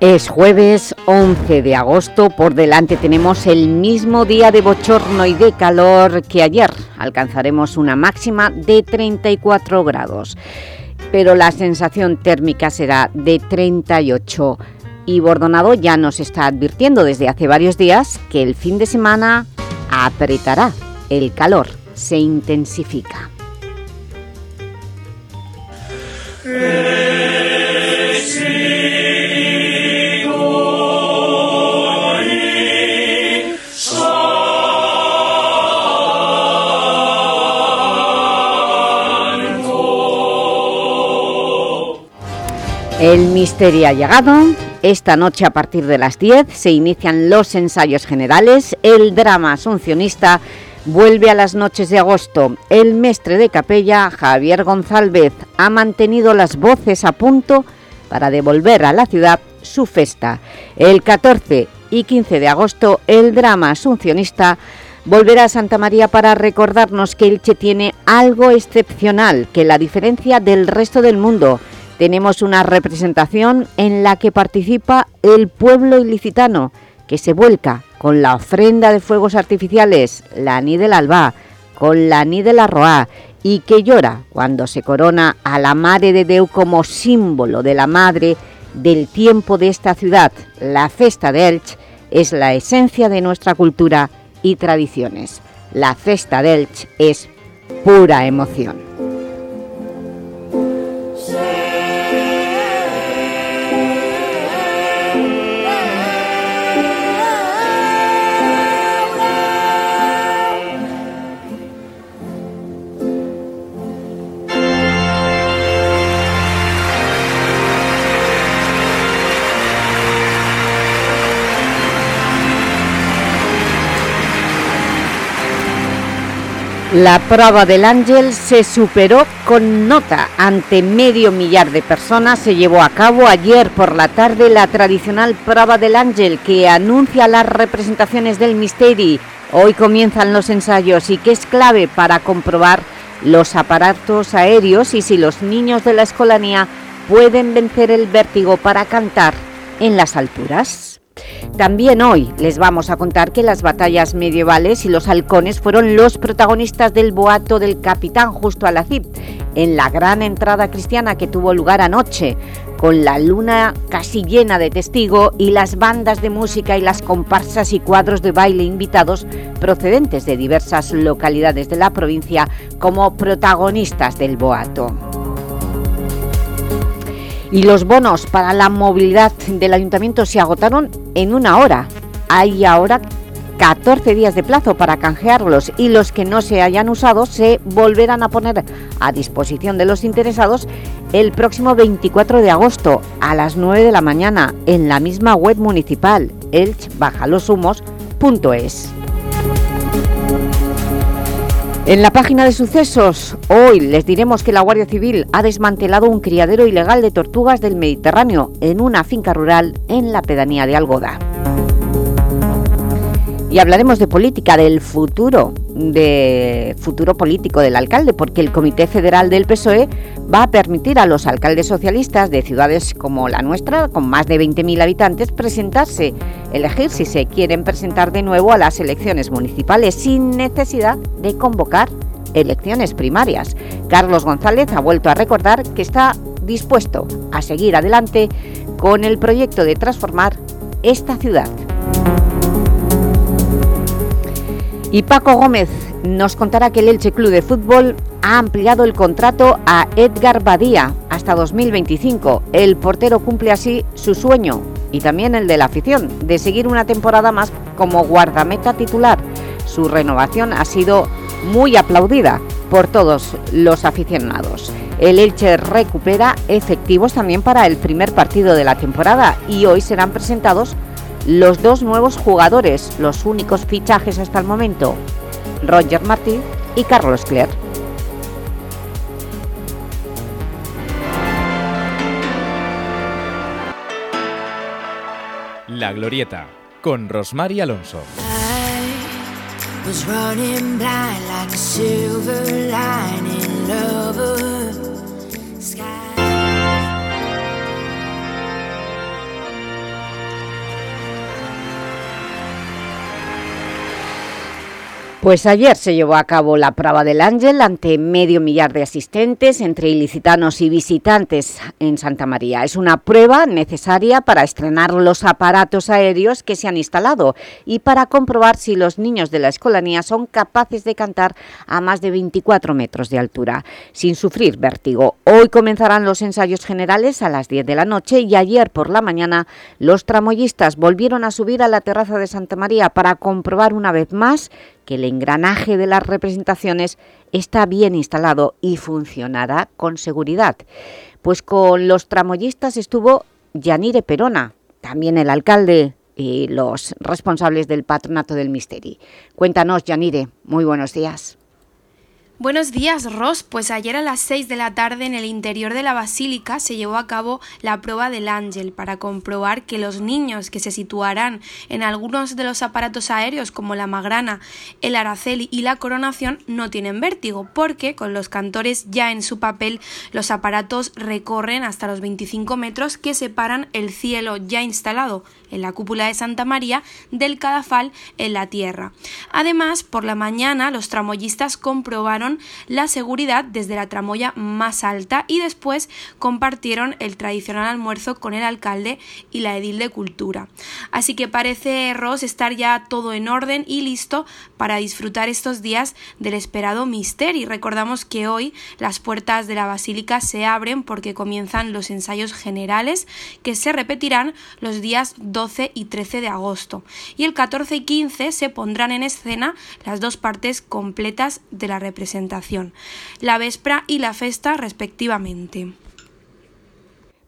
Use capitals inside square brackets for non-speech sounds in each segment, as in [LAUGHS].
Es jueves 11 de agosto, por delante tenemos el mismo día de bochorno y de calor que ayer. Alcanzaremos una máxima de 34 grados, pero la sensación térmica será de 38 y Bordonado ya nos está advirtiendo desde hace varios días que el fin de semana apretará, el calor se intensifica. El misterio ha llegado. Esta noche a partir de las 10 se inician los ensayos generales. El drama asuncionista vuelve a las noches de agosto. El mestre de capella, Javier González, ha mantenido las voces a punto para devolver a la ciudad su festa. El 14 y 15 de agosto el drama asuncionista volverá a Santa María para recordarnos que Elche tiene algo excepcional que la diferencia del resto del mundo tenemos una representación en la que participa el pueblo ilicitano, que se vuelca con la ofrenda de fuegos artificiales, la Ni del Alba, con la Ni de la Roa, y que llora cuando se corona a la Madre de Deu como símbolo de la Madre del tiempo de esta ciudad. La Festa de Elche es la esencia de nuestra cultura y tradiciones. La Festa de Elche es pura emoción. La prueba del Ángel se superó con nota ante medio millar de personas. Se llevó a cabo ayer por la tarde la tradicional prueba del Ángel que anuncia las representaciones del Misteri. Hoy comienzan los ensayos y que es clave para comprobar los aparatos aéreos y si los niños de la escolanía pueden vencer el vértigo para cantar en las alturas. También hoy les vamos a contar que las batallas medievales y los halcones fueron los protagonistas del boato del capitán justo a la cip, en la gran entrada cristiana que tuvo lugar anoche, con la luna casi llena de testigo y las bandas de música y las comparsas y cuadros de baile invitados procedentes de diversas localidades de la provincia como protagonistas del boato. Y los bonos para la movilidad del Ayuntamiento se agotaron en una hora. Hay ahora 14 días de plazo para canjearlos y los que no se hayan usado se volverán a poner a disposición de los interesados el próximo 24 de agosto a las 9 de la mañana en la misma web municipal elchbajalosumos.es. En la página de sucesos, hoy les diremos que la Guardia Civil ha desmantelado un criadero ilegal de tortugas del Mediterráneo en una finca rural en la pedanía de Algoda. Y hablaremos de política, del futuro, de futuro político del alcalde, porque el Comité Federal del PSOE va a permitir a los alcaldes socialistas de ciudades como la nuestra, con más de 20.000 habitantes, presentarse, elegir si se quieren presentar de nuevo a las elecciones municipales, sin necesidad de convocar elecciones primarias. Carlos González ha vuelto a recordar que está dispuesto a seguir adelante con el proyecto de transformar esta ciudad. Y Paco Gómez nos contará que el Elche Club de Fútbol ha ampliado el contrato a Edgar Badía hasta 2025. El portero cumple así su sueño y también el de la afición de seguir una temporada más como guardameta titular. Su renovación ha sido muy aplaudida por todos los aficionados. El Elche recupera efectivos también para el primer partido de la temporada y hoy serán presentados los dos nuevos jugadores, los únicos fichajes hasta el momento, Roger Martí y Carlos Cler. La Glorieta, con Rosmar Alonso. Pues ayer se llevó a cabo la prueba del Ángel ante medio millar de asistentes entre ilicitanos y visitantes en Santa María. Es una prueba necesaria para estrenar los aparatos aéreos que se han instalado y para comprobar si los niños de la escolanía son capaces de cantar a más de 24 metros de altura, sin sufrir vértigo. Hoy comenzarán los ensayos generales a las 10 de la noche y ayer por la mañana los tramoyistas volvieron a subir a la terraza de Santa María para comprobar una vez más que el engranaje de las representaciones está bien instalado y funcionará con seguridad. Pues con los tramoyistas estuvo Yanire Perona, también el alcalde y los responsables del Patronato del Misteri. Cuéntanos, Yanire. Muy buenos días. Buenos días, Ross. Pues ayer a las 6 de la tarde en el interior de la Basílica se llevó a cabo la prueba del ángel para comprobar que los niños que se situarán en algunos de los aparatos aéreos como la magrana, el araceli y la coronación no tienen vértigo porque con los cantores ya en su papel los aparatos recorren hasta los 25 metros que separan el cielo ya instalado en la cúpula de Santa María del cadafal en la tierra. Además, por la mañana los tramoyistas comprobaron la seguridad desde la tramoya más alta y después compartieron el tradicional almuerzo con el alcalde y la edil de cultura. Así que parece, Ross, estar ya todo en orden y listo para disfrutar estos días del esperado misterio. Recordamos que hoy las puertas de la basílica se abren porque comienzan los ensayos generales que se repetirán los días 12 y 13 de agosto. Y el 14 y 15 se pondrán en escena las dos partes completas de la representación, la vespra y la festa respectivamente.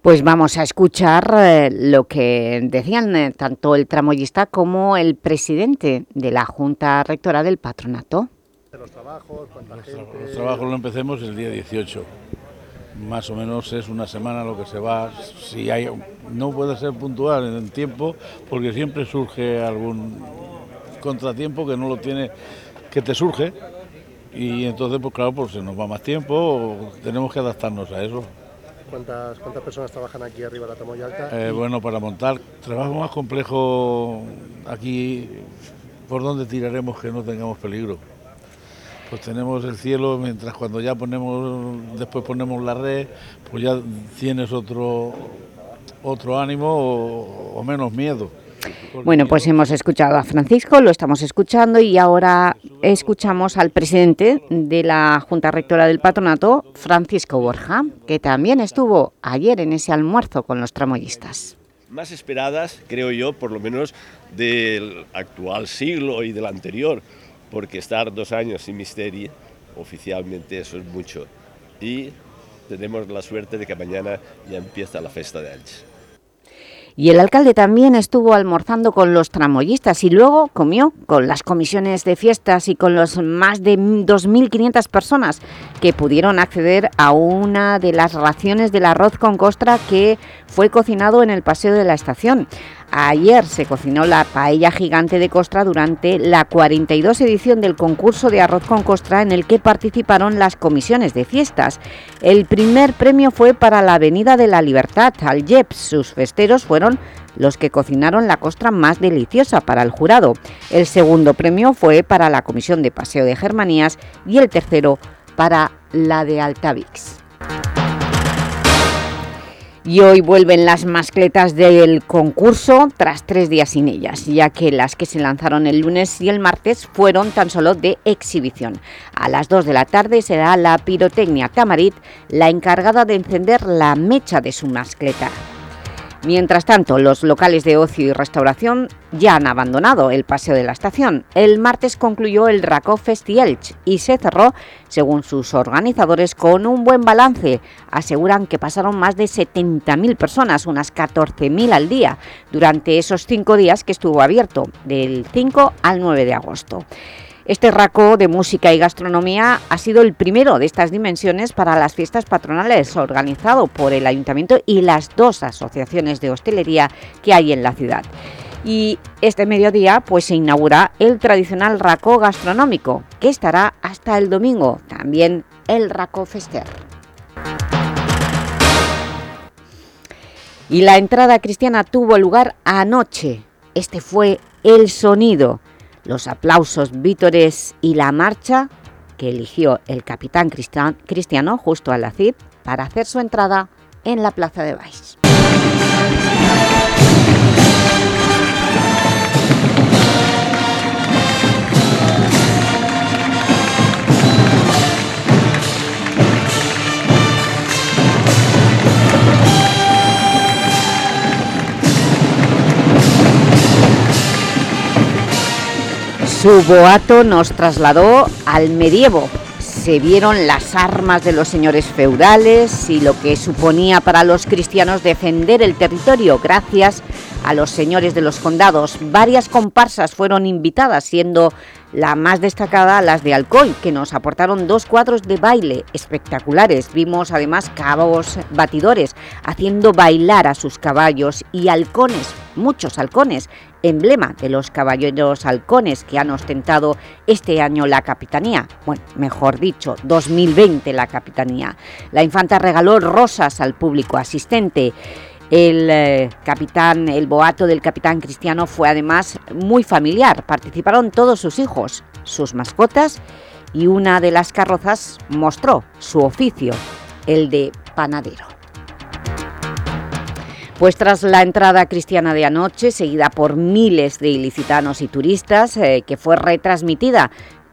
Pues vamos a escuchar eh, lo que decían eh, tanto el tramoyista como el presidente de la Junta Rectora del Patronato. Los trabajos, los trabajos lo empecemos el día 18 más o menos es una semana lo que se va. Si hay, no puede ser puntual en el tiempo, porque siempre surge algún contratiempo que no lo tiene, que te surge, y entonces, pues claro, pues se nos va más tiempo, tenemos que adaptarnos a eso. ¿Cuántas, cuántas personas trabajan aquí arriba de la Tamoya Alta? Eh, bueno, para montar, trabajo más complejo aquí, por donde tiraremos que no tengamos peligro pues tenemos el cielo, mientras cuando ya ponemos, después ponemos la red, pues ya tienes otro, otro ánimo o, menos miedo. Bueno, pues hemos escuchado a Francisco, lo estamos escuchando y ahora escuchamos al presidente de la Junta Rectora del Patronato, Francisco Borja, que también estuvo ayer en ese almuerzo con los tramoyistas. Más esperadas, creo yo, por lo menos del actual siglo y del anterior, porque estar dos años sin misterio, oficialmente eso es mucho. Y tenemos la suerte de que mañana ya empieza la festa de Anches. Y el alcalde también estuvo almorzando con los tramoyistas y luego comió con las comisiones de fiestas y con los más de 2.500 personas que pudieron acceder a una de las raciones del arroz con costra que fue cocinado en el paseo de la estación. Ayer se cocinó la paella gigante de costra durante la 42 edición del concurso de arroz con costra en el que participaron las comisiones de fiestas. El primer premio fue para la Avenida de la Libertad, al JEPS. Sus festeros fueron los que cocinaron la costra más deliciosa para el jurado. El segundo premio fue para la Comisión de Paseo de Germanías y el tercero para la de Altavix. Y hoy vuelven las mascletas del concurso tras tres días sin ellas, ya que las que se lanzaron el lunes y el martes fueron tan solo de exhibición. A las 2 de la tarde será la pirotecnia Camarit la encargada de encender la mecha de su mascleta. Mientras tanto, los locales de ocio y restauración ya han abandonado el paseo de la estación. El martes concluyó el Racó Festielch y se cerró, según sus organizadores, con un buen balance. Aseguran que pasaron más de 70.000 personas, unas 14.000 al día, durante esos cinco días que estuvo abierto, del 5 al 9 de agosto. Este RACO de música y gastronomía ha sido el primero de estas dimensiones para las fiestas patronales organizado por el Ayuntamiento y las dos asociaciones de hostelería que hay en la ciudad. Y este mediodía pues, se inaugura el tradicional RACO gastronómico, que estará hasta el domingo, también el RACO Fester. Y la entrada cristiana tuvo lugar anoche. Este fue el sonido los aplausos, vítores y la marcha que eligió el capitán cristiano justo al CIP para hacer su entrada en la Plaza de Baix. Su boato nos trasladó al medievo. Se vieron las armas de los señores feudales y lo que suponía para los cristianos defender el territorio gracias los señores de los condados. Varias comparsas fueron invitadas, siendo la más destacada las de Alcoy, que nos aportaron dos cuadros de baile espectaculares. Vimos además cabos batidores haciendo bailar a sus caballos y halcones, muchos halcones, emblema de los caballeros halcones que han ostentado este año la Capitanía, bueno, mejor dicho, 2020 la Capitanía. La infanta regaló rosas al público asistente. El eh, capitán, el boato del capitán Cristiano fue además muy familiar. Participaron todos sus hijos, sus mascotas y una de las carrozas mostró su oficio, el de panadero. Pues tras la entrada cristiana de anoche, seguida por miles de ilicitanos y turistas, eh, que fue retransmitida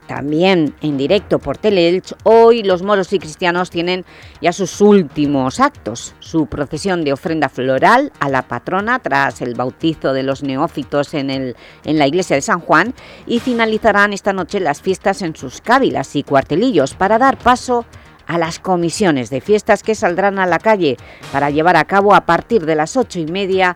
también en directo por Teleelch, hoy los moros y cristianos tienen ya sus últimos actos. Su procesión de ofrenda floral a la patrona tras el bautizo de los neófitos en, el, en la iglesia de San Juan y finalizarán esta noche las fiestas en sus cávilas y cuartelillos para dar paso a las comisiones de fiestas que saldrán a la calle para llevar a cabo a partir de las ocho y media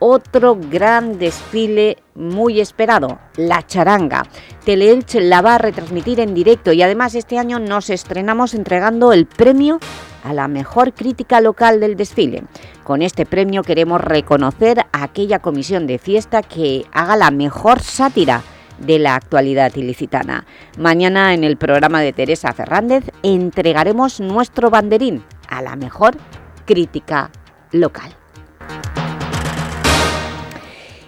otro gran desfile muy esperado, la charanga. Teleelch la va a retransmitir en directo y además este año nos estrenamos entregando el premio a la mejor crítica local del desfile. Con este premio queremos reconocer a aquella comisión de fiesta que haga la mejor sátira de la actualidad ilicitana. Mañana en el programa de Teresa Fernández entregaremos nuestro banderín a la mejor crítica local.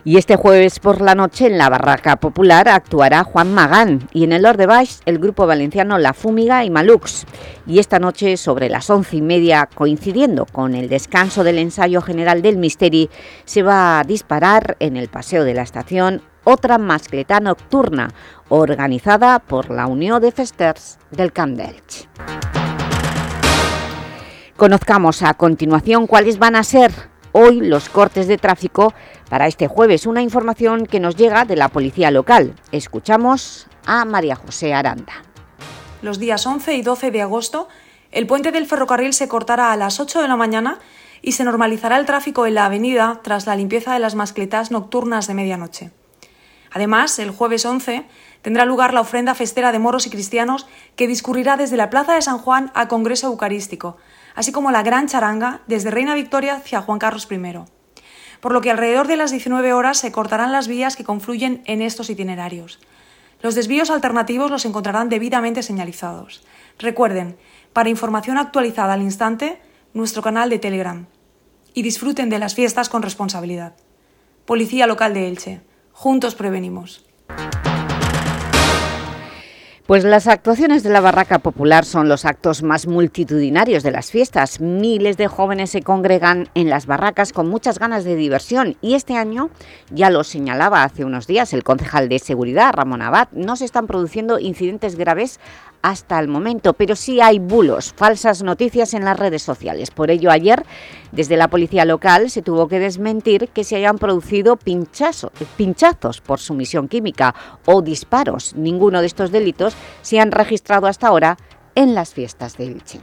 Y este jueves por la noche en la Barraca Popular actuará Juan Magán y en el Baix el grupo valenciano La Fúmiga y Malux. Y esta noche sobre las once y media, coincidiendo con el descanso del ensayo general del Misteri, se va a disparar en el Paseo de la Estación otra mascleta nocturna organizada por la Unión de Festers del Camp Conozcamos a continuación cuáles van a ser hoy los cortes de tráfico para este jueves. Una información que nos llega de la policía local. Escuchamos a María José Aranda. Los días 11 y 12 de agosto, el puente del ferrocarril se cortará a las 8 de la mañana y se normalizará el tráfico en la avenida tras la limpieza de las mascletas nocturnas de medianoche. Además, el jueves 11 tendrá lugar la ofrenda festera de moros y cristianos que discurrirá desde la Plaza de San Juan a Congreso Eucarístico, así como la Gran Charanga desde Reina Victoria hacia Juan Carlos I. Por lo que alrededor de las 19 horas se cortarán las vías que confluyen en estos itinerarios. Los desvíos alternativos los encontrarán debidamente señalizados. Recuerden, para información actualizada al instante, nuestro canal de Telegram. Y disfruten de las fiestas con responsabilidad. Policía Local de Elche Juntos prevenimos. Pues las actuaciones de la Barraca Popular son los actos más multitudinarios de las fiestas. Miles de jóvenes se congregan en las barracas con muchas ganas de diversión y este año, ya lo señalaba hace unos días el concejal de Seguridad, Ramón Abad, no se están produciendo incidentes graves hasta el momento, pero sí hay bulos, falsas noticias en las redes sociales. Por ello, ayer, desde la policía local, se tuvo que desmentir que se hayan producido pinchazos por sumisión química o disparos. Ninguno de estos delitos se han registrado hasta ahora en las fiestas de Elche.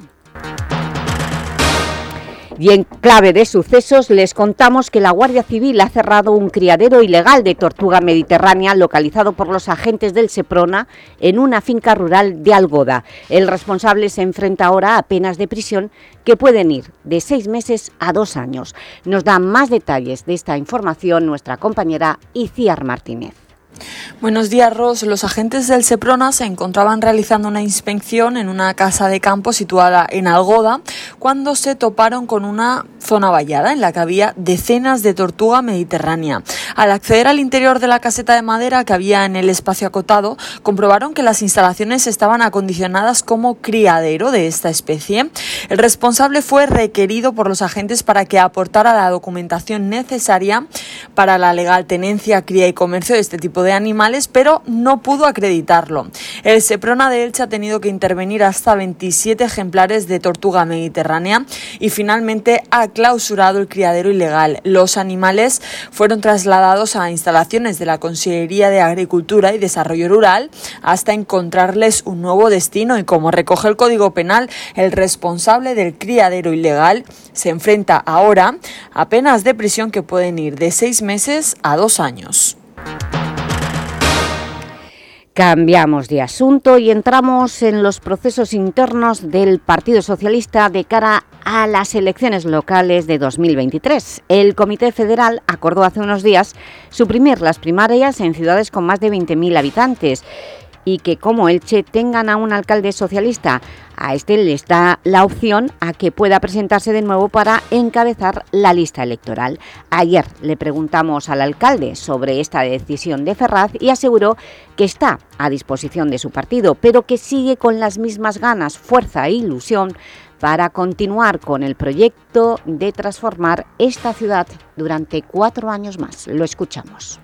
Y en clave de sucesos les contamos que la Guardia Civil ha cerrado un criadero ilegal de tortuga mediterránea localizado por los agentes del Seprona en una finca rural de Algoda. El responsable se enfrenta ahora a penas de prisión que pueden ir de seis meses a dos años. Nos da más detalles de esta información nuestra compañera Iciar Martínez. Buenos días, Ros. Los agentes del Seprona se encontraban realizando una inspección en una casa de campo situada en Algoda cuando se toparon con una zona vallada en la que había decenas de tortuga mediterránea. Al acceder al interior de la caseta de madera que había en el espacio acotado, comprobaron que las instalaciones estaban acondicionadas como criadero de esta especie. El responsable fue requerido por los agentes para que aportara la documentación necesaria para la legal tenencia, cría y comercio de este tipo de animales, pero no pudo acreditarlo. El Seprona de Elche ha tenido que intervenir hasta 27 ejemplares de tortuga mediterránea y finalmente ha clausurado el criadero ilegal. Los animales fueron trasladados a instalaciones de la Consellería de Agricultura y Desarrollo Rural hasta encontrarles un nuevo destino y como recoge el Código Penal, el responsable del criadero ilegal se enfrenta ahora a penas de prisión que pueden ir de seis meses a dos años. Cambiamos de asunto y entramos en los procesos internos del Partido Socialista de cara a las elecciones locales de 2023. El Comité Federal acordó hace unos días suprimir las primarias en ciudades con más de 20.000 habitantes y que como Elche tengan a un alcalde socialista. A este les da la opción a que pueda presentarse de nuevo para encabezar la lista electoral. Ayer le preguntamos al alcalde sobre esta decisión de Ferraz y aseguró que está a disposición de su partido, pero que sigue con las mismas ganas, fuerza e ilusión para continuar con el proyecto de transformar esta ciudad durante cuatro años más. Lo escuchamos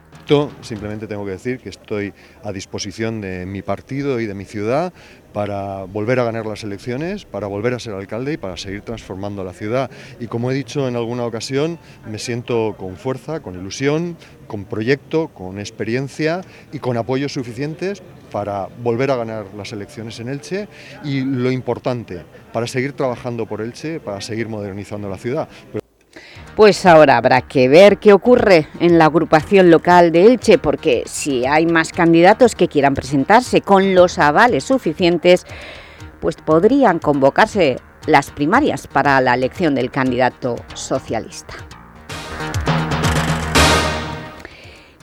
simplemente tengo que decir que estoy a disposición de mi partido y de mi ciudad para volver a ganar las elecciones, para volver a ser alcalde y para seguir transformando la ciudad. Y como he dicho en alguna ocasión, me siento con fuerza, con ilusión, con proyecto, con experiencia y con apoyos suficientes para volver a ganar las elecciones en Elche y lo importante, para seguir trabajando por Elche, para seguir modernizando la ciudad. Pues ahora habrá que ver qué ocurre en la agrupación local de Elche, porque si hay más candidatos que quieran presentarse con los avales suficientes, pues podrían convocarse las primarias para la elección del candidato socialista.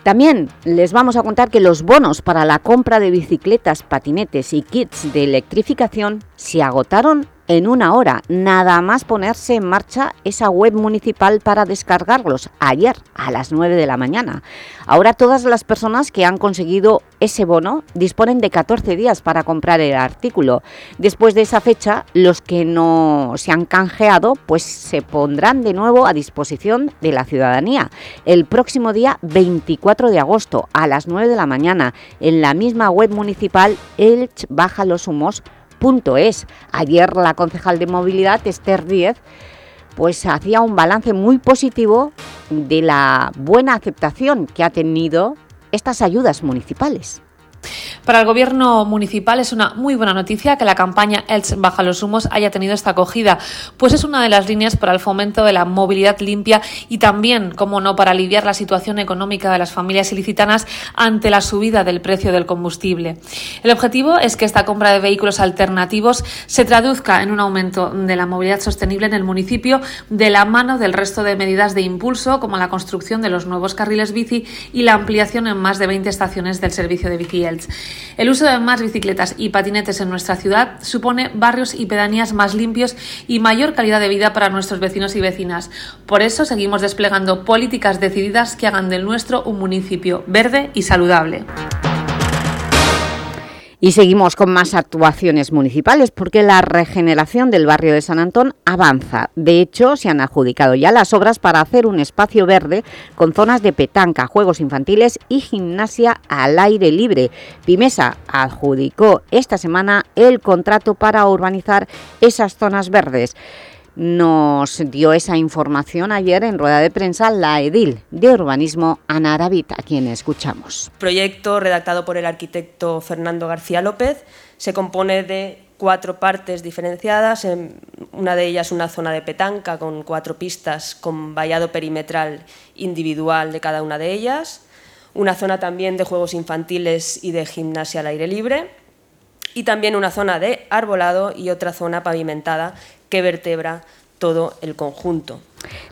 También les vamos a contar que los bonos para la compra de bicicletas, patinetes y kits de electrificación se agotaron en una hora, nada más ponerse en marcha esa web municipal para descargarlos, ayer a las 9 de la mañana. Ahora todas las personas que han conseguido ese bono disponen de 14 días para comprar el artículo. Después de esa fecha, los que no se han canjeado pues se pondrán de nuevo a disposición de la ciudadanía. El próximo día 24 de agosto a las 9 de la mañana, en la misma web municipal Elch Baja los Humos es. Ayer la concejal de movilidad, Esther Díez, pues hacía un balance muy positivo de la buena aceptación que ha tenido estas ayudas municipales. Para el Gobierno municipal es una muy buena noticia que la campaña ELS Baja los Humos haya tenido esta acogida, pues es una de las líneas para el fomento de la movilidad limpia y también, como no, para aliviar la situación económica de las familias ilicitanas ante la subida del precio del combustible. El objetivo es que esta compra de vehículos alternativos se traduzca en un aumento de la movilidad sostenible en el municipio de la mano del resto de medidas de impulso, como la construcción de los nuevos carriles bici y la ampliación en más de 20 estaciones del servicio de bici El uso de más bicicletas y patinetes en nuestra ciudad supone barrios y pedanías más limpios y mayor calidad de vida para nuestros vecinos y vecinas. Por eso seguimos desplegando políticas decididas que hagan del nuestro un municipio verde y saludable. Y seguimos con más actuaciones municipales porque la regeneración del barrio de San Antón avanza. De hecho, se han adjudicado ya las obras para hacer un espacio verde con zonas de petanca, juegos infantiles y gimnasia al aire libre. Pimesa adjudicó esta semana el contrato para urbanizar esas zonas verdes. Nos dio esa información ayer en rueda de prensa la edil de urbanismo Ana Arabita, a quien escuchamos. Proyecto redactado por el arquitecto Fernando García López se compone de cuatro partes diferenciadas, una de ellas una zona de petanca con cuatro pistas con vallado perimetral individual de cada una de ellas, una zona también de juegos infantiles y de gimnasia al aire libre, y también una zona de arbolado y otra zona pavimentada que vertebra todo el conjunto.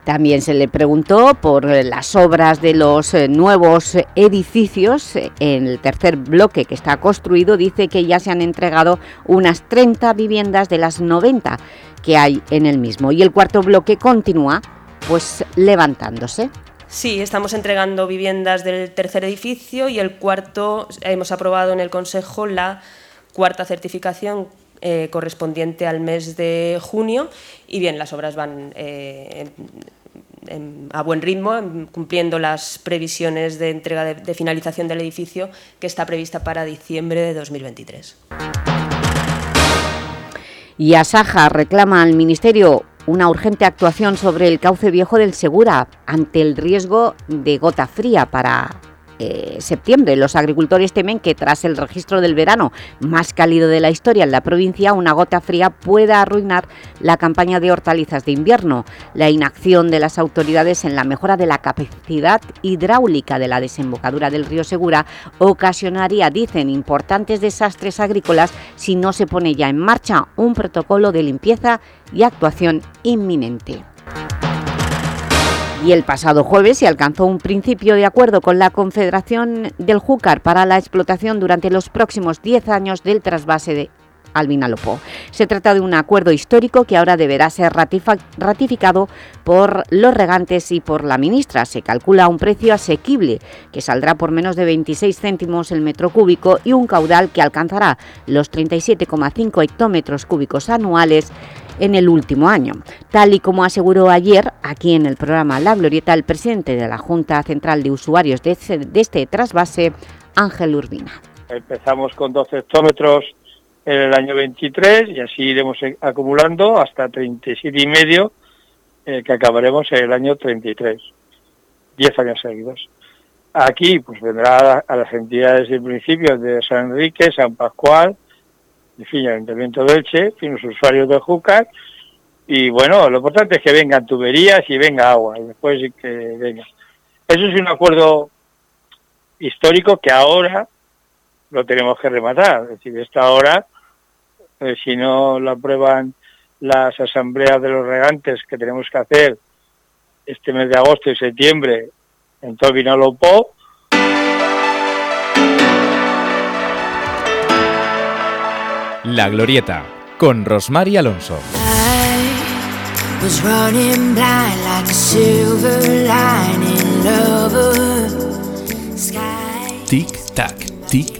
También se le preguntó por las obras de los eh, nuevos edificios. En el tercer bloque que está construido dice que ya se han entregado unas 30 viviendas de las 90 que hay en el mismo. Y el cuarto bloque continúa pues levantándose. Sí, estamos entregando viviendas del tercer edificio y el cuarto hemos aprobado en el Consejo la cuarta certificación eh, correspondiente al mes de junio y bien, las obras van eh, a buen ritmo, cumpliendo las previsiones de entrega de, finalización del edificio que está prevista para diciembre de 2023. Y Asaja reclama al Ministerio una urgente actuación sobre el cauce viejo del Segura ante el riesgo de gota fría para eh, septiembre. Los agricultores temen que tras el registro del verano más cálido de la historia en la provincia, una gota fría pueda arruinar la campaña de hortalizas de invierno. La inacción de las autoridades en la mejora de la capacidad hidráulica de la desembocadura del río Segura ocasionaría, dicen, importantes desastres agrícolas si no se pone ya en marcha un protocolo de limpieza y actuación inminente y el pasado jueves se alcanzó un principio de acuerdo con la Confederación del Júcar para la explotación durante los próximos 10 años del trasvase de Albinalopó. Se trata de un acuerdo histórico que ahora deberá ser ratificado por los regantes y por la ministra. Se calcula un precio asequible que saldrá por menos de 26 céntimos el metro cúbico y un caudal que alcanzará los 37,5 hectómetros cúbicos anuales en el último año, tal y como aseguró ayer aquí en el programa La Glorieta el presidente de la Junta Central de Usuarios de este, trasvase, Ángel Urbina. Empezamos con 12 hectómetros en el año 23 y así iremos acumulando hasta 37 y medio eh, que acabaremos en el año 33, 10 años seguidos. Aquí pues vendrá a, las entidades del municipio de San Enrique, San Pascual, en fin, el Ayuntamiento de Elche, los usuarios de Júcar, y bueno, lo importante es que vengan tuberías y venga agua, y después que venga. Eso es un acuerdo histórico que ahora lo tenemos que rematar, es decir, esta hora, eh, si no lo aprueban las asambleas de los regantes que tenemos que hacer este mes de agosto y septiembre en Tobinalopó, La Glorieta, con Rosmar Alonso. Tic-tac, tic-tac.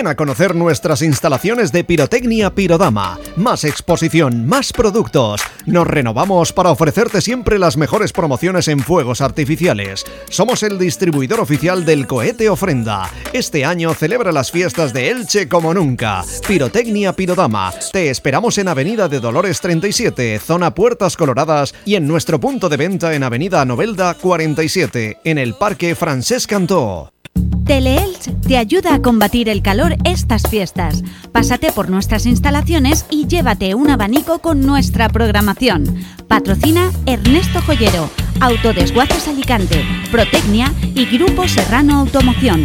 Ven a conocer nuestras instalaciones de pirotecnia Pirodama. Más exposición, más productos. Nos renovamos para ofrecerte siempre las mejores promociones en fuegos artificiales. Somos el distribuidor oficial del cohete ofrenda. Este año celebra las fiestas de Elche como nunca. Pirotecnia Pirodama. Te esperamos en Avenida de Dolores 37, zona Puertas Coloradas y en nuestro punto de venta en Avenida Novelda 47, en el Parque Francesc Cantó. Teleelch te ayuda a combatir el calor estas fiestas. Pásate por nuestras instalaciones y llévate un abanico con nuestra programación. Patrocina Ernesto Joyero, Autodesguaces Alicante, Protecnia y Grupo Serrano Automoción.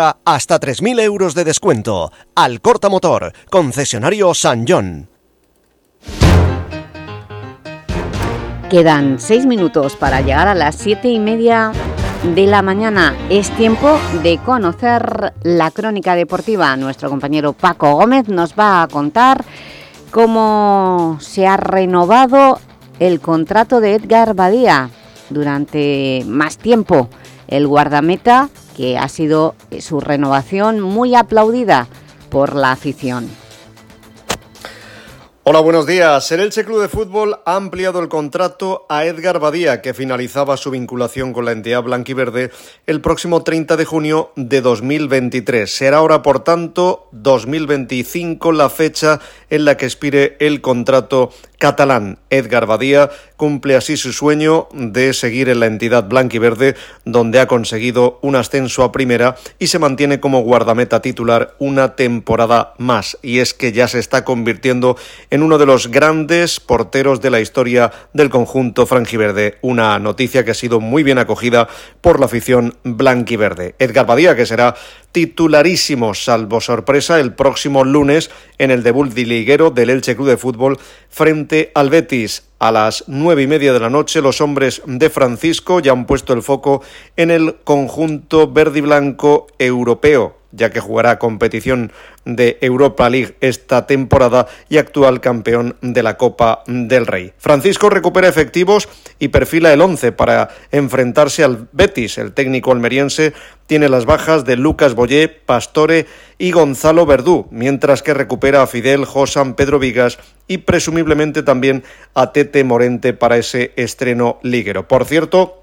hasta 3.000 euros de descuento. Al Corta Motor, concesionario San John. Quedan seis minutos para llegar a las siete y media de la mañana. Es tiempo de conocer la crónica deportiva. Nuestro compañero Paco Gómez nos va a contar cómo se ha renovado el contrato de Edgar Badía durante más tiempo. El guardameta que ha sido su renovación muy aplaudida por la afición. Hola, buenos días. El Elche Club de Fútbol ha ampliado el contrato a Edgar Badía, que finalizaba su vinculación con la entidad blanquiverde el próximo 30 de junio de 2023. Será ahora, por tanto, 2025 la fecha en la que expire el contrato catalán. Edgar Badía cumple así su sueño de seguir en la entidad blanquiverde, donde ha conseguido un ascenso a primera y se mantiene como guardameta titular una temporada más. Y es que ya se está convirtiendo en uno de los grandes porteros de la historia del conjunto franjiverde. Una noticia que ha sido muy bien acogida por la afición blanquiverde. Edgar Badía, que será titularísimo, salvo sorpresa, el próximo lunes en el debut de liguero del Elche Club de Fútbol frente al Betis. A las nueve y media de la noche, los hombres de Francisco ya han puesto el foco en el conjunto verde y blanco europeo ya que jugará competición de Europa League esta temporada y actual campeón de la Copa del Rey. Francisco recupera efectivos y perfila el 11 para enfrentarse al Betis. El técnico almeriense tiene las bajas de Lucas Boyé, Pastore y Gonzalo Verdú, mientras que recupera a Fidel, Josan, Pedro Vigas y presumiblemente también a Tete Morente para ese estreno liguero. Por cierto,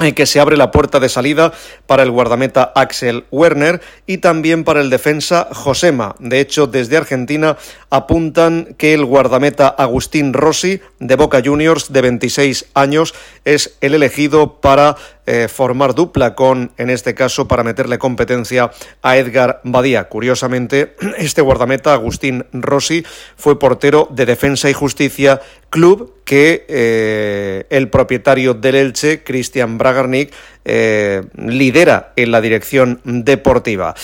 que se abre la puerta de salida para el guardameta Axel Werner y también para el defensa Josema. De hecho, desde Argentina apuntan que el guardameta Agustín Rossi de Boca Juniors de 26 años es el elegido para eh, formar dupla con, en este caso, para meterle competencia a Edgar Badía. Curiosamente, [CLEARS THROAT] este guardameta, Agustín Rossi, fue portero de Defensa y Justicia, club que eh, el propietario del Elche, Cristian Bragarnik, eh, lidera en la dirección deportiva.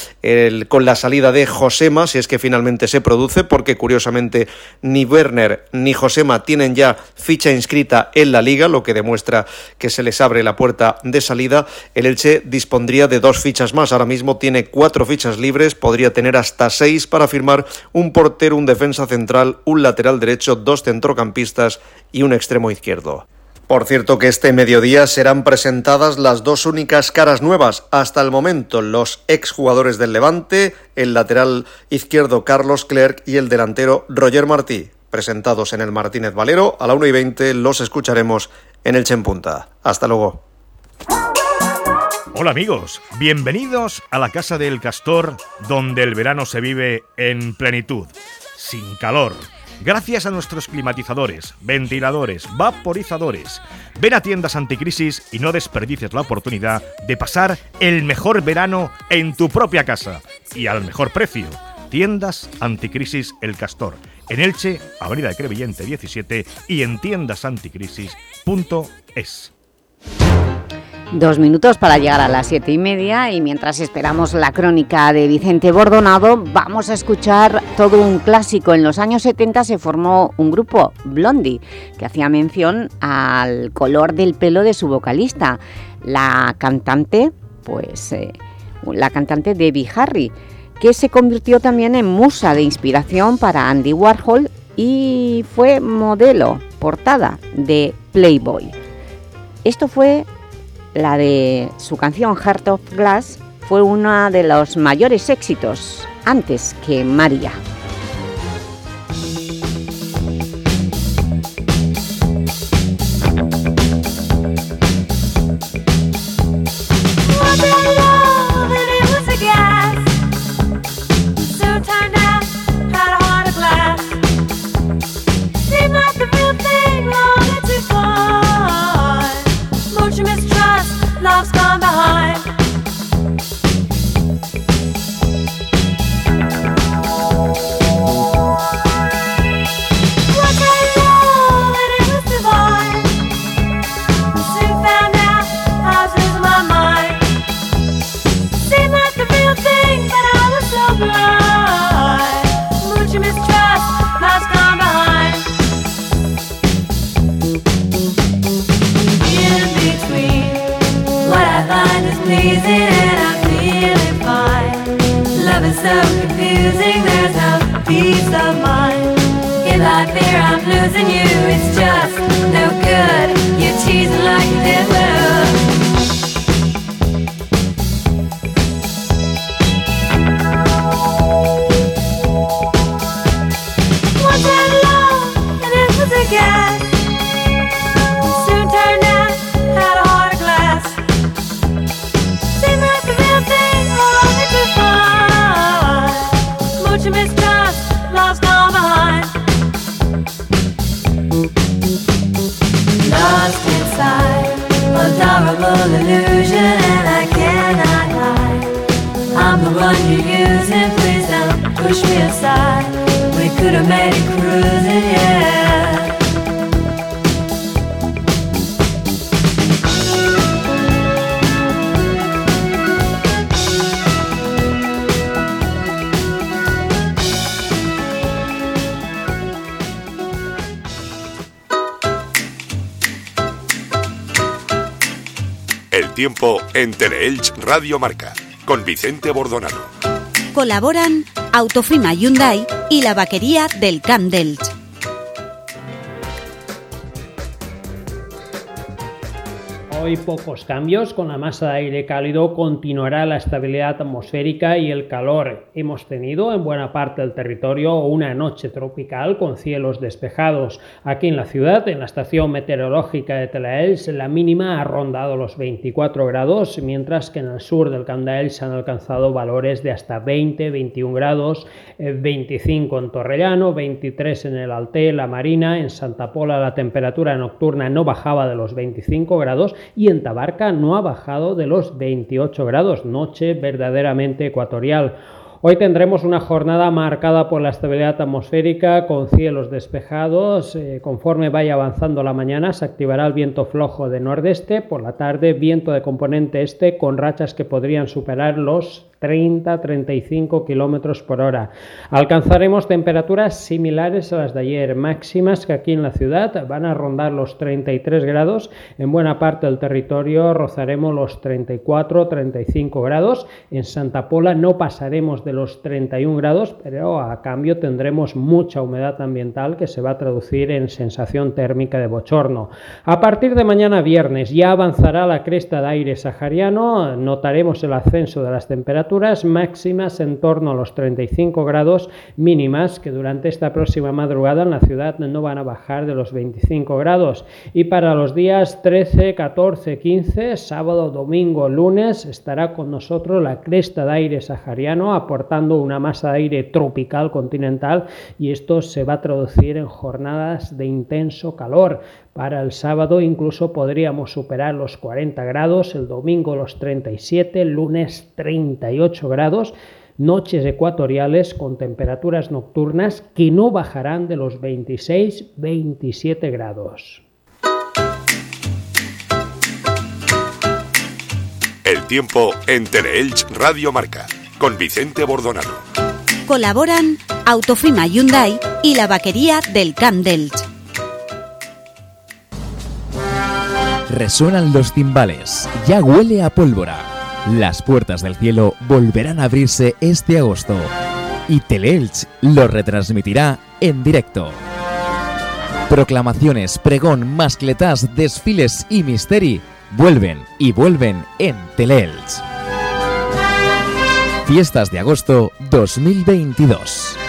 con la salida de Josema, si es que finalmente se produce, porque curiosamente ni Werner ni Josema tienen ya ficha inscrita en la liga, lo que demuestra que se les abre la puerta de salida, el Elche dispondría de dos fichas más. Ahora mismo tiene cuatro fichas libres, podría tener hasta seis para firmar un portero, un defensa central, un lateral derecho, dos centrocampistas y un extremo izquierdo. Por cierto que este mediodía serán presentadas las dos únicas caras nuevas hasta el momento, los exjugadores del Levante, el lateral izquierdo Carlos Clerc y el delantero Roger Martí. Presentados en el Martínez Valero, a la 1 y 20 los escucharemos en el Chempunta. Hasta luego. Hola amigos, bienvenidos a la Casa del Castor, donde el verano se vive en plenitud, sin calor gracias a nuestros climatizadores, ventiladores, vaporizadores. Ven a tiendas anticrisis y no desperdicies la oportunidad de pasar el mejor verano en tu propia casa y al mejor precio. Tiendas Anticrisis El Castor, en Elche, Avenida de Crevillente 17 y en tiendasanticrisis.es. Dos minutos para llegar a las siete y media y mientras esperamos la crónica de Vicente Bordonado vamos a escuchar todo un clásico. En los años 70 se formó un grupo, Blondie, que hacía mención al color del pelo de su vocalista. La cantante, pues, eh, la cantante Debbie Harry, que se convirtió también en musa de inspiración para Andy Warhol y fue modelo, portada de Playboy. Esto fue la de su canción Heart of Glass fue uno de los mayores éxitos antes que María. Losing you, it's just no good. You're teasing like you did push me aside. We could have made it cruising, yeah. El tiempo en Teleelch Radio Marca con Vicente Bordonado. Colaboran Autofima Hyundai y la vaquería del Camp d'Elx. Hoy pocos cambios, con la masa de aire cálido continuará la estabilidad atmosférica y el calor. Hemos tenido en buena parte del territorio una noche tropical con cielos despejados. Aquí en la ciudad, en la estación meteorológica de Telaels, la mínima ha rondado los 24 grados, mientras que en el sur del Camp d'Elx se han alcanzado valores de hasta 20-21 grados, eh, 25 en Torrellano, 23 en el Alté, la Marina, en Santa Pola la temperatura nocturna no bajaba de los 25 grados y en Tabarca no ha bajado de los 28 grados, noche verdaderamente ecuatorial. Hoy tendremos una jornada marcada por la estabilidad atmosférica con cielos despejados. Eh, conforme vaya avanzando la mañana se activará el viento flojo de nordeste. Por la tarde viento de componente este con rachas que podrían superar los 30-35 kilómetros por hora. Alcanzaremos temperaturas similares a las de ayer, máximas que aquí en la ciudad van a rondar los 33 grados. En buena parte del territorio rozaremos los 34-35 grados. En Santa Pola no pasaremos de los 31 grados, pero a cambio tendremos mucha humedad ambiental que se va a traducir en sensación térmica de bochorno. A partir de mañana viernes ya avanzará la cresta de aire sahariano, notaremos el ascenso de las temperaturas máximas en torno a los 35 grados mínimas que durante esta próxima madrugada en la ciudad no van a bajar de los 25 grados y para los días 13, 14, 15, sábado, domingo, lunes estará con nosotros la cresta de aire sahariano aportando una masa de aire tropical continental y esto se va a traducir en jornadas de intenso calor. Para el sábado incluso podríamos superar los 40 grados, el domingo los 37, el lunes 38 grados noches ecuatoriales con temperaturas nocturnas que no bajarán de los 26-27 grados. El tiempo en Teleelch Radio Marca con Vicente Bordonado. Colaboran Autofima Hyundai y la vaquería del Camp d'Elx. Resuenan los timbales, ya huele a pólvora. Las puertas del cielo volverán a abrirse este agosto y Teleelch lo retransmitirá en directo. Proclamaciones, pregón, mascletas, desfiles y misteri vuelven y vuelven en Teleelch. Fiestas de agosto 2022.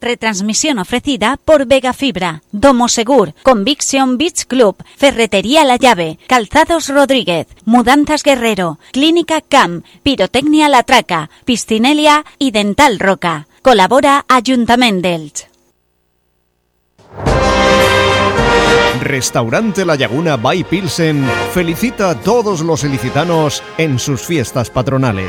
Retransmisión ofrecida por Vega Fibra, Domo Segur, Conviction Beach Club, Ferretería La Llave, Calzados Rodríguez, Mudanzas Guerrero, Clínica CAM, Pirotecnia La Traca, Piscinelia y Dental Roca. Colabora Ayuntament d'Elx. Restaurante La Laguna by Pilsen felicita a todos los ilicitanos en sus fiestas patronales.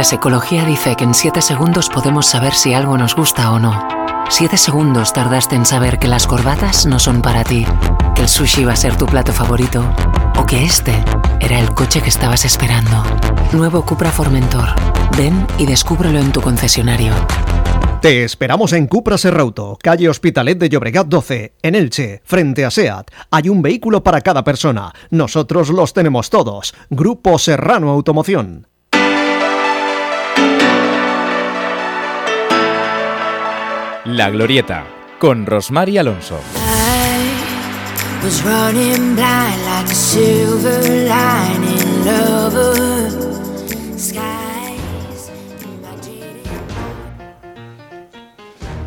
La psicología dice que en 7 segundos podemos saber si algo nos gusta o no. 7 segundos tardaste en saber que las corbatas no son para ti, que el sushi va a ser tu plato favorito o que este era el coche que estabas esperando. Nuevo Cupra Formentor. Ven y descúbrelo en tu concesionario. Te esperamos en Cupra Serrauto, calle Hospitalet de Llobregat 12, en Elche, frente a SEAT. Hay un vehículo para cada persona. Nosotros los tenemos todos. Grupo Serrano Automoción. La Glorieta, con Rosmar y Alonso.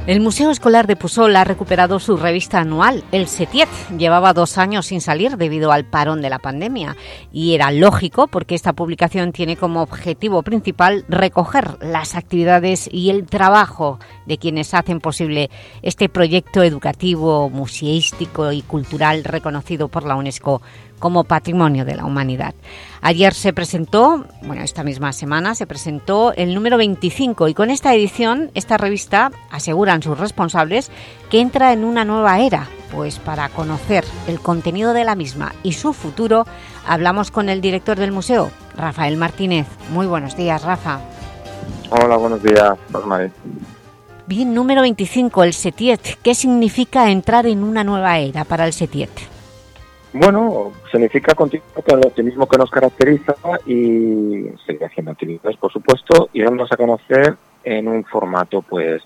El Museo Escolar de Pusol ha recuperado su revista anual, El Setiet. Llevaba dos años sin salir debido al parón de la pandemia y era lógico porque esta publicación tiene como objetivo principal recoger las actividades y el trabajo de quienes hacen posible este proyecto educativo, museístico y cultural reconocido por la UNESCO como Patrimonio de la Humanidad. Ayer se presentó, bueno, esta misma semana se presentó el número 25 y con esta edición, esta revista, aseguran sus responsables, que entra en una nueva era, pues para conocer el contenido de la misma y su futuro, hablamos con el director del museo, Rafael Martínez. Muy buenos días, Rafa. Hola, buenos días, Rosmarie. Bien, número 25, el SETIET. ¿Qué significa entrar en una nueva era para el SETIET? Bueno, significa continuar con el optimismo que nos caracteriza y seguir haciendo actividades, por supuesto, y darnos a conocer en un formato, pues,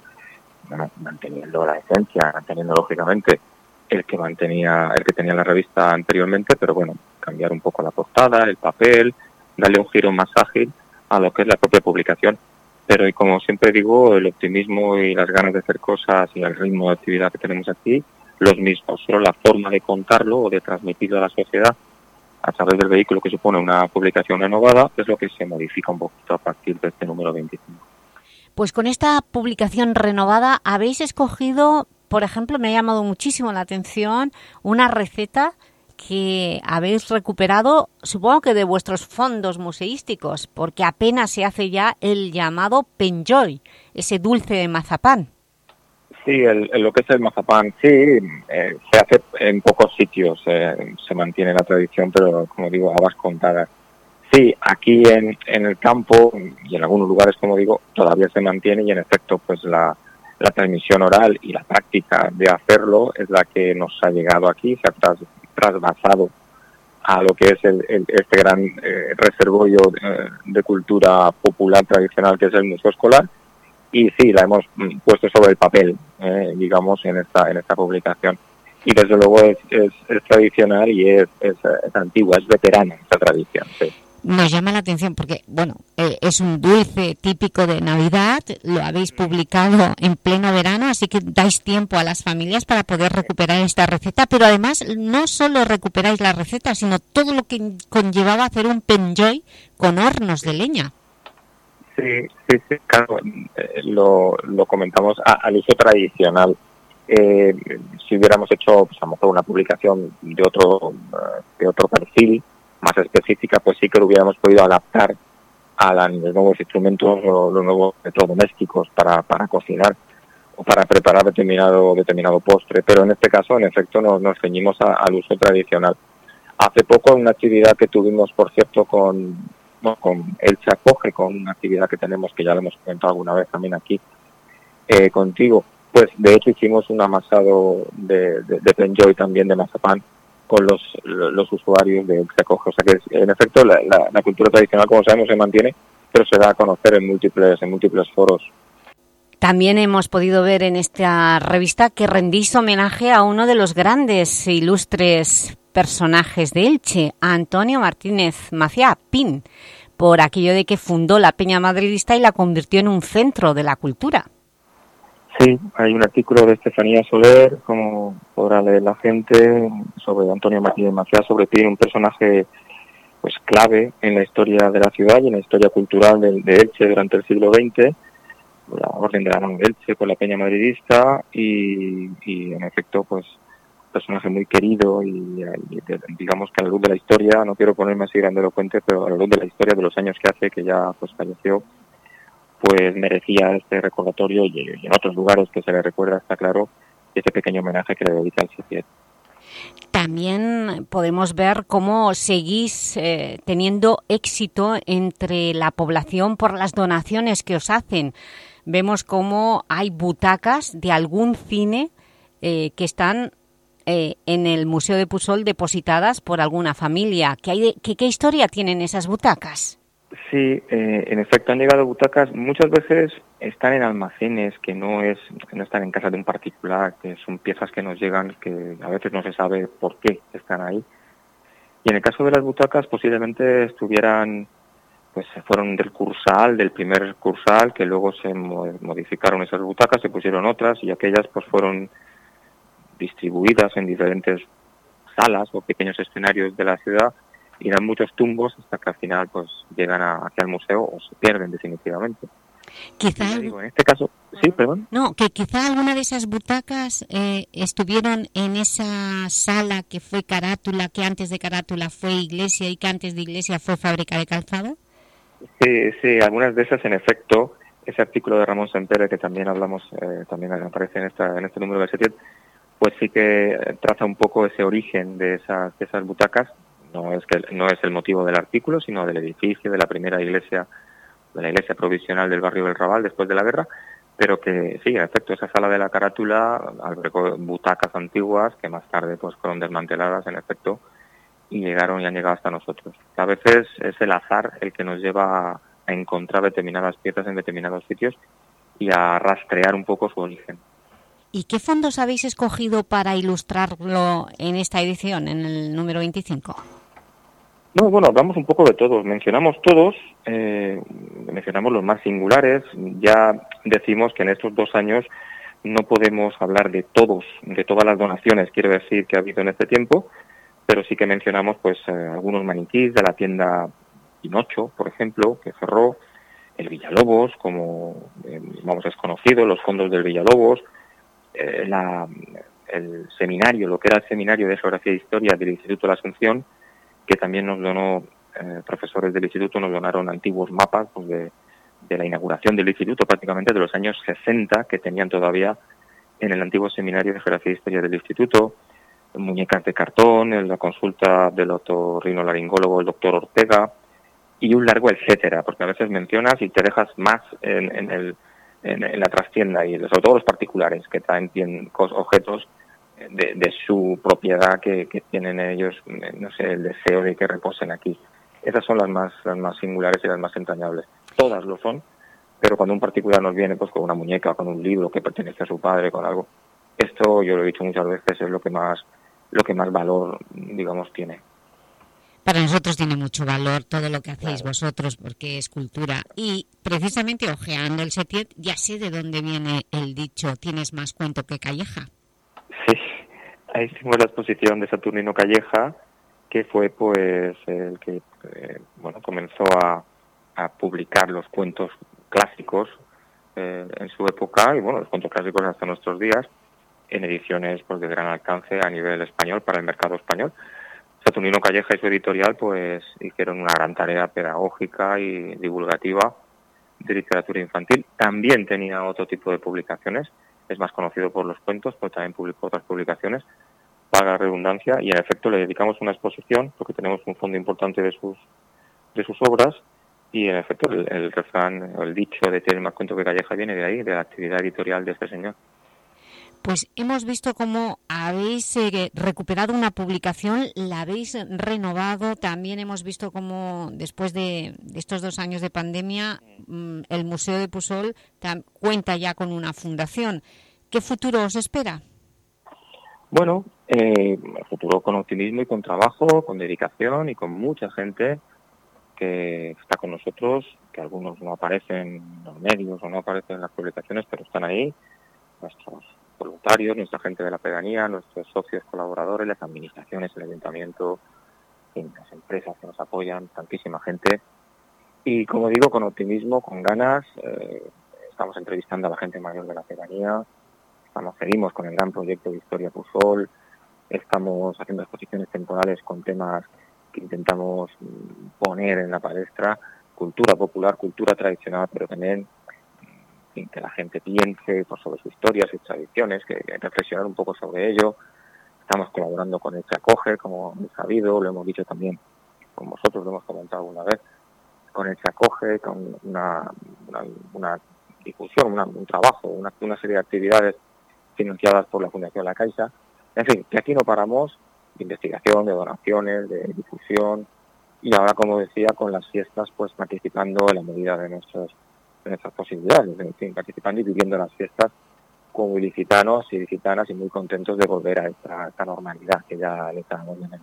bueno, manteniendo la esencia, manteniendo lógicamente el que mantenía, el que tenía la revista anteriormente, pero bueno, cambiar un poco la portada, el papel, darle un giro más ágil a lo que es la propia publicación. Pero y como siempre digo, el optimismo y las ganas de hacer cosas y el ritmo de actividad que tenemos aquí los mismos, solo la forma de contarlo o de transmitirlo a la sociedad a través del vehículo que supone una publicación renovada es lo que se modifica un poquito a partir de este número 25. Pues con esta publicación renovada habéis escogido, por ejemplo, me ha llamado muchísimo la atención, una receta que habéis recuperado, supongo que de vuestros fondos museísticos, porque apenas se hace ya el llamado penjoy, ese dulce de mazapán. Sí, el, lo que es el mazapán, sí, eh, se hace en pocos sitios, eh, se mantiene la tradición, pero como digo, habas contadas. Sí, aquí en, en el campo y en algunos lugares, como digo, todavía se mantiene y en efecto, pues la, la transmisión oral y la práctica de hacerlo es la que nos ha llegado aquí, se ha tras- trasvasado a lo que es el, el- este gran eh, reservorio eh, de cultura popular tradicional que es el museo escolar y sí, la hemos mm, puesto sobre el papel, eh, digamos, en esta, en esta publicación. Y desde luego es, es, es tradicional y es, es, antigua, es veterana esta tradición. sí. Nos llama la atención porque, bueno, eh, es un dulce típico de Navidad, lo habéis publicado en pleno verano, así que dais tiempo a las familias para poder recuperar esta receta, pero además no solo recuperáis la receta, sino todo lo que conllevaba hacer un penjoy con hornos de leña. Sí, sí, sí, claro, eh, lo, comentamos al uso tradicional. Eh, si hubiéramos hecho pues, a lo mejor una publicación de otro, eh, de otro perfil más específica, pues sí que lo hubiéramos podido adaptar a los nuevos instrumentos o los nuevos electrodomésticos para, para cocinar o para preparar determinado determinado postre. Pero en este caso, en efecto, nos, ceñimos al uso tradicional. Hace poco una actividad que tuvimos, por cierto, con, bueno, con Elche Acoge, con una actividad que tenemos que ya lo hemos comentado alguna vez también aquí eh, contigo, pues de hecho hicimos un amasado de, de, Penjoy también de mazapán con los, los usuarios de Elche Acoge. O sea que en efecto la, la- la cultura tradicional, como sabemos, se mantiene, pero se da a conocer en múltiples, en múltiples foros. También hemos podido ver en esta revista que rendís homenaje a uno de los grandes e ilustres personajes de Elche, Antonio Martínez Maciá, PIN, por aquello de que fundó la Peña Madridista y la convirtió en un centro de la cultura. Sí, hay un artículo de Estefanía Soler, como podrá leer la gente, sobre Antonio Martínez Maciá, sobre Pin, un personaje pues clave en la historia de la ciudad y en la historia cultural de, de Elche durante el siglo XX, la Orden de la Mano de Elche con la Peña Madridista y, y, en efecto pues personaje muy querido y, digamos que a la luz de la historia, no quiero ponerme así grandelocuente, pero a la luz de la historia de los años que hace que ya pues falleció, pues merecía este recordatorio y, en otros lugares que se le recuerda, está claro, ese pequeño homenaje que le dedica el CICIET. También podemos ver cómo seguís eh, teniendo éxito entre la población por las donaciones que os hacen. Vemos cómo hay butacas de algún cine eh, que están eh, en el Museo de Pusol depositadas por alguna familia. ¿Qué, hay de- qué- historia tienen esas butacas? Sí, eh, en efecto han llegado butacas. Muchas veces están en almacenes que no es no están en casa de un particular, que son piezas que nos llegan que a veces no se sabe por qué están ahí. Y en el caso de las butacas posiblemente estuvieran, pues fueron del cursal, del primer cursal, que luego se mo- modificaron esas butacas, se pusieron otras y aquellas pues fueron distribuidas en diferentes salas o pequeños escenarios de la ciudad y dan muchos tumbos hasta que al final pues llegan a, hacia el museo o se pierden definitivamente. Quizá, digo, en este caso, sí, perdón. no, que quizá alguna de esas butacas eh, estuvieron en esa sala que fue carátula, que antes de carátula fue iglesia y que antes de iglesia fue fábrica de calzado. Sí, sí, algunas de esas en efecto, ese artículo de Ramón Sempere que también hablamos, eh, también aparece en, esta, en este número de Setiet, pues sí que traza un poco ese origen de esas, butacas. No es, que, no es el motivo del artículo, sino del edificio de la primera iglesia, de la iglesia provisional del barrio del Raval después de la guerra, pero que sí, en efecto, esa sala de la carátula albergó butacas antiguas que más tarde pues fueron desmanteladas, en efecto, y llegaron y han llegado hasta nosotros. A veces es el azar el que nos lleva a encontrar determinadas piezas en determinados sitios y a rastrear un poco su origen. ¿Y qué fondos habéis escogido para ilustrarlo en esta edición, en el número 25? No, bueno, hablamos un poco de todos. Mencionamos todos, eh, mencionamos los más singulares. Ya decimos que en estos dos años no podemos hablar de todos, de todas las donaciones, quiero decir, que ha habido en este tiempo, pero sí que mencionamos pues eh, algunos maniquís de la tienda Pinocho, por ejemplo, que cerró, el Villalobos, como eh, vamos es conocido, los fondos del Villalobos, eh, la, el seminario, lo que era el seminario de geografía e historia del Instituto de la Asunción, que también nos donó, eh, profesores del instituto nos donaron antiguos mapas pues, de, la inauguración del instituto, prácticamente de los años 60, que tenían todavía en el antiguo seminario de geografía e historia del instituto, muñecas de cartón, la consulta del otorrinolaringólogo el doctor Ortega, y un largo etcétera, porque a veces mencionas y te dejas más en, en el, en, la trastienda, y sobre todo los particulares, que traen objetos de, de su propiedad que, que tienen ellos, eh, no sé, el deseo de que reposen aquí. Esas son las más, las más singulares y las más entrañables. Todas lo son, pero cuando un particular nos viene pues con una muñeca, con un libro que pertenece a su padre, con algo, esto yo lo he dicho muchas veces es lo que más, lo que más valor, digamos, tiene. Para nosotros tiene mucho valor todo lo que hacéis vosotros porque es cultura. Y precisamente ojeando el Setiet ya sé de dónde viene el dicho tienes más cuento que calleja. Sí, ahí hicimos la exposición de Saturnino Calleja, que fue pues el que eh, bueno comenzó a, a publicar los cuentos clásicos eh, en su época y bueno los cuentos clásicos hasta nuestros días en ediciones pues de gran alcance a nivel español para el mercado español. Saturnino Calleja y su editorial pues hicieron una gran tarea pedagógica y divulgativa de literatura infantil. También tenía otro tipo de publicaciones, es más conocido por los cuentos, pero también publicó otras publicaciones, para la redundancia, y en efecto le dedicamos una exposición, porque tenemos un fondo importante de sus, de sus obras, y en efecto el, el refrán, el dicho de tener más cuento que calleja viene de ahí, de la actividad editorial de este señor. Pues hemos visto cómo habéis eh, recuperado una publicación, la habéis renovado, también hemos visto cómo después de, estos dos años de pandemia mm, el Museo de Pusol cuenta ya con una fundación. ¿Qué futuro os espera? Bueno, eh, el futuro con optimismo y con trabajo, con dedicación y con mucha gente que está con nosotros, que algunos no aparecen en los medios o no aparecen en las publicaciones, pero están ahí, nuestros voluntarios, nuestra gente de la pedanía, nuestros socios colaboradores, las administraciones, el ayuntamiento, las empresas que nos apoyan, tantísima gente. Y como digo, con optimismo, con ganas, eh, estamos entrevistando a la gente mayor de la pedanía, estamos, seguimos con el gran proyecto de Historia Pusol, estamos haciendo exposiciones temporales con temas que intentamos mm, poner en la palestra, cultura popular, cultura tradicional, pero también que la gente piense por sobre sus historias, sus tradiciones, que, reflexionar un poco sobre ello. Estamos colaborando con el Se Acoge, como he sabido, lo hemos dicho también con vosotros, lo hemos comentado alguna vez, con el Se Acoge, con una, una, una difusión, una- un trabajo, una, una serie de actividades financiadas por la Fundación La Caixa. En fin, que aquí no paramos de investigación, de donaciones, de difusión y ahora, como decía, con las fiestas, pues participando en la medida de, nuestros, de nuestras posibilidades, en fin, participando y viviendo las fiestas como ilicitanos y ilicitanas y muy contentos de volver a esta, esta normalidad que ya le estamos menos.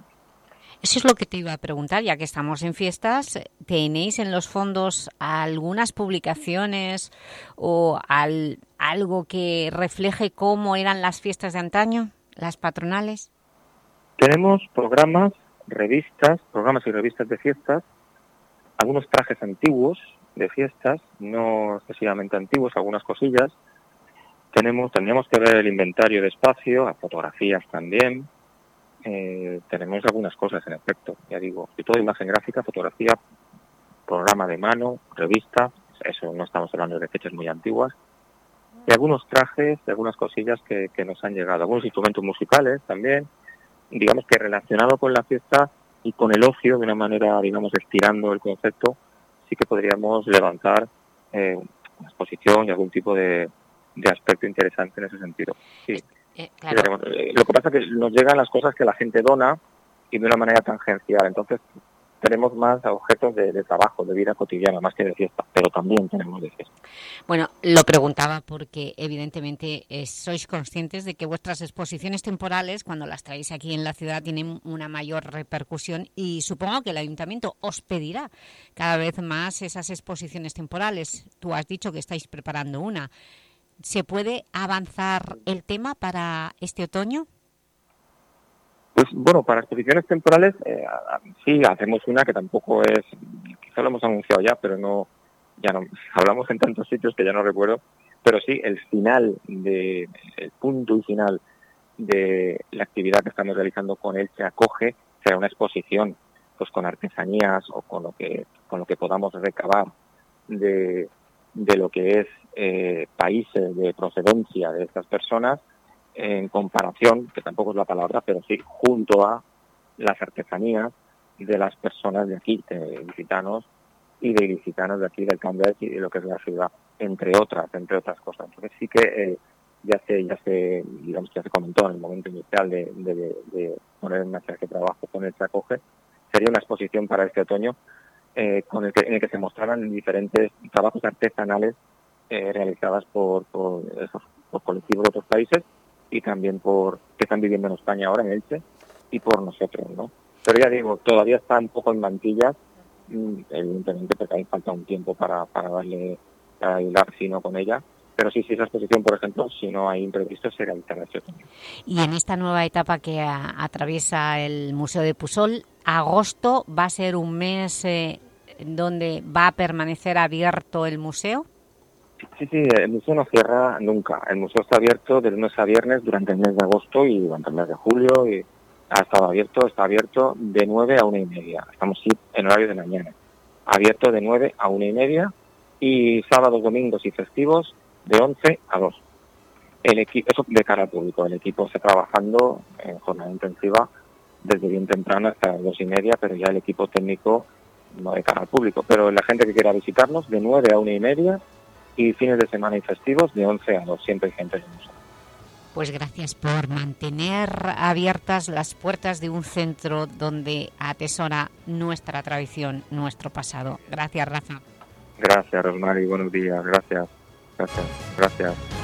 Eso es lo que te iba a preguntar, ya que estamos en fiestas, ¿tenéis en los fondos algunas publicaciones o al- algo que refleje cómo eran las fiestas de antaño, las patronales? Tenemos programas, revistas, programas y revistas de fiestas, algunos trajes antiguos de fiestas, no excesivamente antiguos, algunas cosillas. Tenemos, tendríamos que ver el inventario de espacio, a fotografías también. Eh, tenemos algunas cosas en efecto, ya digo, de todo imagen gráfica, fotografía, programa de mano, revista, eso no estamos hablando de fechas muy antiguas, y algunos trajes, y algunas cosillas que, que nos han llegado, algunos instrumentos musicales también, digamos que relacionado con la fiesta y con el ocio, de una manera, digamos, estirando el concepto, sí que podríamos levantar eh, una exposición y algún tipo de, de aspecto interesante en ese sentido. Sí. Eh, Sí, tenemos- eh, Lo que pasa es que nos llegan las cosas que la gente dona y de una manera tangencial. Entonces, tenemos más objetos de, trabajo, de vida cotidiana, más que de fiesta, pero también tenemos de fiesta. Bueno, lo preguntaba porque evidentemente eh, sois conscientes de que vuestras exposiciones temporales, cuando las traéis aquí en la ciudad, tienen una mayor repercusión y supongo que el Ayuntamiento os pedirá cada vez más esas exposiciones temporales. Tú has dicho que estáis preparando una. ¿Se puede avanzar el tema para este otoño? Pues bueno, para exposiciones temporales, eh, sí, hacemos una que tampoco es, quizá lo hemos anunciado ya, pero no, ya no, [LAUGHS] hablamos en tantos sitios que ya no recuerdo, pero sí, el final, de, el punto y final de la actividad que estamos realizando con él se acoge, será una exposición pues con artesanías o con lo que, con lo que podamos recabar de, de lo que es eh, países de procedencia de estas personas en comparación, que tampoco es la palabra, pero sí junto a las artesanías de las personas de aquí, de ilicitanos y de ilicitanos de aquí del Cambridge y de lo que es la ciudad, entre otras, entre otras cosas. Entonces sí que eh, ya se, ya se, digamos que ya se comentó en el momento inicial de, poner en marcha este trabajo con el Chacoge, sería una exposición para este otoño eh, con el que, en el que se mostraran diferentes trabajos artesanales eh, realizadas por, por, por colectivos de otros países y también por que están viviendo en España ahora, en Elche, y por nosotros, ¿no? Pero ya digo, todavía está un poco en mantillas, mm, evidentemente porque ahí falta un tiempo para, para darle, para con ella, pero sí, sí, esa exposición, por ejemplo, si no hay imprevistos, se realizará este otoño. Y en esta nueva etapa que a- atraviesa el Museo de Pusol, agosto va a ser un mes eh, donde va a permanecer abierto el museo. Sí, sí, el museo no cierra nunca. El museo está abierto de lunes a viernes durante el mes de agosto y durante el mes de julio. Y ha estado abierto, está abierto de 9 a una y media. Estamos en horario de mañana. Abierto de 9 a una y media y sábados, domingos y festivos de 11 a 2. El equipo, eso de cara al público. El equipo está trabajando en jornada intensiva desde bien temprano hasta las dos y media, pero ya el equipo técnico no de cara al público. Pero la gente que quiera visitarnos de 9 a una y media y fines de semana y festivos de 11 a 2, siempre hay gente en el museo. Pues gracias por mantener abiertas las puertas de un centro donde atesora nuestra tradición, nuestro pasado. Gracias, Rafa. Gracias, Rosmary, buenos días, gracias, gracias, gracias.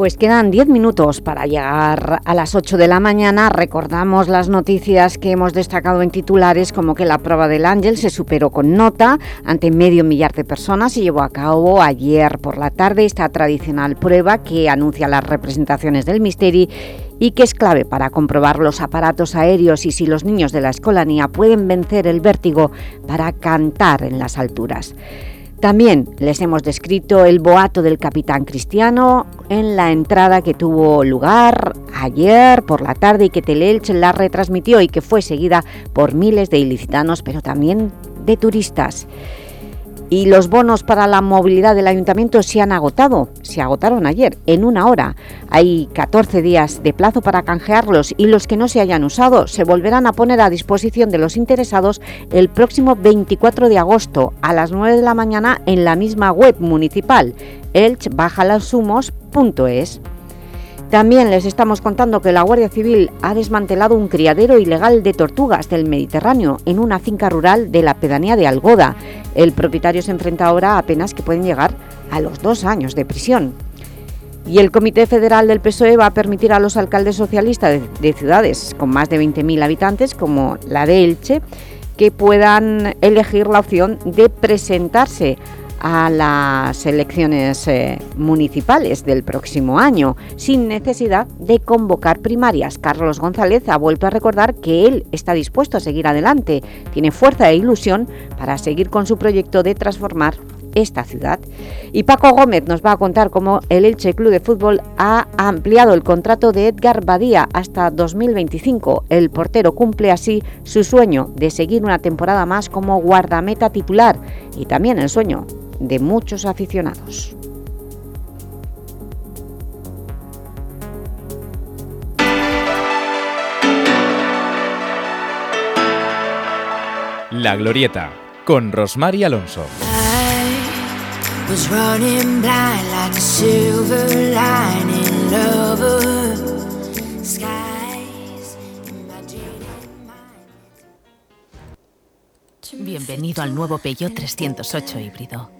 Pues quedan 10 minutos para llegar a las 8 de la mañana. Recordamos las noticias que hemos destacado en titulares, como que la prueba del Ángel se superó con nota ante medio millar de personas y llevó a cabo ayer por la tarde esta tradicional prueba que anuncia las representaciones del Misteri y que es clave para comprobar los aparatos aéreos y si los niños de la escolanía pueden vencer el vértigo para cantar en las alturas. También les hemos descrito el boato del capitán Cristiano en la entrada que tuvo lugar ayer por la tarde y que Teleelch la retransmitió y que fue seguida por miles de ilicitanos, pero también de turistas. Y los bonos para la movilidad del Ayuntamiento se han agotado, se agotaron ayer, en una hora. Hay 14 días de plazo para canjearlos y los que no se hayan usado se volverán a poner a disposición de los interesados el próximo 24 de agosto a las 9 de la mañana en la misma web municipal, elchbajalasumos.es. También les estamos contando que la Guardia Civil ha desmantelado un criadero ilegal de tortugas del Mediterráneo en una finca rural de la pedanía de Algoda. El propietario se enfrenta ahora a apenas que pueden llegar a los dos años de prisión. Y el Comité Federal del PSOE va a permitir a los alcaldes socialistas de, de ciudades con más de 20.000 habitantes, como la de Elche, que puedan elegir la opción de presentarse a las elecciones eh, municipales del próximo año, sin necesidad de convocar primarias. Carlos González ha vuelto a recordar que él está dispuesto a seguir adelante, tiene fuerza e ilusión para seguir con su proyecto de transformar esta ciudad. Y Paco Gómez nos va a contar cómo el Elche Club de Fútbol ha ampliado el contrato de Edgar Badía hasta 2025. El portero cumple así su sueño de seguir una temporada más como guardameta titular y también el sueño de muchos aficionados. La Glorieta, con Rosmar y Alonso. Bienvenido al nuevo Peugeot 308 híbrido.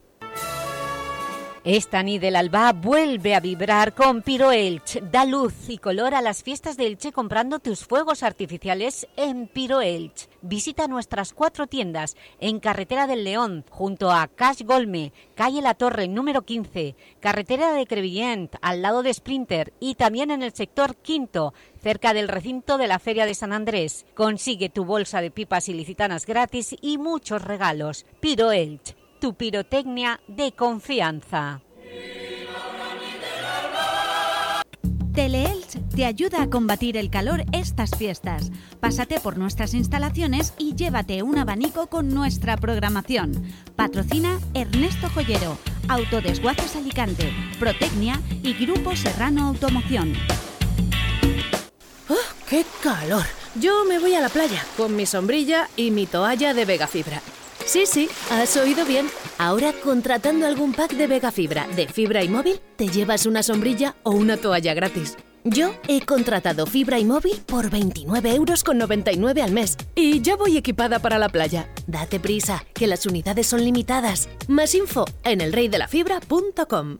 Esta ni del Alba vuelve a vibrar con Piro Elche. Da luz y color a las fiestas de Elche comprando tus fuegos artificiales en Piro Elche. Visita nuestras cuatro tiendas en Carretera del León, junto a Cash Golme, Calle La Torre, número 15, Carretera de Crevillent, al lado de Sprinter y también en el sector quinto, cerca del recinto de la Feria de San Andrés. Consigue tu bolsa de pipas ilicitanas gratis y muchos regalos. Piro Elche tu pirotecnia de confianza. Teleelch te ayuda a combatir el calor estas fiestas. Pásate por nuestras instalaciones y llévate un abanico con nuestra programación. Patrocina Ernesto Joyero, Autodesguaces Alicante, Protecnia y Grupo Serrano Automoción. ¡Oh, ¡Qué calor! Yo me voy a la playa con mi sombrilla y mi toalla de Vega Fibra. Sí, sí, has oído bien. Ahora contratando algún pack de Vega Fibra de fibra y móvil, te llevas una sombrilla o una toalla gratis. Yo he contratado fibra y móvil por 29 euros con 99 al mes y ya voy equipada para la playa. Date prisa, que las unidades son limitadas. Más info en elreydelafibra.com.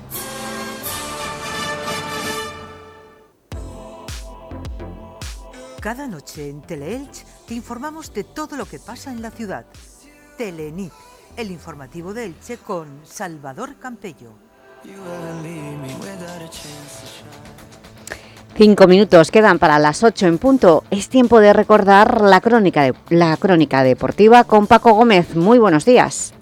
Cada noche en Teleelch te informamos de todo lo que pasa en la ciudad. Telenit, el informativo de Elche con Salvador Campello. Cinco minutos quedan para las ocho en punto. Es tiempo de recordar la crónica, de, la crónica deportiva con Paco Gómez. Muy buenos días.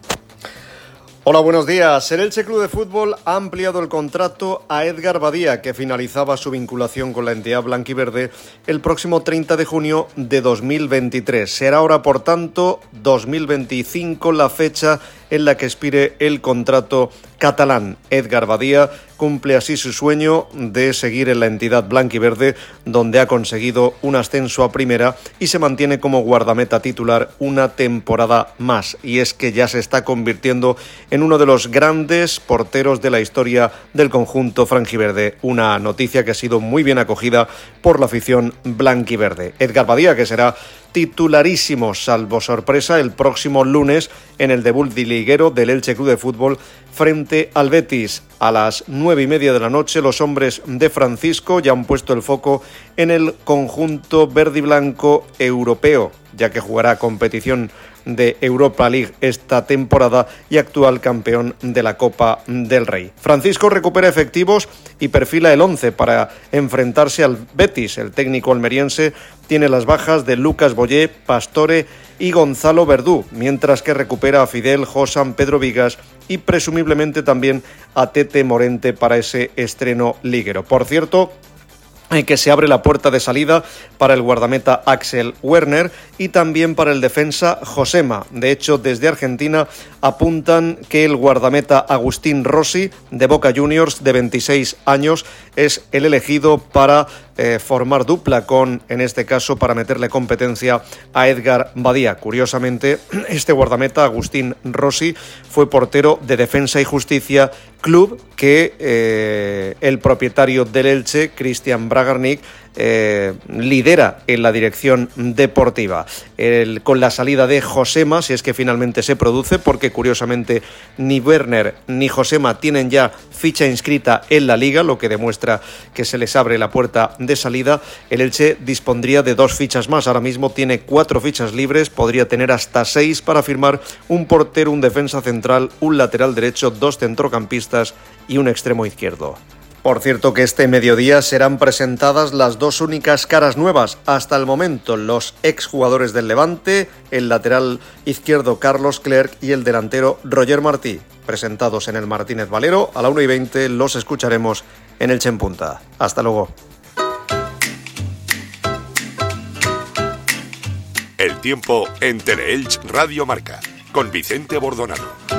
Hola, buenos días. El Elche Club de Fútbol ha ampliado el contrato a Edgar Badía, que finalizaba su vinculación con la entidad blanquiverde el próximo 30 de junio de 2023. Será ahora, por tanto, 2025 la fecha en la que expire el contrato catalán. Edgar Badía cumple así su sueño de seguir en la entidad blanquiverde, donde ha conseguido un ascenso a primera y se mantiene como guardameta titular una temporada más. Y es que ya se está convirtiendo en uno de los grandes porteros de la historia del conjunto franjiverde. Una noticia que ha sido muy bien acogida por la afición blanquiverde. Edgar Badía, que será titularísimo, salvo sorpresa, el próximo lunes en el debut de liguero del Elche Club de Fútbol frente al Betis. A las nueve y media de la noche, los hombres de Francisco ya han puesto el foco en el conjunto verde y blanco europeo, ya que jugará competición de Europa League esta temporada y actual campeón de la Copa del Rey. Francisco recupera efectivos y perfila el 11 para enfrentarse al Betis. El técnico almeriense tiene las bajas de Lucas Boyé, Pastore y Gonzalo Verdú, mientras que recupera a Fidel, Josan, Pedro Vigas y presumiblemente también a Tete Morente para ese estreno liguero. Por cierto, que se abre la puerta de salida para el guardameta Axel Werner y también para el defensa Josema. De hecho, desde Argentina apuntan que el guardameta Agustín Rossi de Boca Juniors de 26 años es el elegido para eh, formar dupla con, en este caso, para meterle competencia a Edgar Badía. Curiosamente, [CLEARS THROAT] este guardameta, Agustín Rossi, fue portero de Defensa y Justicia, club que eh, el propietario del Elche, Cristian Bragarnik, eh, lidera en la dirección deportiva. con la salida de Josema, si es que finalmente se produce, porque curiosamente ni Werner ni Josema tienen ya ficha inscrita en la liga, lo que demuestra que se les abre la puerta de salida. El Elche dispondría de dos fichas más. Ahora mismo tiene cuatro fichas libres, podría tener hasta seis para firmar un portero, un defensa central, un lateral derecho, dos centrocampistas y un extremo izquierdo. Por cierto que este mediodía serán presentadas las dos únicas caras nuevas hasta el momento, los exjugadores del Levante, el lateral izquierdo Carlos Clerc y el delantero Roger Martí, presentados en el Martínez Valero a la 1 y 20 los escucharemos en el Chempunta. Hasta luego. El tiempo en Teleelch Radio Marca con Vicente Bordonado.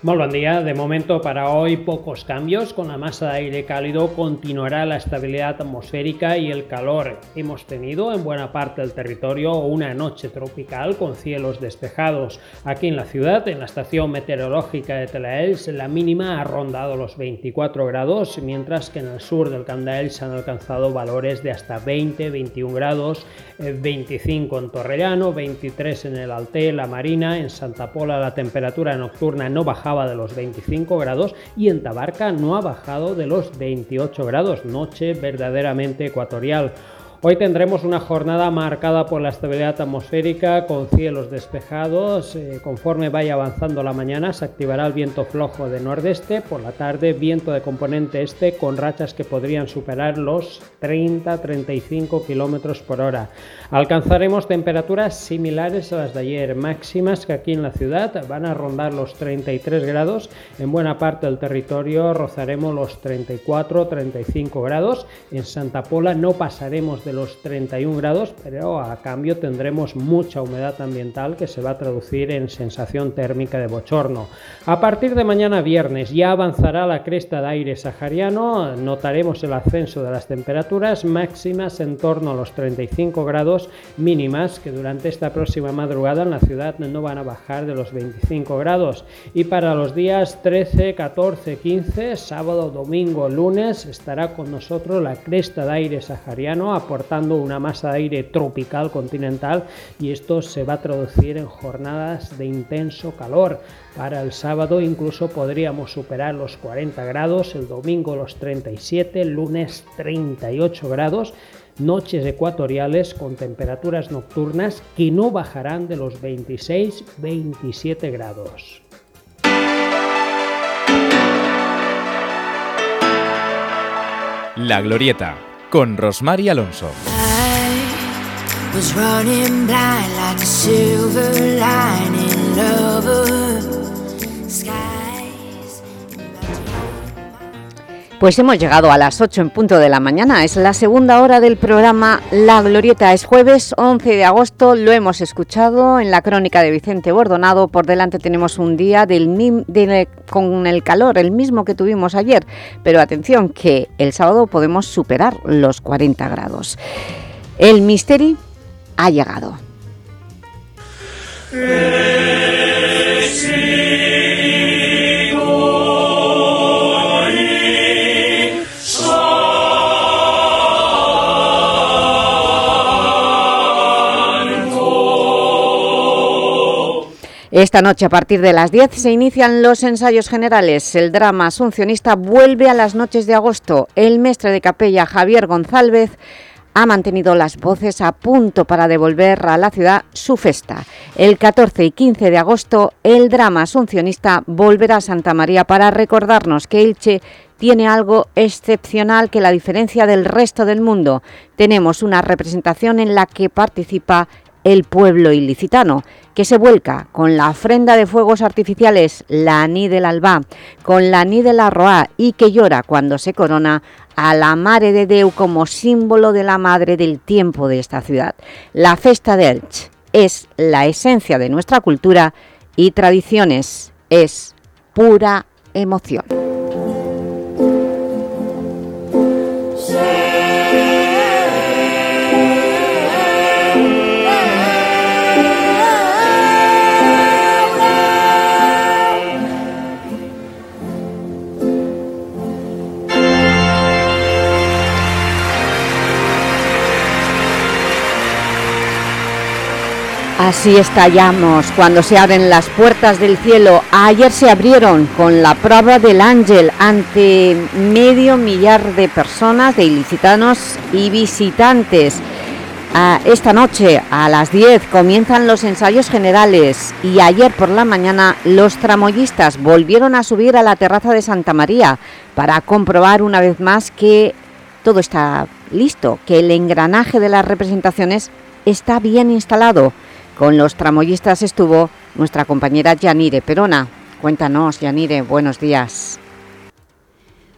Muy buen día. De momento para hoy pocos cambios. Con la masa de aire cálido continuará la estabilidad atmosférica y el calor. Hemos tenido en buena parte del territorio una noche tropical con cielos despejados. Aquí en la ciudad, en la estación meteorológica de Telaels, la mínima ha rondado los 24 grados, mientras que en el sur del Candael se han alcanzado valores de hasta 20-21 grados, 25 eh, en Torrellano, 23 en el Alté, La Marina, en Santa Pola la temperatura nocturna no baja de los 25 grados y en Tabarca no ha bajado de los 28 grados, noche verdaderamente ecuatorial. Hoy tendremos una jornada marcada por la estabilidad atmosférica con cielos despejados. Eh, conforme vaya avanzando la mañana se activará el viento flojo de nordeste. Por la tarde viento de componente este con rachas que podrían superar los 30-35 kilómetros por hora. Alcanzaremos temperaturas similares a las de ayer, máximas que aquí en la ciudad van a rondar los 33 grados. En buena parte del territorio rozaremos los 34-35 grados. En Santa Pola no pasaremos de los 31 grados, pero a cambio tendremos mucha humedad ambiental que se va a traducir en sensación térmica de bochorno. A partir de mañana viernes ya avanzará la cresta de aire sahariano, notaremos el ascenso de las temperaturas máximas en torno a los 35 grados mínimas que durante esta próxima madrugada en la ciudad no van a bajar de los 25 grados y para los días 13, 14, 15, sábado, domingo, lunes estará con nosotros la cresta de aire sahariano a por una masa de aire tropical continental y esto se va a traducir en jornadas de intenso calor. Para el sábado incluso podríamos superar los 40 grados, el domingo los 37, el lunes 38 grados noches ecuatoriales con temperaturas nocturnas que no bajarán de los 26-27 grados. La Glorieta, con Rosmar y Alonso. Pues hemos llegado a las 8 en punto de la mañana, es la segunda hora del programa La Glorieta, es jueves 11 de agosto, lo hemos escuchado en la crónica de Vicente Bordonado, por delante tenemos un día del, con el calor, el mismo que tuvimos ayer, pero atención que el sábado podemos superar los 40 grados. El Misteri ha llegado. Esta noche, a partir de las 10, se inician los ensayos generales. El drama asuncionista vuelve a las noches de agosto. El mestre de capella, Javier González, ha mantenido las voces a punto para devolver a la ciudad su festa. El 14 y 15 de agosto, el drama asuncionista volverá a Santa María para recordarnos que Elche tiene algo excepcional que la diferencia del resto del mundo. Tenemos una representación en la que participa el pueblo ilicitano, que se vuelca con la ofrenda de fuegos artificiales, la Aní del Alba, con la Aní de la Roa y que llora cuando se corona a la Mare de Deu como símbolo de la madre del tiempo de esta ciudad. La Festa d'Elch es la esencia de nuestra cultura y tradiciones, es pura emoción. Así estallamos cuando se abren las puertas del cielo. Ayer se abrieron con la prueba del ángel ante medio millar de personas, de ilicitanos y visitantes. esta noche a las 10 comienzan los ensayos generales y ayer por la mañana los tramoyistas volvieron a subir a la terraza de Santa María para comprobar una vez más que todo está listo, que el engranaje de las representaciones está bien instalado. Con los tramoyistas estuvo nuestra compañera Yanire Perona. Cuéntanos, Yanire, buenos días.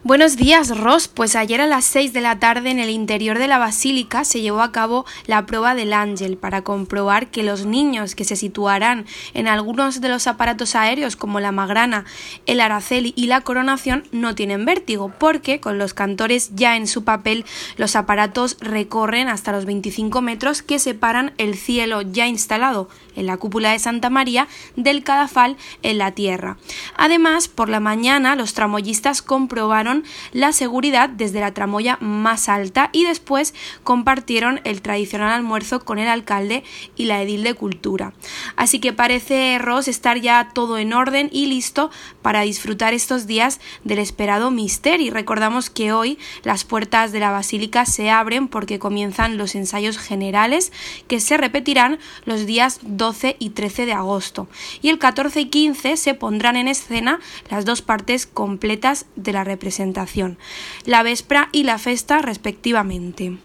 Buenos días, Ross. Pues ayer a las 6 de la tarde en el interior de la basílica se llevó a cabo la prueba del ángel para comprobar que los niños que se situarán en algunos de los aparatos aéreos como la magrana, el araceli y la coronación no tienen vértigo, porque con los cantores ya en su papel los aparatos recorren hasta los 25 metros que separan el cielo ya instalado en la cúpula de Santa María del cadafal en la tierra. Además, por la mañana los tramoyistas comprobaron la seguridad desde la tramoya más alta y después compartieron el tradicional almuerzo con el alcalde y la edil de cultura. Así que parece, Ross, estar ya todo en orden y listo para disfrutar estos días del esperado misterio. Y recordamos que hoy las puertas de la basílica se abren porque comienzan los ensayos generales que se repetirán los días 12 y 13 de agosto. Y el 14 y 15 se pondrán en escena las dos partes completas de la representación la Vespra y la Festa respectivamente.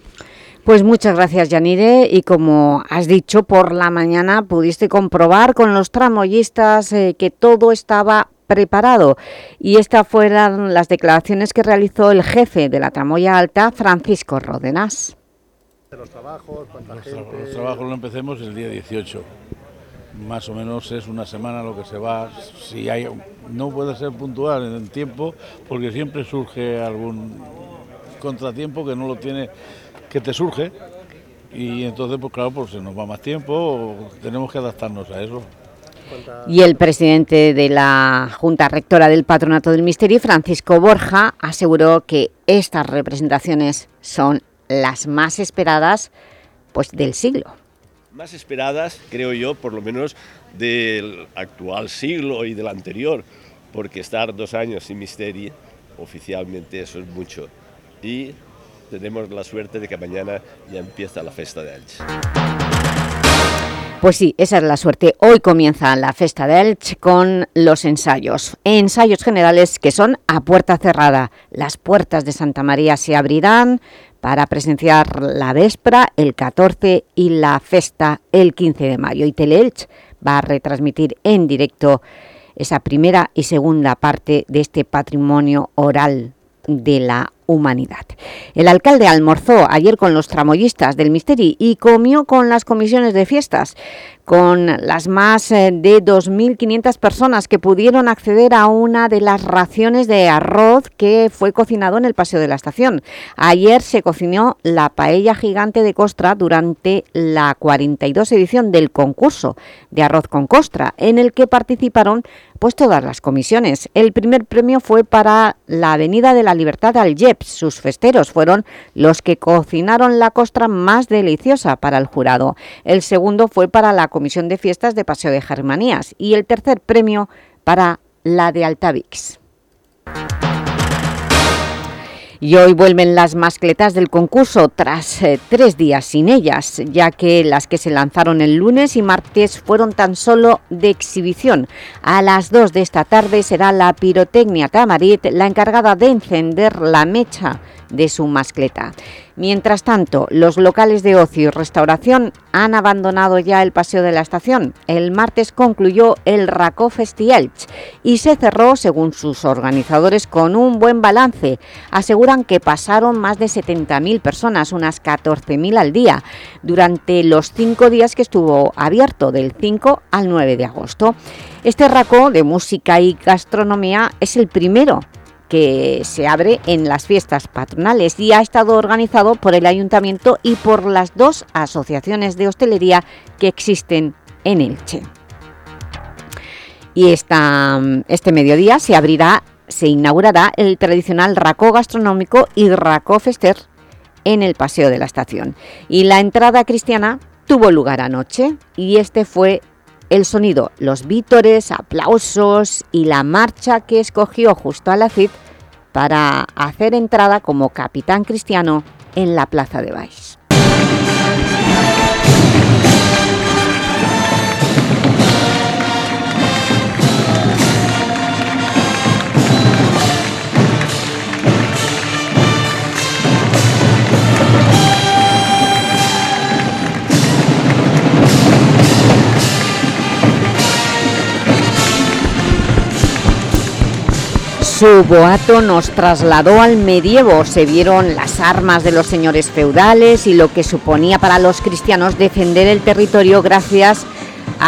Pues muchas gracias Yanire y como has dicho por la mañana pudiste comprobar con los tramoyistas eh, que todo estaba preparado y estas fueron las declaraciones que realizó el jefe de la tramoya alta Francisco Rodenas. Los trabajos, los trabajos lo empecemos el día 18 más o menos es una semana lo que se va, si hay, no puede ser puntual en el tiempo, porque siempre surge algún contratiempo que no lo tiene, que te surge, y entonces pues claro, pues se nos va más tiempo, tenemos que adaptarnos a eso. Y el presidente de la Junta Rectora del Patronato del Misterio, Francisco Borja, aseguró que estas representaciones son las más esperadas pues, del siglo. Más esperadas, creo yo, por lo menos del actual siglo y del anterior, porque estar dos años sin misterio, oficialmente eso es mucho. Y tenemos la suerte de que mañana ya empieza la festa de Elche. Pues sí, esa es la suerte. Hoy comienza la Festa de Elche con los ensayos. Ensayos generales que son a puerta cerrada. Las puertas de Santa María se abrirán para presenciar la Vespra el 14 y la Festa el 15 de mayo. Y Teleelch va a retransmitir en directo esa primera y segunda parte de este patrimonio oral de la humanidad. El alcalde almorzó ayer con los tramoyistas del Misteri y comió con las comisiones de fiestas con las más eh, de 2.500 personas que pudieron acceder a una de las raciones de arroz que fue cocinado en el Paseo de la Estación. Ayer se cocinó la paella gigante de costra durante la 42 edición del concurso de arroz con costra, en el que participaron pues todas las comisiones. El primer premio fue para la Avenida de la Libertad Algeps. Sus festeros fueron los que cocinaron la costra más deliciosa para el jurado. El segundo fue para la Comisión de Fiestas de Paseo de Germanías y el tercer premio para la de Altavix. Y hoy vuelven las mascletas del concurso tras eh, tres días sin ellas, ya que las que se lanzaron el lunes y martes fueron tan solo de exhibición. A las 2 de esta tarde será la pirotecnia Tamarit la encargada de encender la mecha de su mascleta. Mientras tanto, los locales de ocio y restauración han abandonado ya el paseo de la estación. El martes concluyó el Racó Festielch y se cerró, según sus organizadores, con un buen balance. Aseguran que pasaron más de 70.000 personas, unas 14.000 al día, durante los cinco días que estuvo abierto, del 5 al 9 de agosto. Este Racó de música y gastronomía es el primero que se abre en las fiestas patronales y ha estado organizado por el Ayuntamiento y por las dos asociaciones de hostelería que existen en Elche. Y este mediodía se abrirá, se inaugurará el tradicional racó gastronómico y racó fester en el Paseo de la Estación. Y la entrada cristiana tuvo lugar anoche y este fue el sonido, los vítores, aplausos y la marcha que escogió justo a la CID para hacer entrada como capitán cristiano en la Plaza de Baix. Su boato nos trasladó al medievo, se vieron las armas de los señores feudales y lo que suponía para los cristianos defender el territorio gracias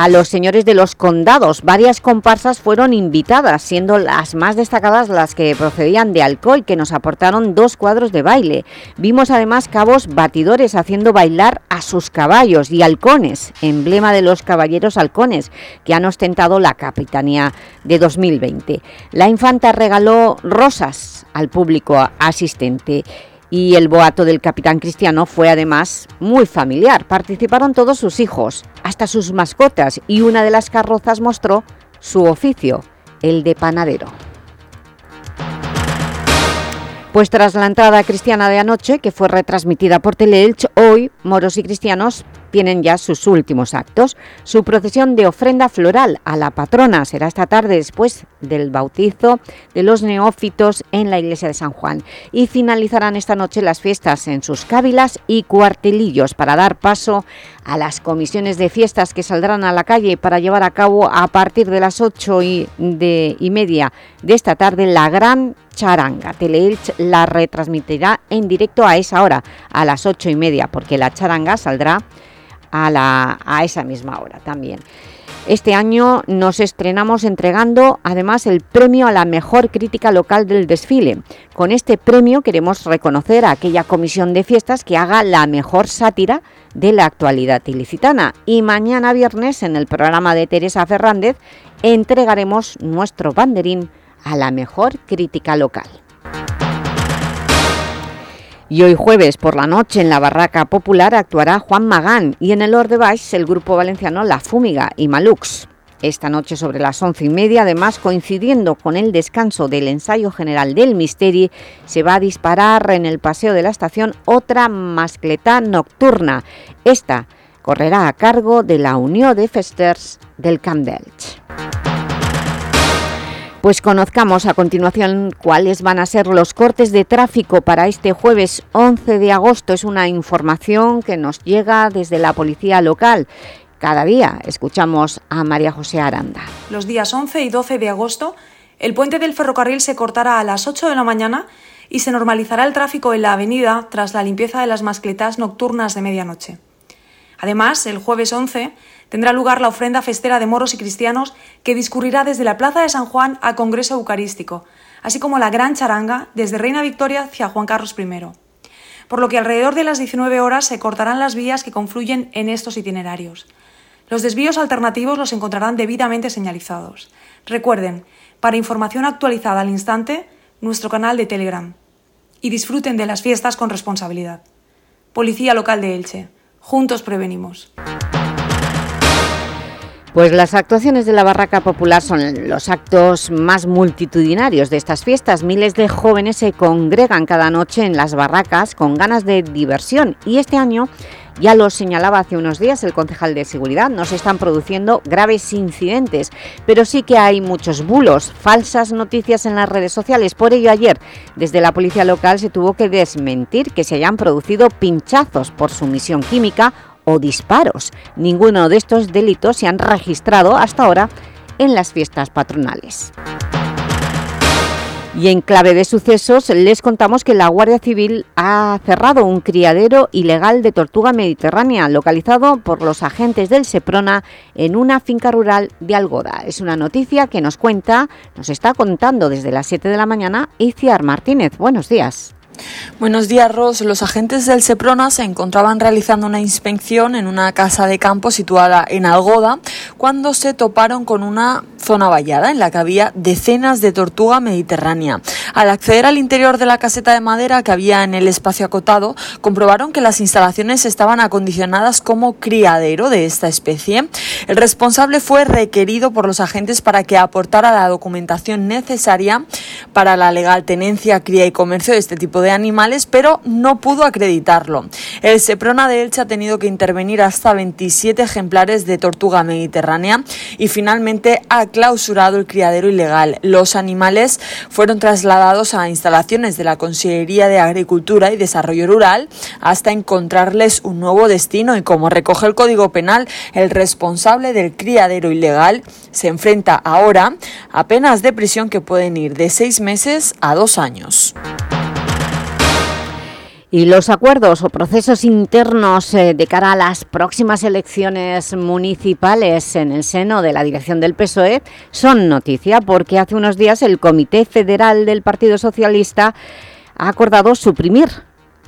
los señores de los condados. Varias comparsas fueron invitadas, siendo las más destacadas las que procedían de Alcoy, que nos aportaron dos cuadros de baile. Vimos además cabos batidores haciendo bailar a sus caballos y halcones, emblema de los caballeros halcones, que han ostentado la capitanía de 2020. La infanta regaló rosas al público asistente y el boato del capitán Cristiano fue además muy familiar. Participaron todos sus hijos, hasta sus mascotas, y una de las carrozas mostró su oficio, el de panadero. Pues tras la entrada cristiana de anoche, que fue retransmitida por Teleelch, hoy moros y cristianos tienen ya sus últimos actos. Su procesión de ofrenda floral a la patrona será esta tarde después del bautizo de los neófitos en la iglesia de San Juan y finalizarán esta noche las fiestas en sus cávilas y cuartelillos para dar paso a las comisiones de fiestas que saldrán a la calle para llevar a cabo a partir de las ocho y, media de esta tarde la gran charanga. Teleelch la retransmitirá en directo a esa hora, a las ocho y media, porque la charanga saldrá a, esa misma hora también. Este año nos estrenamos entregando además el premio a la mejor crítica local del desfile. Con este premio queremos reconocer a aquella comisión de fiestas que haga la mejor sátira de la actualidad ilicitana. Y mañana viernes en el programa de Teresa Fernández entregaremos nuestro banderín a la mejor crítica local. Y hoy jueves por la noche en la Barraca Popular actuará Juan Magán y en el Ordebais el grupo valenciano La Fúmiga y Malux. Esta noche sobre las once y media, además coincidiendo con el descanso del ensayo general del Misteri, se va a disparar en el paseo de la estación otra mascletá nocturna. Esta correrá a cargo de la Unión de Festers del Camp d'Elx. Pues conozcamos a continuación cuáles van a ser los cortes de tráfico para este jueves 11 de agosto. Es una información que nos llega desde la policía local. Cada día escuchamos a María José Aranda. Los días 11 y 12 de agosto, el puente del ferrocarril se cortará a las 8 de la mañana y se normalizará el tráfico en la avenida tras la limpieza de las mascletas nocturnas de medianoche. Además, el jueves 11 tendrá lugar la ofrenda festera de moros y cristianos que discurrirá desde la Plaza de San Juan al Congreso Eucarístico, así como la Gran Charanga desde Reina Victoria hacia Juan Carlos I. Por lo que alrededor de las 19 horas se cortarán las vías que confluyen en estos itinerarios. Los desvíos alternativos los encontrarán debidamente señalizados. Recuerden, para información actualizada al instante, nuestro canal de Telegram. Y disfruten de las fiestas con responsabilidad. Policía Local de Elche. Juntos prevenimos. Pues las actuaciones de la Barraca Popular son los actos más multitudinarios de estas fiestas. Miles de jóvenes se congregan cada noche en las barracas con ganas de diversión y este año, ya lo señalaba hace unos días el concejal de Seguridad, no se están produciendo graves incidentes, pero sí que hay muchos bulos, falsas noticias en las redes sociales. Por ello ayer, desde la policía local se tuvo que desmentir que se hayan producido pinchazos por sumisión química o disparos. Ninguno de estos delitos se han registrado hasta ahora en las fiestas patronales. Y en clave de sucesos les contamos que la Guardia Civil ha cerrado un criadero ilegal de tortuga mediterránea localizado por los agentes del Seprona en una finca rural de Algoda. Es una noticia que nos cuenta, nos está contando desde las 7 de la mañana Iciar Martínez. Buenos días. Buenos días, Ros. Los agentes del Seprona se encontraban realizando una inspección en una casa de campo situada en Algoda cuando se toparon con una zona vallada en la que había decenas de tortuga mediterránea. Al acceder al interior de la caseta de madera que había en el espacio acotado, comprobaron que las instalaciones estaban acondicionadas como criadero de esta especie. El responsable fue requerido por los agentes para que aportara la documentación necesaria para la legal tenencia, cría y comercio de este tipo de animales, pero no pudo acreditarlo. El Seprona de Elche ha tenido que intervenir hasta 27 ejemplares de tortuga mediterránea y finalmente ha clausurado el criadero ilegal. Los animales fueron trasladados a instalaciones de la Consellería de Agricultura y Desarrollo Rural hasta encontrarles un nuevo destino y como recoge el Código Penal, el responsable del criadero ilegal se enfrenta ahora a penas de prisión que pueden ir de seis meses a dos años. Y los acuerdos o procesos internos eh, de cara a las próximas elecciones municipales en el seno de la dirección del PSOE son noticia porque hace unos días el Comité Federal del Partido Socialista ha acordado suprimir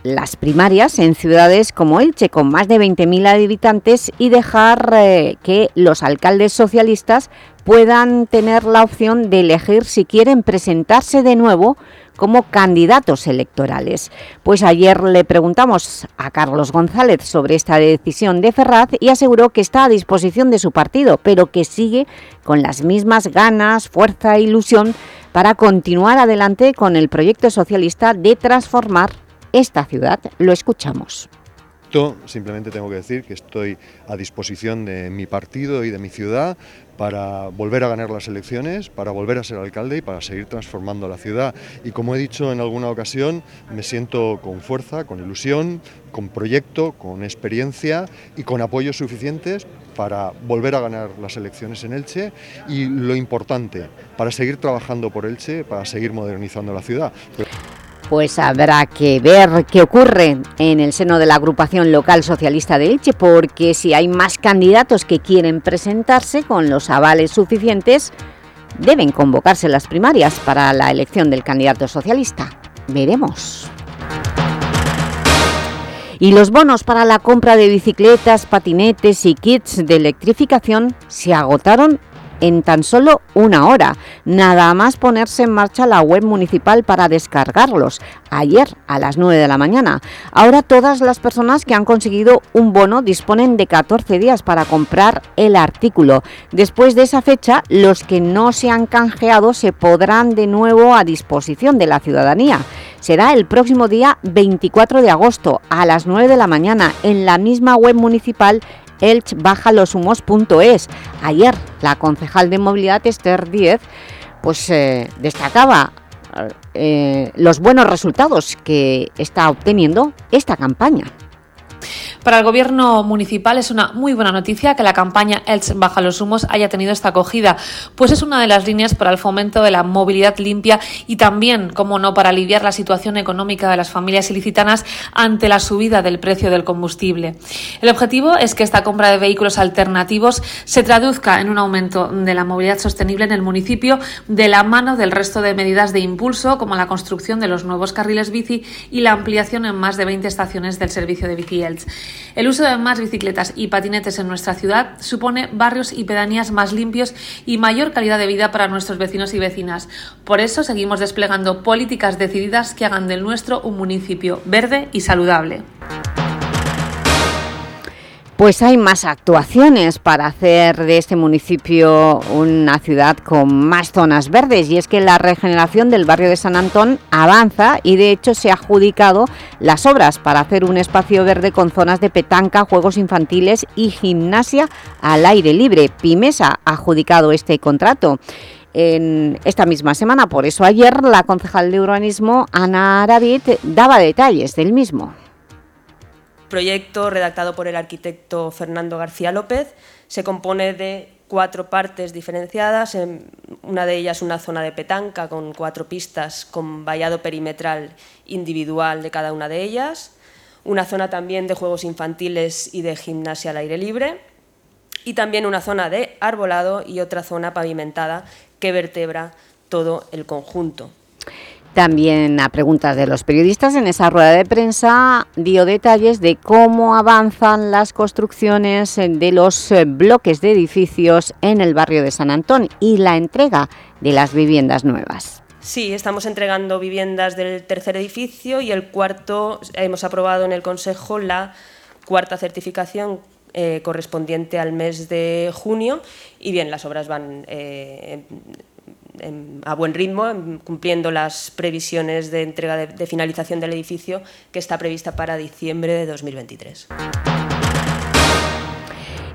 las primarias en ciudades como Elche, con más de 20.000 habitantes, y dejar eh, que los alcaldes socialistas puedan tener la opción de elegir si quieren presentarse de nuevo como candidatos electorales. Pues ayer le preguntamos a Carlos González sobre esta decisión de Ferraz y aseguró que está a disposición de su partido, pero que sigue con las mismas ganas, fuerza e ilusión para continuar adelante con el proyecto socialista de transformar esta ciudad. Lo escuchamos. Simplemente tengo que decir que estoy a disposición de mi partido y de mi ciudad para volver a ganar las elecciones, para volver a ser alcalde y para seguir transformando la ciudad. Y como he dicho en alguna ocasión, me siento con fuerza, con ilusión, con proyecto, con experiencia y con apoyos suficientes para volver a ganar las elecciones en Elche y lo importante, para seguir trabajando por Elche, para seguir modernizando la ciudad pues habrá que ver qué ocurre en el seno de la agrupación local socialista de Elche, porque si hay más candidatos que quieren presentarse con los avales suficientes, deben convocarse las primarias para la elección del candidato socialista. Veremos. Y los bonos para la compra de bicicletas, patinetes y kits de electrificación se agotaron en tan solo una hora. Nada más ponerse en marcha la web municipal para descargarlos, ayer a las 9 de la mañana. Ahora todas las personas que han conseguido un bono disponen de 14 días para comprar el artículo. Después de esa fecha, los que no se han canjeado se podrán de nuevo a disposición de la ciudadanía. Será el próximo día 24 de agosto a las 9 de la mañana en la misma web municipal elchbajalosumos.es. Ayer la concejal de movilidad Esther Díez pues, eh, destacaba eh, los buenos resultados que está obteniendo esta campaña. Para el gobierno municipal es una muy buena noticia que la campaña Elch Baja los Humos haya tenido esta acogida, pues es una de las líneas para el fomento de la movilidad limpia y también, como no, para aliviar la situación económica de las familias ilicitanas ante la subida del precio del combustible. El objetivo es que esta compra de vehículos alternativos se traduzca en un aumento de la movilidad sostenible en el municipio de la mano del resto de medidas de impulso, como la construcción de los nuevos carriles bici y la ampliación en más de 20 estaciones del servicio de bici Elch. El uso de más bicicletas y patinetes en nuestra ciudad supone barrios y pedanías más limpios y mayor calidad de vida para nuestros vecinos y vecinas. Por eso seguimos desplegando políticas decididas que hagan del nuestro un municipio verde y saludable. Pues hay más actuaciones para hacer de este municipio una ciudad con más zonas verdes y es que la regeneración del barrio de San Antón avanza y de hecho se ha adjudicado las obras para hacer un espacio verde con zonas de petanca, juegos infantiles y gimnasia al aire libre. Pimesa ha adjudicado este contrato en esta misma semana, por eso ayer la concejal de urbanismo Ana Aravid daba detalles del mismo proyecto redactado por el arquitecto Fernando García López. Se compone de cuatro partes diferenciadas, una de ellas una zona de petanca con cuatro pistas con vallado perimetral individual de cada una de ellas, una zona también de juegos infantiles y de gimnasia al aire libre, y también una zona de arbolado y otra zona pavimentada que vertebra todo el conjunto. También a preguntas de los periodistas en esa rueda de prensa dio detalles de cómo avanzan las construcciones de los eh, bloques de edificios en el barrio de San Antón y la entrega de las viviendas nuevas. Sí, estamos entregando viviendas del tercer edificio y el cuarto, hemos aprobado en el Consejo la cuarta certificación eh, correspondiente al mes de junio y bien, las obras van eh, a buen ritmo, cumpliendo las previsiones de entrega de, finalización del edificio que está prevista para diciembre de 2023.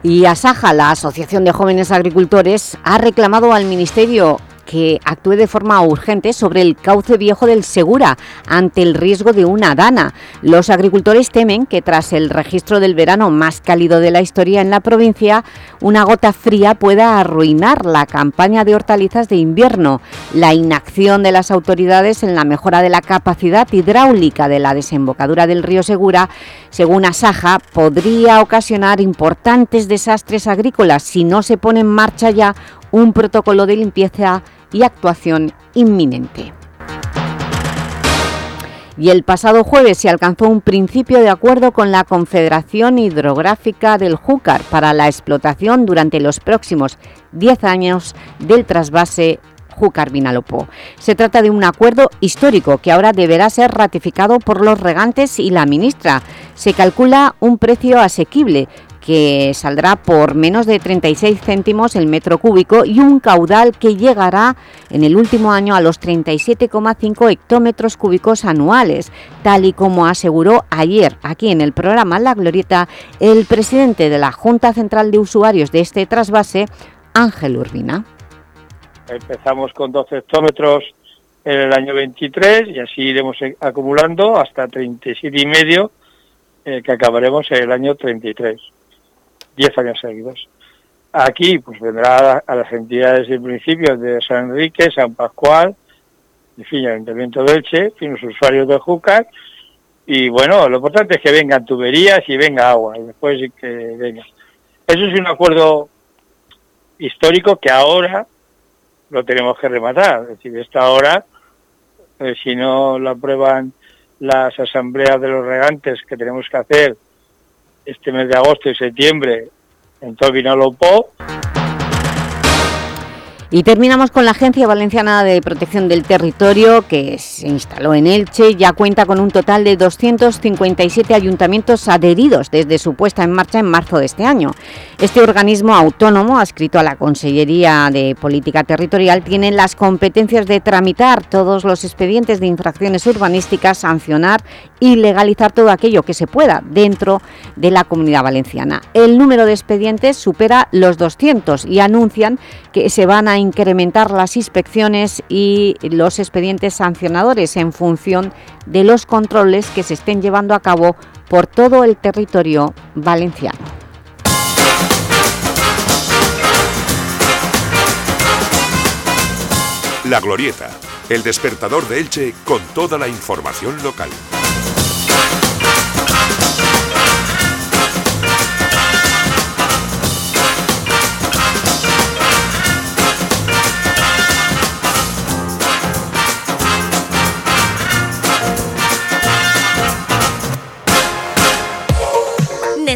Y Asaja, la Asociación de Jóvenes Agricultores, ha reclamado al Ministerio que actúe de forma urgente sobre el cauce viejo del Segura ante el riesgo de una dana. Los agricultores temen que tras el registro del verano más cálido de la historia en la provincia, una gota fría pueda arruinar la campaña de hortalizas de invierno. La inacción de las autoridades en la mejora de la capacidad hidráulica de la desembocadura del río Segura, según Asaja, podría ocasionar importantes desastres agrícolas si no se pone en marcha ya un protocolo de limpieza y actuación inminente. Y el pasado jueves se alcanzó un principio de acuerdo con la Confederación Hidrográfica del Júcar para la explotación durante los próximos 10 años del trasvase Júcar-Vinalopó. Se trata de un acuerdo histórico que ahora deberá ser ratificado por los regantes y la ministra. Se calcula un precio asequible que saldrá por menos de 36 céntimos el metro cúbico y un caudal que llegará en el último año a los 37,5 hectómetros cúbicos anuales, tal y como aseguró ayer aquí en el programa La Glorieta el presidente de la Junta Central de Usuarios de este trasvase, Ángel Urbina. Empezamos con 12 hectómetros en el año 23 y así iremos acumulando hasta 37 y medio eh, que acabaremos en el año 33. 10 años seguidos. Aquí pues vendrá a, las entidades y principios de San Enrique, San Pascual, en fin, Ayuntamiento de Elche, fin, los usuarios de Júcar, y bueno, lo importante es que vengan tuberías y venga agua, y después que venga. Eso es un acuerdo histórico que ahora lo tenemos que rematar, es decir, esta hora, eh, si no lo aprueban las asambleas de los regantes que tenemos que hacer este mes de agosto y septiembre en Po. Y terminamos con la Agencia Valenciana de Protección del Territorio, que se instaló en Elche, ya cuenta con un total de 257 ayuntamientos adheridos desde su puesta en marcha en marzo de este año. Este organismo autónomo, adscrito a la Consellería de Política Territorial, tiene las competencias de tramitar todos los expedientes de infracciones urbanísticas, sancionar y legalizar todo aquello que se pueda dentro de la Comunidad Valenciana. El número de expedientes supera los 200 y anuncian que se van a incrementar las inspecciones y los expedientes sancionadores en función de los controles que se estén llevando a cabo por todo el territorio valenciano. La Glorieta, el despertador de Elche con toda la información local.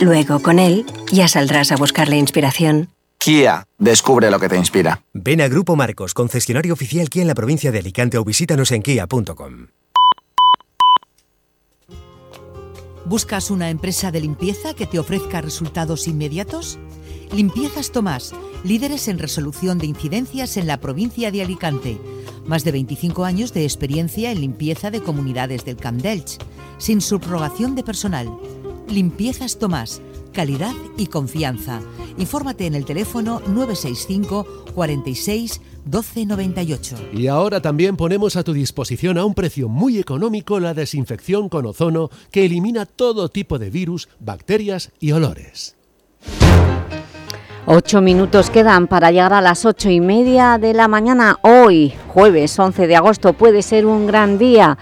Luego, con él, ya saldrás a buscar la inspiración. Kia, descubre lo que te inspira. Ven a Grupo Marcos, concesionario oficial Kia en la provincia de Alicante o visítanos en kia.com. ¿Buscas una empresa de limpieza que te ofrezca resultados inmediatos? Limpiezas Tomás, líderes en resolución de incidencias en la provincia de Alicante. Más de 25 años de experiencia en limpieza de comunidades del Camp Delch, sin subrogación de personal Limpiezas Tomás, calidad y confianza. Infórmate en el teléfono 965 46 1298. Y ahora también ponemos a tu disposición a un precio muy económico la desinfección con ozono que elimina todo tipo de virus, bacterias y olores. Ocho minutos quedan para llegar a las ocho y media de la mañana. Hoy, jueves 11 de agosto, puede ser un gran día.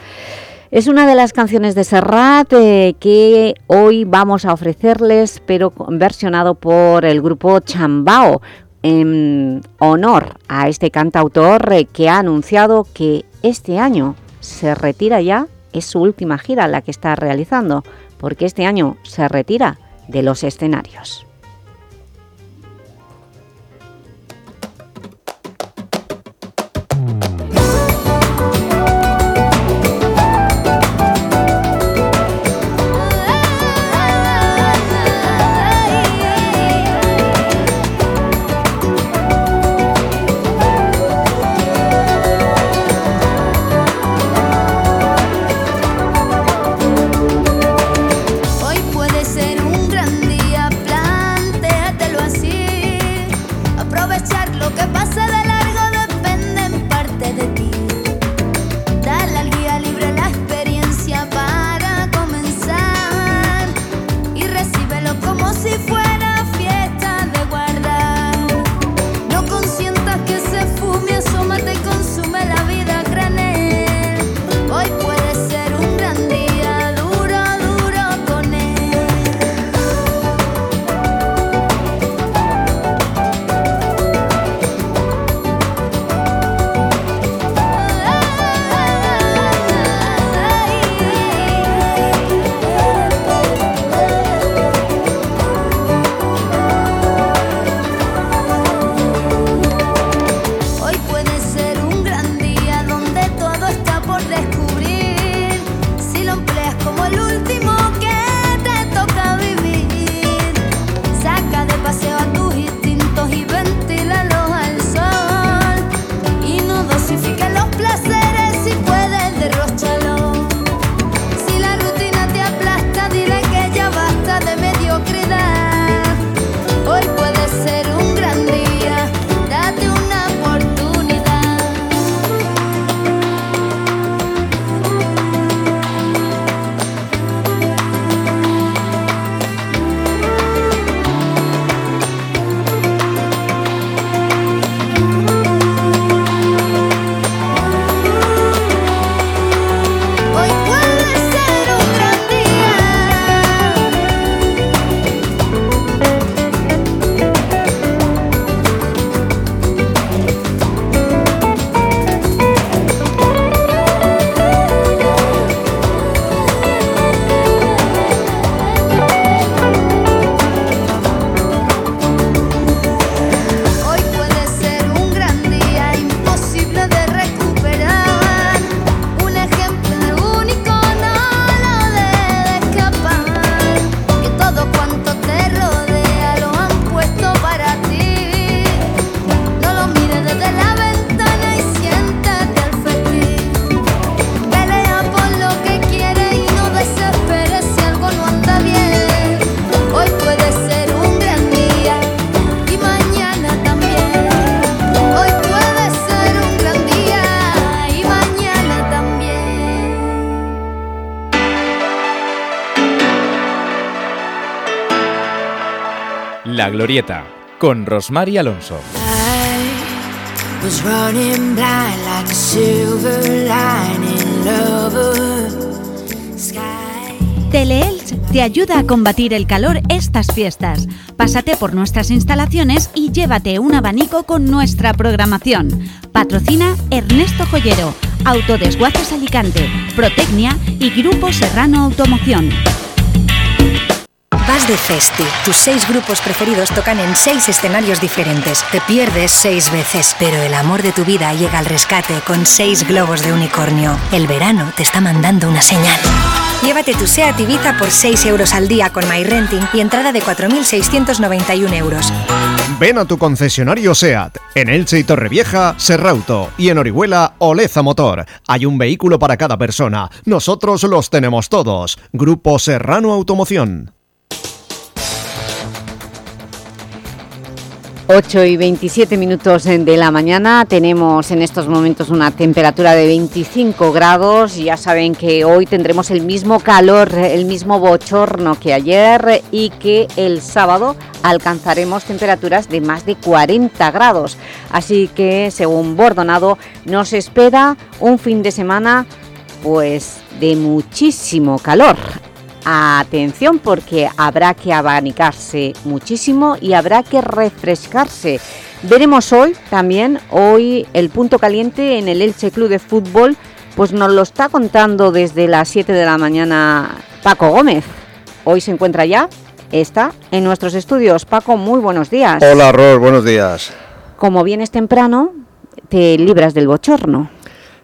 Es una de las canciones de Serrat eh, que hoy vamos a ofrecerles, pero versionado por el grupo Chambao, en honor a este cantautor eh, que ha anunciado que este año se retira ya, es su última gira la que está realizando, porque este año se retira de los escenarios. Glorieta, con Rosmar y Alonso. Teleelch te ayuda a combatir el calor estas fiestas. Pásate por nuestras instalaciones y llévate un abanico con nuestra programación. Patrocina Ernesto Joyero, Autodesguaces Alicante, Protecnia y Grupo Serrano Automoción. Vas de Festi. Tus seis grupos preferidos tocan en seis escenarios diferentes. Te pierdes seis veces, pero el amor de tu vida llega al rescate con seis globos de unicornio. El verano te está mandando una señal. Llévate tu SEAT Ibiza por 6 euros al día con MyRenting y entrada de 4.691 euros. Ven a tu concesionario SEAT. En Elche y Torrevieja, Serrauto. Y en Orihuela, Oleza Motor. Hay un vehículo para cada persona. Nosotros los tenemos todos. Grupo Serrano Automoción. 8 y 27 minutos de la mañana, tenemos en estos momentos una temperatura de 25 grados, ya saben que hoy tendremos el mismo calor, el mismo bochorno que ayer y que el sábado alcanzaremos temperaturas de más de 40 grados, así que según Bordonado nos espera un fin de semana pues de muchísimo calor. Atención porque habrá que abanicarse muchísimo y habrá que refrescarse. Veremos hoy también, hoy el punto caliente en el Elche Club de Fútbol, pues nos lo está contando desde las 7 de la mañana Paco Gómez. Hoy se encuentra ya, está en nuestros estudios. Paco, muy buenos días. Hola, Ror, buenos días. Como vienes temprano, te libras del bochorno.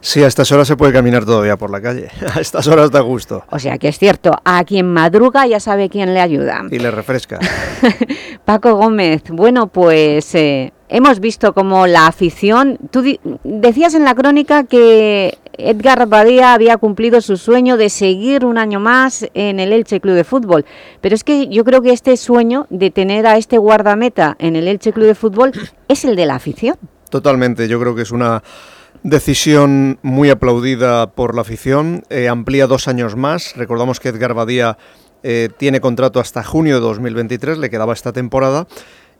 Sí, a estas horas se puede caminar todavía por la calle. [LAUGHS] A estas horas da gusto. O sea que es cierto, a quien madruga ya sabe quién le ayuda. Y le refresca. [LAUGHS] Paco Gómez, bueno, pues eh, hemos visto como la afición... Tú decías en la crónica que Edgar Badía había cumplido su sueño de seguir un año más en el Elche Club de Fútbol. Pero es que yo creo que este sueño de tener a este guardameta en el Elche Club de Fútbol es el de la afición. Totalmente, yo creo que es una Decisión muy aplaudida por la afición, eh, amplía dos años más. Recordamos que Edgar Badía eh, tiene contrato hasta junio de 2023, le quedaba esta temporada.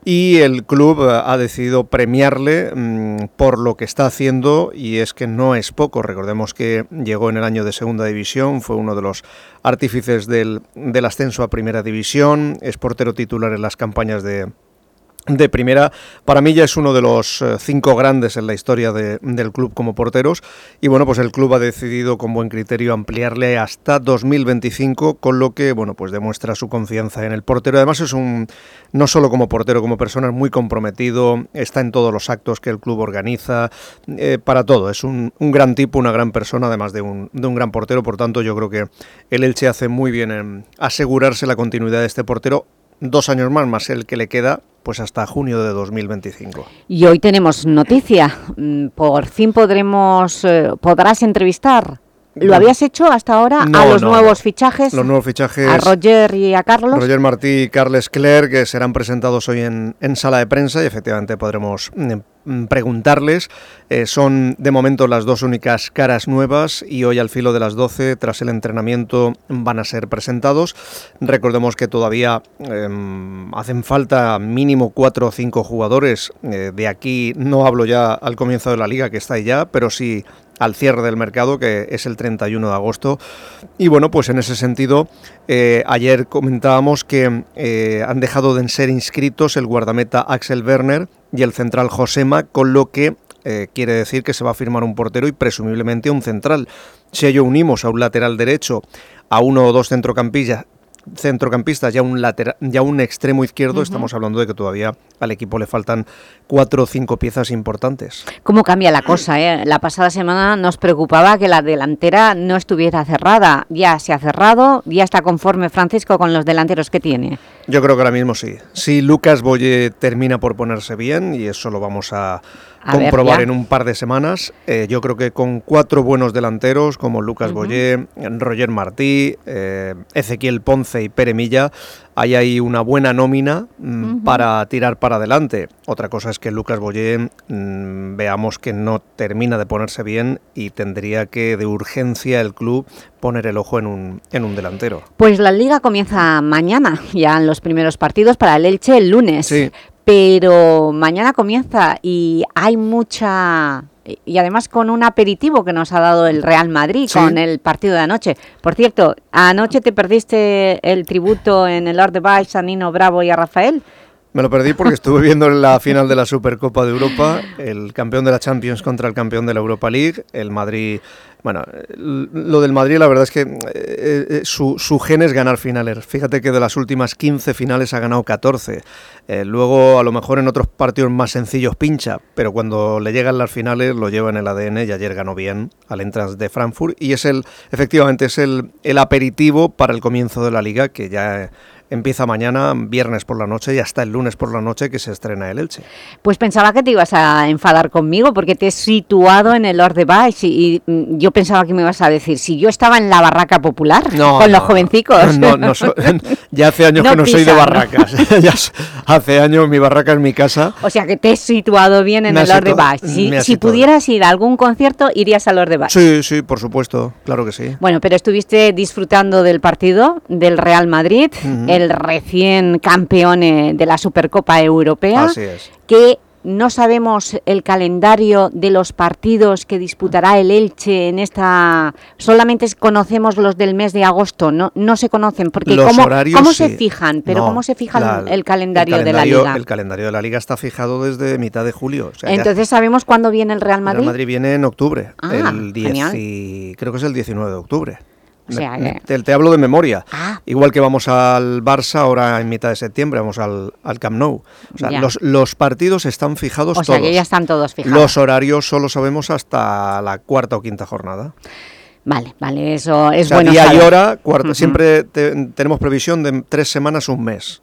Y el club eh, ha decidido premiarle mm, por lo que está haciendo y es que no es poco. Recordemos que llegó en el año de segunda división, fue uno de los artífices del, del ascenso a primera división, es portero titular en las campañas de, de primera. Para mí ya es uno de los eh, cinco grandes en la historia del club como porteros. Y bueno, pues el club ha decidido con buen criterio ampliarle hasta 2025, con lo que, bueno, pues demuestra su confianza en el portero. Además es un, no solo como portero, como persona, es muy comprometido, está en todos los actos que el club organiza, eh, para todo. Es un, gran tipo, una gran persona, además de un, de un gran portero. Por tanto, yo creo que el Elche hace muy bien en asegurarse la continuidad de este portero dos años más, más el que le queda, pues hasta junio de 2025. Y hoy tenemos noticia. Mm, por fin podremos, eh, podrás entrevistar. ¿Lo habías hecho hasta ahora a los nuevos fichajes? Los nuevos fichajes. A Roger y a Carlos. Roger Martí y Carles Clerc, que serán presentados hoy en, en sala de prensa y efectivamente podremos Mm, preguntarles. Eh, son de momento las dos únicas caras nuevas y hoy al filo de las 12, tras el entrenamiento, van a ser presentados. Recordemos que todavía em, hacen falta mínimo cuatro o cinco jugadores. Eh, de aquí no hablo ya al comienzo de la liga, que está ahí ya, pero sí al cierre del mercado, que es el 31 de agosto. Y bueno, pues en ese sentido, eh, ayer comentábamos que han dejado de ser inscritos el guardameta Axel Werner, y el central Josema, con lo que eh, quiere decir que se va a firmar un portero y presumiblemente un central. Si ello unimos a un lateral derecho, a uno o dos centrocampistas, centrocampistas ya un lateral, ya un extremo izquierdo, estamos hablando de que todavía al equipo le faltan cuatro o cinco piezas importantes. ¿Cómo cambia la cosa? Eh? La pasada semana nos preocupaba que la delantera no estuviera cerrada. Ya se ha cerrado, ya está conforme Francisco con los delanteros que tiene. Yo creo que ahora mismo sí. Si Lucas Boye termina por ponerse bien, y eso lo vamos a, comprobar en un par de semanas. Eh, yo creo que con cuatro buenos delanteros como Lucas Boye, Roger Martí, eh, Ezequiel Ponce Y Pere Milla, hay ahí una buena nómina mm, para tirar para adelante. Otra cosa es que Lucas Boyer mm, veamos que no termina de ponerse bien y tendría que de urgencia el club poner el ojo en un, en un delantero. Pues la Liga comienza mañana, ya en los primeros partidos para el Elche el lunes. Sí. Pero mañana comienza y hay mucha y además con un aperitivo que nos ha dado el Real Madrid con el partido de anoche. Por cierto, anoche te perdiste el tributo en el Lord de Baix a Nino Bravo y a Rafael. Me lo perdí porque estuve viendo la final de la Supercopa de Europa, el campeón de la Champions contra el campeón de la Europa League, el Madrid... Bueno, lo del Madrid la verdad es que eh, eh, su, su, gen es ganar finales. Fíjate que de las últimas 15 finales ha ganado 14. Eh, luego a lo mejor en otros partidos más sencillos pincha, pero cuando le llegan las finales lo lleva en el ADN y ayer ganó bien al Entrance de Frankfurt y es el, efectivamente, es el, el aperitivo para el comienzo de la liga que ya empieza mañana, viernes por la noche y hasta el lunes por la noche que se estrena el Elche. Pues pensaba que te ibas a enfadar conmigo porque te he situado en el Lord de Baix y, mm, yo pensaba que me ibas a decir, si yo estaba en la barraca popular con los jovencicos. No, no [LAUGHS] ya hace años que no soy de barracas. [LAUGHS] hace años mi barraca es mi casa. O sea que te he situado bien en el Lord de Baix. Si, si pudieras ir a algún concierto, irías al Lord de Baix. Sí, sí, por supuesto, claro que sí. Bueno, pero estuviste disfrutando del partido del Real Madrid, el recién campeón eh, de la Supercopa Europea. Que no sabemos el calendario de los partidos que disputará el Elche en esta... Solamente conocemos los del mes de agosto, no, no se conocen, porque ¿cómo, ¿cómo se fijan? Pero ¿cómo se fija el, calendario de la Liga? El calendario de la Liga está fijado desde mitad de julio. Entonces, ¿sabemos cuándo viene el Real Madrid? El Real Madrid viene en octubre, ah, el 10 y, creo que es el 19 de octubre te, hablo de memoria. Ah. Igual que vamos al Barça ahora en mitad de septiembre, vamos al, al Camp Nou. O sea, los, los, partidos están fijados o todos. Sea que ya están todos fijados. Los horarios solo sabemos hasta la cuarta o quinta jornada. Vale, vale, eso es bueno. Día y hora, cuarta, siempre tenemos previsión de tres semanas, un mes.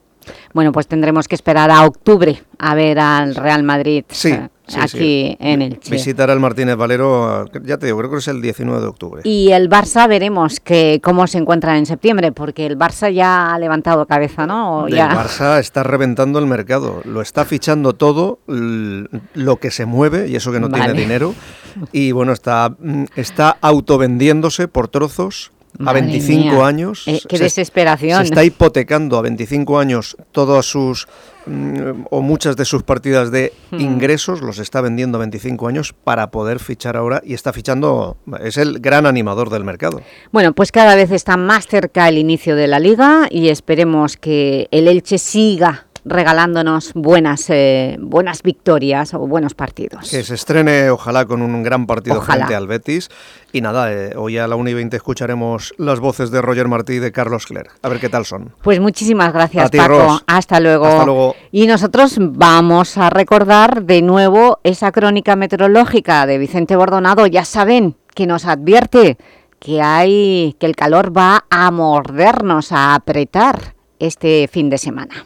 Bueno, pues tendremos que esperar a octubre a ver al Real Madrid. Sí, eh, aquí en el Visitar al Martínez Valero, ya te digo, creo que es el 19 de octubre. Y el Barça veremos que cómo se encuentra en septiembre, porque el Barça ya ha levantado cabeza, ¿no? El [LAUGHS] Barça está reventando el mercado, lo está fichando todo, lo que se mueve, y eso que no tiene dinero, y bueno, está, mm, está autovendiéndose por trozos a 25 años. Eh, ¡Qué desesperación! Se está hipotecando a 25 años todas sus mm, o muchas de sus partidas de hmm. ingresos, los está vendiendo a 25 años para poder fichar ahora y está fichando, es el gran animador del mercado. Bueno, pues cada vez está más cerca el inicio de la Liga y esperemos que el Elche siga regalándonos buenas, eh, buenas victorias o buenos partidos. Que se estrene, ojalá, con un gran partido frente al Betis. Y nada, eh, hoy a la 1 y 20 escucharemos las voces de Roger Martí y de Carlos Cler. A ver qué tal son. Pues muchísimas gracias, Paco. Hasta luego. Hasta luego. Y nosotros vamos a recordar de nuevo esa crónica meteorológica de Vicente Bordonado. Ya saben que nos advierte que, hay, que el calor va a mordernos, a apretar este fin de semana.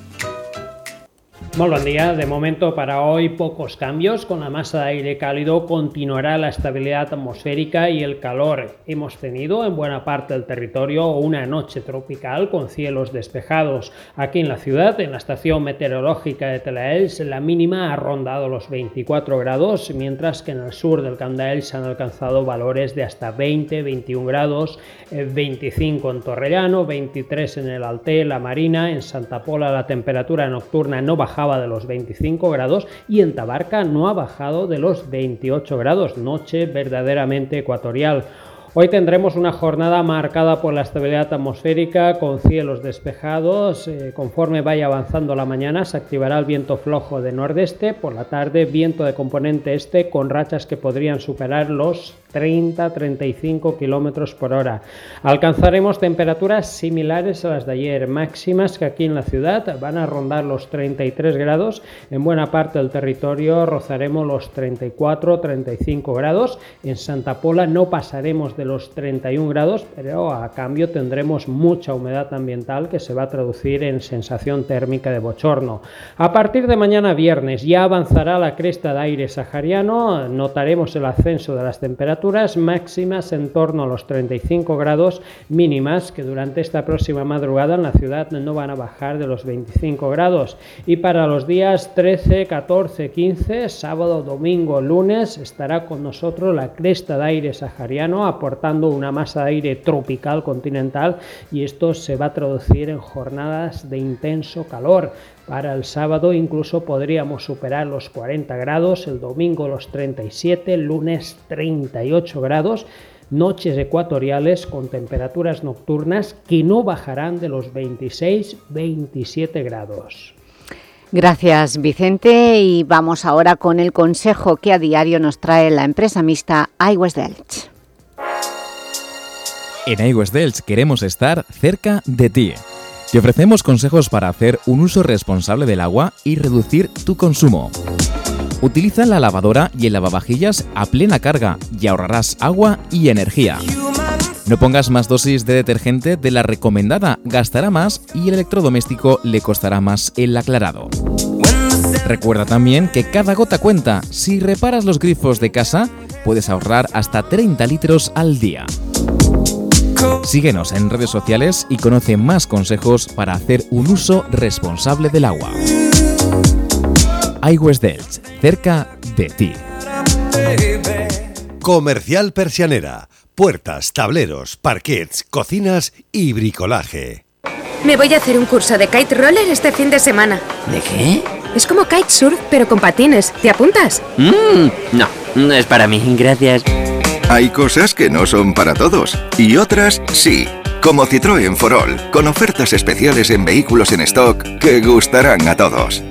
Muy buen día. De momento para hoy pocos cambios. Con la masa de aire cálido continuará la estabilidad atmosférica y el calor. Hemos tenido en buena parte del territorio una noche tropical con cielos despejados. Aquí en la ciudad, en la estación meteorológica de Telaels, la mínima ha rondado los 24 grados, mientras que en el sur del Candael se han alcanzado valores de hasta 20-21 grados, 25 eh, en Torrellano, 23 en el Alté, La Marina, en Santa Pola la temperatura nocturna no baja de los 25 grados y en Tabarca no ha bajado de los 28 grados, noche verdaderamente ecuatorial. Hoy tendremos una jornada marcada por la estabilidad atmosférica con cielos despejados. Eh, conforme vaya avanzando la mañana se activará el viento flojo de nordeste. Por la tarde viento de componente este con rachas que podrían superar los 30-35 kilómetros por hora. Alcanzaremos temperaturas similares a las de ayer, máximas que aquí en la ciudad van a rondar los 33 grados. En buena parte del territorio rozaremos los 34-35 grados. En Santa Pola no pasaremos de de los 31 grados, pero a cambio tendremos mucha humedad ambiental que se va a traducir en sensación térmica de bochorno. A partir de mañana viernes ya avanzará la cresta de aire sahariano, notaremos el ascenso de las temperaturas máximas en torno a los 35 grados mínimas que durante esta próxima madrugada en la ciudad no van a bajar de los 25 grados y para los días 13, 14, 15, sábado, domingo, lunes estará con nosotros la cresta de aire sahariano una masa de aire tropical continental y esto se va a traducir en jornadas de intenso calor. Para el sábado incluso podríamos superar los 40 grados, el domingo los 37, el lunes 38 grados noches ecuatoriales con temperaturas nocturnas que no bajarán de los 26-27 grados. Gracias Vicente y vamos ahora con el consejo que a diario nos trae la empresa mixta iWest Delch. En iWest Delch queremos estar cerca de ti. Te ofrecemos consejos para hacer un uso responsable del agua y reducir tu consumo. Utiliza la lavadora y el lavavajillas a plena carga y ahorrarás agua y energía. No pongas más dosis de detergente de la recomendada, gastará más y el electrodoméstico le costará más el aclarado. Recuerda también que cada gota cuenta. Si reparas los grifos de casa, puedes ahorrar hasta 30 litros al día. Síguenos en redes sociales y conoce más consejos para hacer un uso responsable del agua iWest Delch, cerca de ti. Comercial Persianera. Puertas, tableros, parquets, cocinas y bricolaje. Me voy a hacer un curso de kite roller este fin de semana. ¿De qué? Es como kitesurf, pero con patines. ¿Te apuntas? Mm, no, no es para mí, gracias. Hay cosas que no son para todos y otras sí. Como Citroën Forol, con ofertas especiales en vehículos en stock que gustarán a todos.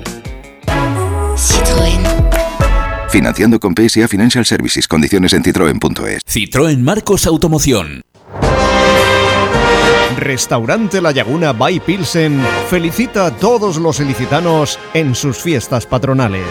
Citroën. Financiando con PSA Financial Services. Condiciones en citroen.es. Citroën Marcos Automoción. Restaurante La Laguna by Pilsen felicita a todos los ilicitanos en sus fiestas patronales.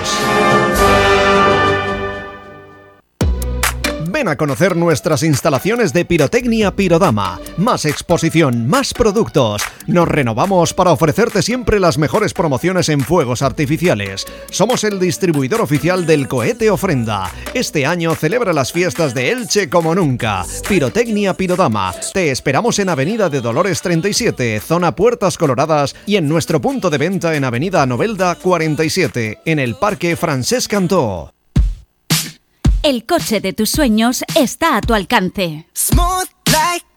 Ven a conocer nuestras instalaciones de pirotecnia Pirodama. Más exposición, más productos. Nos renovamos para ofrecerte siempre las mejores promociones en fuegos artificiales. Somos el distribuidor oficial del cohete ofrenda. Este año celebra las fiestas de Elche como nunca. Pirotecnia Pirodama. Te esperamos en Avenida de Dolores 37, zona Puertas Coloradas y en nuestro punto de venta en Avenida Novelda 47, en el Parque Francesc Cantó. El coche de tus sueños está a tu alcance.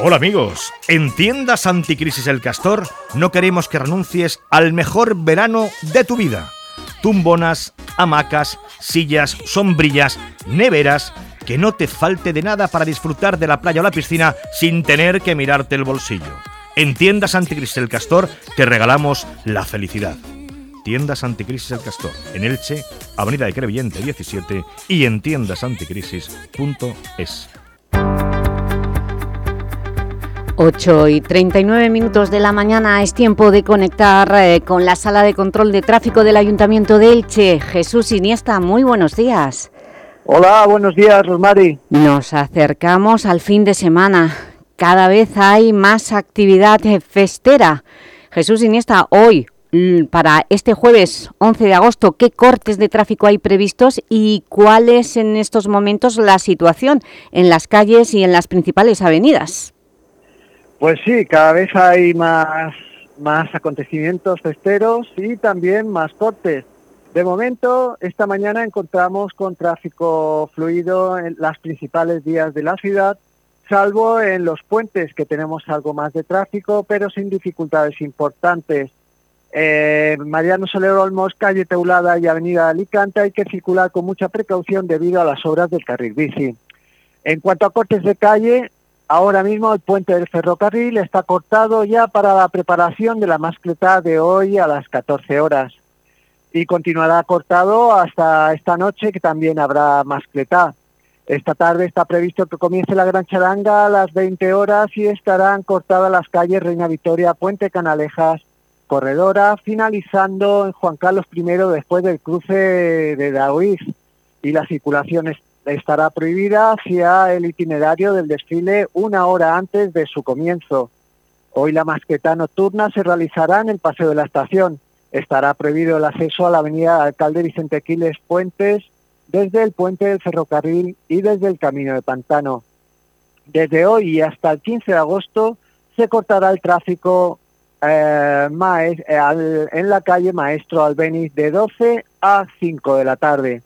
Hola amigos, en tiendas Anticrisis El Castor no queremos que renuncies al mejor verano de tu vida. Tumbonas, hamacas, sillas, sombrillas, neveras, que no te falte de nada para disfrutar de la playa o la piscina sin tener que mirarte el bolsillo. En tiendas Anticrisis El Castor te regalamos la felicidad. Tiendas Anticrisis El Castor, en Elche, Avenida de Crevillente 17 y en tiendasanticrisis.es. 8 y 39 minutos de la mañana es tiempo de conectar eh, con la sala de control de tráfico del Ayuntamiento de Elche. Jesús Iniesta, muy buenos días. Hola, buenos días, Rosmari. Nos acercamos al fin de semana. Cada vez hay más actividad festera. Jesús Iniesta, hoy, para este jueves 11 de agosto, ¿qué cortes de tráfico hay previstos y cuál es en estos momentos la situación en las calles y en las principales avenidas? Pues sí, cada vez hay más, más acontecimientos festeros y también más cortes. De momento, esta mañana encontramos con tráfico fluido en las principales vías de la ciudad, salvo en los puentes que tenemos algo más de tráfico, pero sin dificultades importantes. Eh, Mariano Solero Olmos, calle Teulada y avenida Alicante hay que circular con mucha precaución debido a las obras del carril bici. En cuanto a cortes de calle, ahora mismo el puente del ferrocarril está cortado ya para la preparación de la mascleta de hoy a las 14 horas. Y continuará cortado hasta esta noche que también habrá mascleta. Esta tarde está previsto que comience la Gran Charanga a las 20 horas y estarán cortadas las calles Reina Victoria, Puente Canalejas, Corredora, finalizando en Juan Carlos I después del cruce de Daoiz. Y la circulación estará prohibida hacia el itinerario del desfile una hora antes de su comienzo. Hoy la masqueta nocturna se realizará en el Paseo de la Estación. Estará prohibido el acceso a la avenida Alcalde Vicente Quiles Puentes desde el puente del ferrocarril y desde el camino de Pantano. Desde hoy hasta el 15 de agosto se cortará el tráfico eh, en la calle Maestro Albeniz de 12 a 5 de la tarde.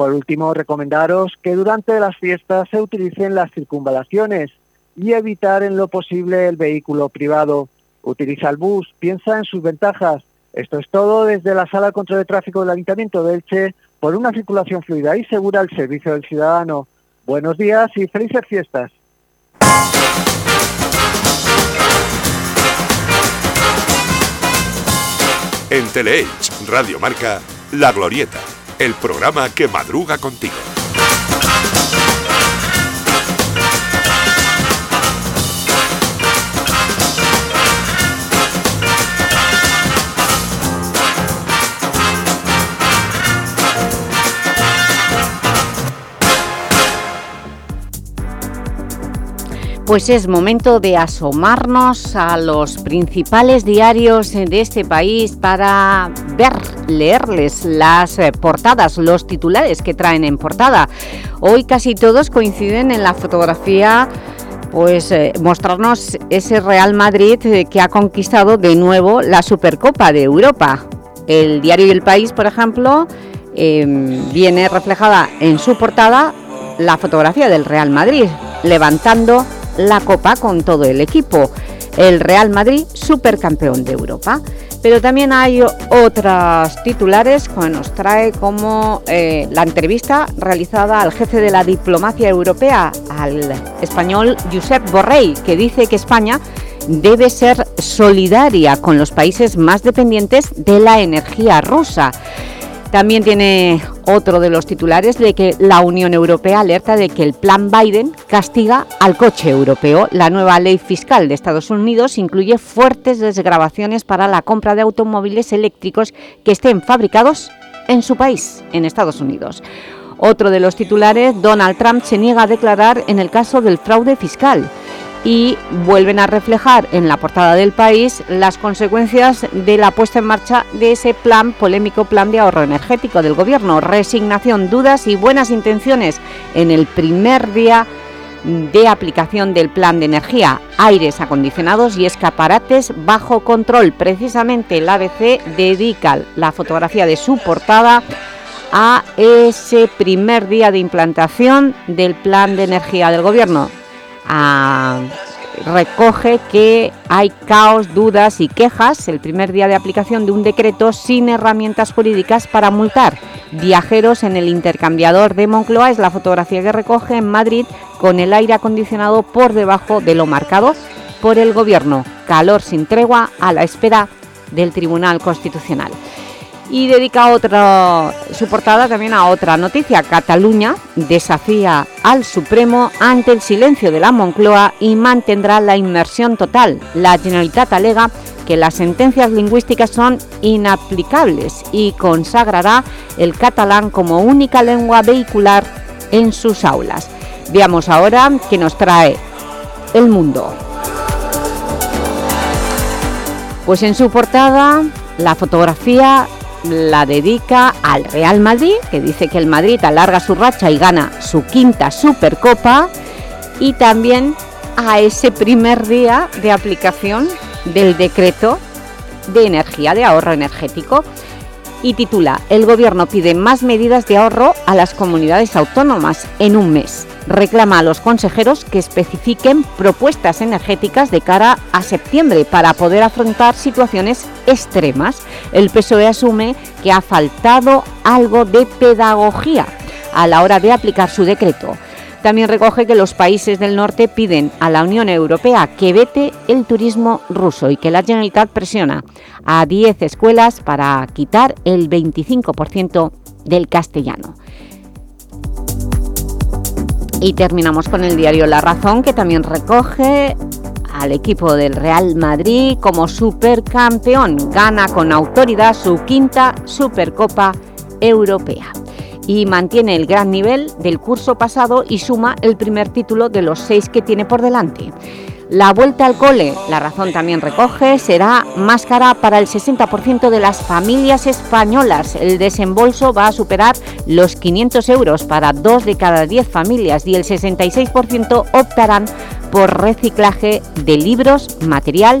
Por último, recomendaros que durante las fiestas se utilicen las circunvalaciones y evitar en lo posible el vehículo privado. Utiliza el bus, piensa en sus ventajas. Esto es todo desde la Sala de Control de Tráfico del Ayuntamiento de Elche por una circulación fluida y segura al servicio del ciudadano. Buenos días y felices fiestas. En Teleelch, Radio Marca, La Glorieta, el programa que madruga contigo. Pues es momento de asomarnos a los principales diarios de este país para ver, leerles las eh, portadas, los titulares que traen en portada. Hoy casi todos coinciden en la fotografía pues eh, mostrarnos ese Real Madrid eh, que ha conquistado de nuevo la Supercopa de Europa. El diario El País, por ejemplo, em, viene reflejada en su portada la fotografía del Real Madrid, levantando la Copa con todo el equipo. El Real Madrid, supercampeón de Europa. Pero también hay otras titulares que nos trae como eh, la entrevista realizada al jefe de la diplomacia europea, al español Josep Borrell, que dice que España debe ser solidaria con los países más dependientes de la energía rusa. También tiene otro de los titulares de que la Unión Europea alerta de que el plan Biden castiga al coche europeo. La nueva ley fiscal de Estados Unidos incluye fuertes desgrabaciones para la compra de automóviles eléctricos que estén fabricados en su país, en Estados Unidos. Otro de los titulares, Donald Trump se niega a declarar en el caso del fraude fiscal y vuelven a reflejar en la portada del país las consecuencias de la puesta en marcha de ese plan, polémico plan de ahorro energético del Gobierno. Resignación, dudas y buenas intenciones en el primer día de aplicación del plan de energía, aires acondicionados y escaparates bajo control. Precisamente el ABC dedica la fotografía de su portada a ese primer día de implantación del plan de energía del Gobierno recoge que hay caos, dudas y quejas el primer día de aplicación de un decreto sin herramientas jurídicas para multar viajeros en el intercambiador de Moncloa. Es la fotografía que recoge en Madrid con el aire acondicionado por debajo de lo marcado por el Gobierno. Calor sin tregua a la espera del Tribunal Constitucional y dedica otra, su portada también a otra noticia. Cataluña desafía al Supremo ante el silencio de la Moncloa y mantendrá la inmersión total. La Generalitat alega que las sentencias lingüísticas son inaplicables y consagrará el catalán como única lengua vehicular en sus aulas. Veamos ahora qué nos trae El Mundo. Pues en su portada la fotografía la dedica al Real Madrid, que dice que el Madrid alarga su racha y gana su quinta Supercopa, y también a ese primer día de aplicación del decreto de energía, de ahorro energético, y titula El Gobierno pide más medidas de ahorro a las comunidades autónomas en un mes reclama a los consejeros que especifiquen propuestas energéticas de cara a septiembre para poder afrontar situaciones extremas. El PSOE asume que ha faltado algo de pedagogía a la hora de aplicar su decreto. También recoge que los países del norte piden a la Unión Europea que vete el turismo ruso y que la Generalitat presiona a 10 escuelas para quitar el 25% del castellano. Y terminamos con el diario La Razón, que también recoge al equipo del Real Madrid como supercampeón. Gana con autoridad su quinta Supercopa Europea y mantiene el gran nivel del curso pasado y suma el primer título de los seis que tiene por delante. La vuelta al cole, la razón también recoge, será más cara para el 60% de las familias españolas. El desembolso va a superar los 500 euros para dos de cada diez familias y el 66% optarán por reciclaje de libros, material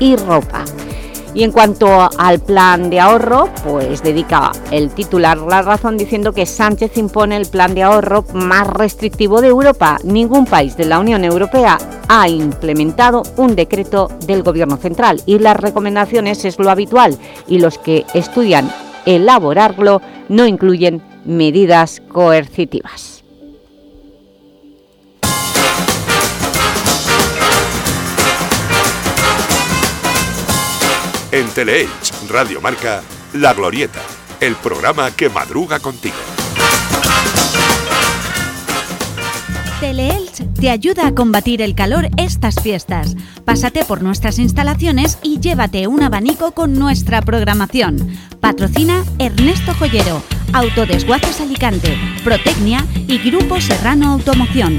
y ropa. Y en cuanto al plan de ahorro, pues dedica el titular la razón diciendo que Sánchez impone el plan de ahorro más restrictivo de Europa. Ningún país de la Unión Europea ha implementado un decreto del Gobierno Central y las recomendaciones es lo habitual y los que estudian elaborarlo no incluyen medidas coercitivas. En Teleelch Radio Marca, La Glorieta, el programa que madruga contigo. Teleelch te ayuda a combatir el calor estas fiestas. Pásate por nuestras instalaciones y llévate un abanico con nuestra programación. Patrocina Ernesto Joyero, Autodesguaces Alicante, Protecnia y Grupo Serrano Automoción.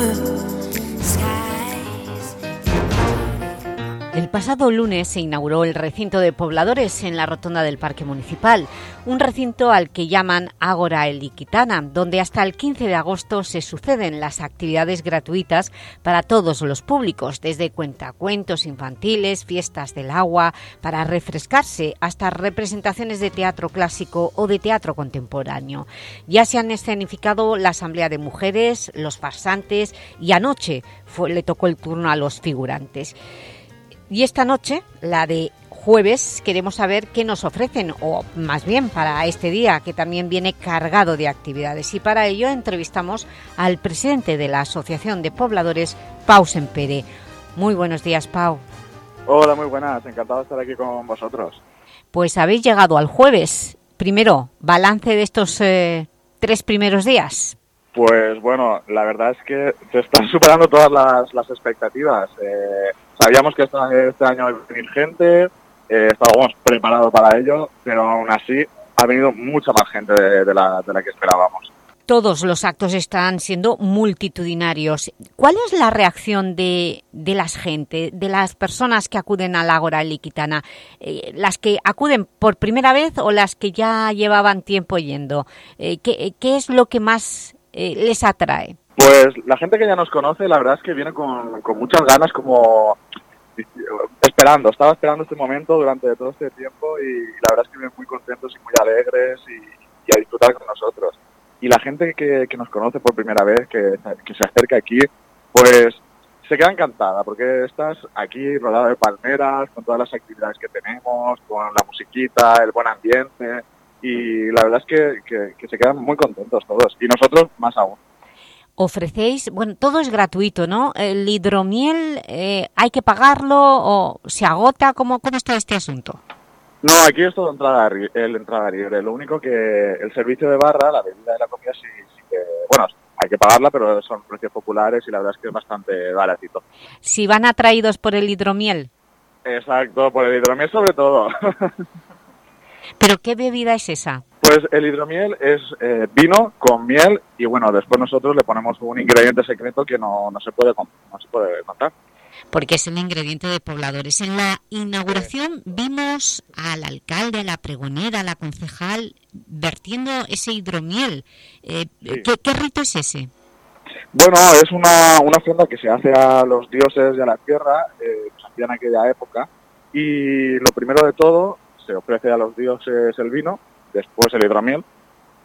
El pasado lunes se inauguró el recinto de pobladores en la rotonda del Parque Municipal, un recinto al que llaman Ágora Eliquitana, donde hasta el 15 de agosto se suceden las actividades gratuitas para todos los públicos, desde cuentacuentos infantiles, fiestas del agua, para refrescarse, hasta representaciones de teatro clásico o de teatro contemporáneo. Ya se han escenificado la Asamblea de Mujeres, los farsantes y anoche le tocó el turno a los figurantes. Y esta noche, la de jueves, queremos saber qué nos ofrecen, o más bien para este día, que también viene cargado de actividades. Y para ello entrevistamos al presidente de la Asociación de Pobladores, Pau Sempere. Muy buenos días, Pau. Hola, muy buenas. Encantado de estar aquí con vosotros. Pues habéis llegado al jueves. Primero, balance de estos eh, tres primeros días. Pues bueno, la verdad es que se están superando todas las, las expectativas. Eh, Sabíamos que este año iba a venir gente, eh, estábamos preparados para ello, pero aún así ha venido mucha más gente de, la, que esperábamos. Todos los actos están siendo multitudinarios. ¿Cuál es la reacción de, las gente, de las personas que acuden al Ágora Liquitana? Eh, ¿Las que acuden por primera vez o las que ya llevaban tiempo yendo? Eh, ¿qué, ¿qué, es lo que más les atrae? Pues la gente que ya nos conoce, la verdad es que viene con, con muchas ganas, como esperando, estaba esperando este momento durante todo este tiempo y la verdad es que vienen muy contentos y muy alegres y, a disfrutar con nosotros. Y la gente que, que nos conoce por primera vez, que, que, se acerca aquí, pues se queda encantada porque estás aquí rodeado de palmeras, con todas las actividades que tenemos, con la musiquita, el buen ambiente y la verdad es que, que se quedan muy contentos todos. Y nosotros más aún ofrecéis, bueno, todo es gratuito, ¿no? El hidromiel, eh, ¿hay que pagarlo o se agota? ¿Cómo, ¿Cómo está este asunto? No, aquí es todo entrada, el entrada libre. Lo único que el servicio de barra, la bebida de la comida, sí, sí que... Bueno, hay que pagarla, pero son precios populares y la verdad es que es bastante baratito. Si van atraídos por el hidromiel. Exacto, por el hidromiel sobre todo. [LAUGHS] ¿Pero qué bebida es esa? Pues el hidromiel es eh, vino con miel y bueno, después nosotros le ponemos un ingrediente secreto que no, se, puede, no se puede contar. Porque es el ingrediente de pobladores. En la inauguración vimos al alcalde, a la pregonera, a la concejal vertiendo ese hidromiel. Eh, ¿qué, rito es ese? Bueno, es una, una ofrenda que se hace a los dioses y a la tierra, eh, que se hacía en aquella época. Y lo primero de todo, se ofrece a los dioses el vino después el hidromiel,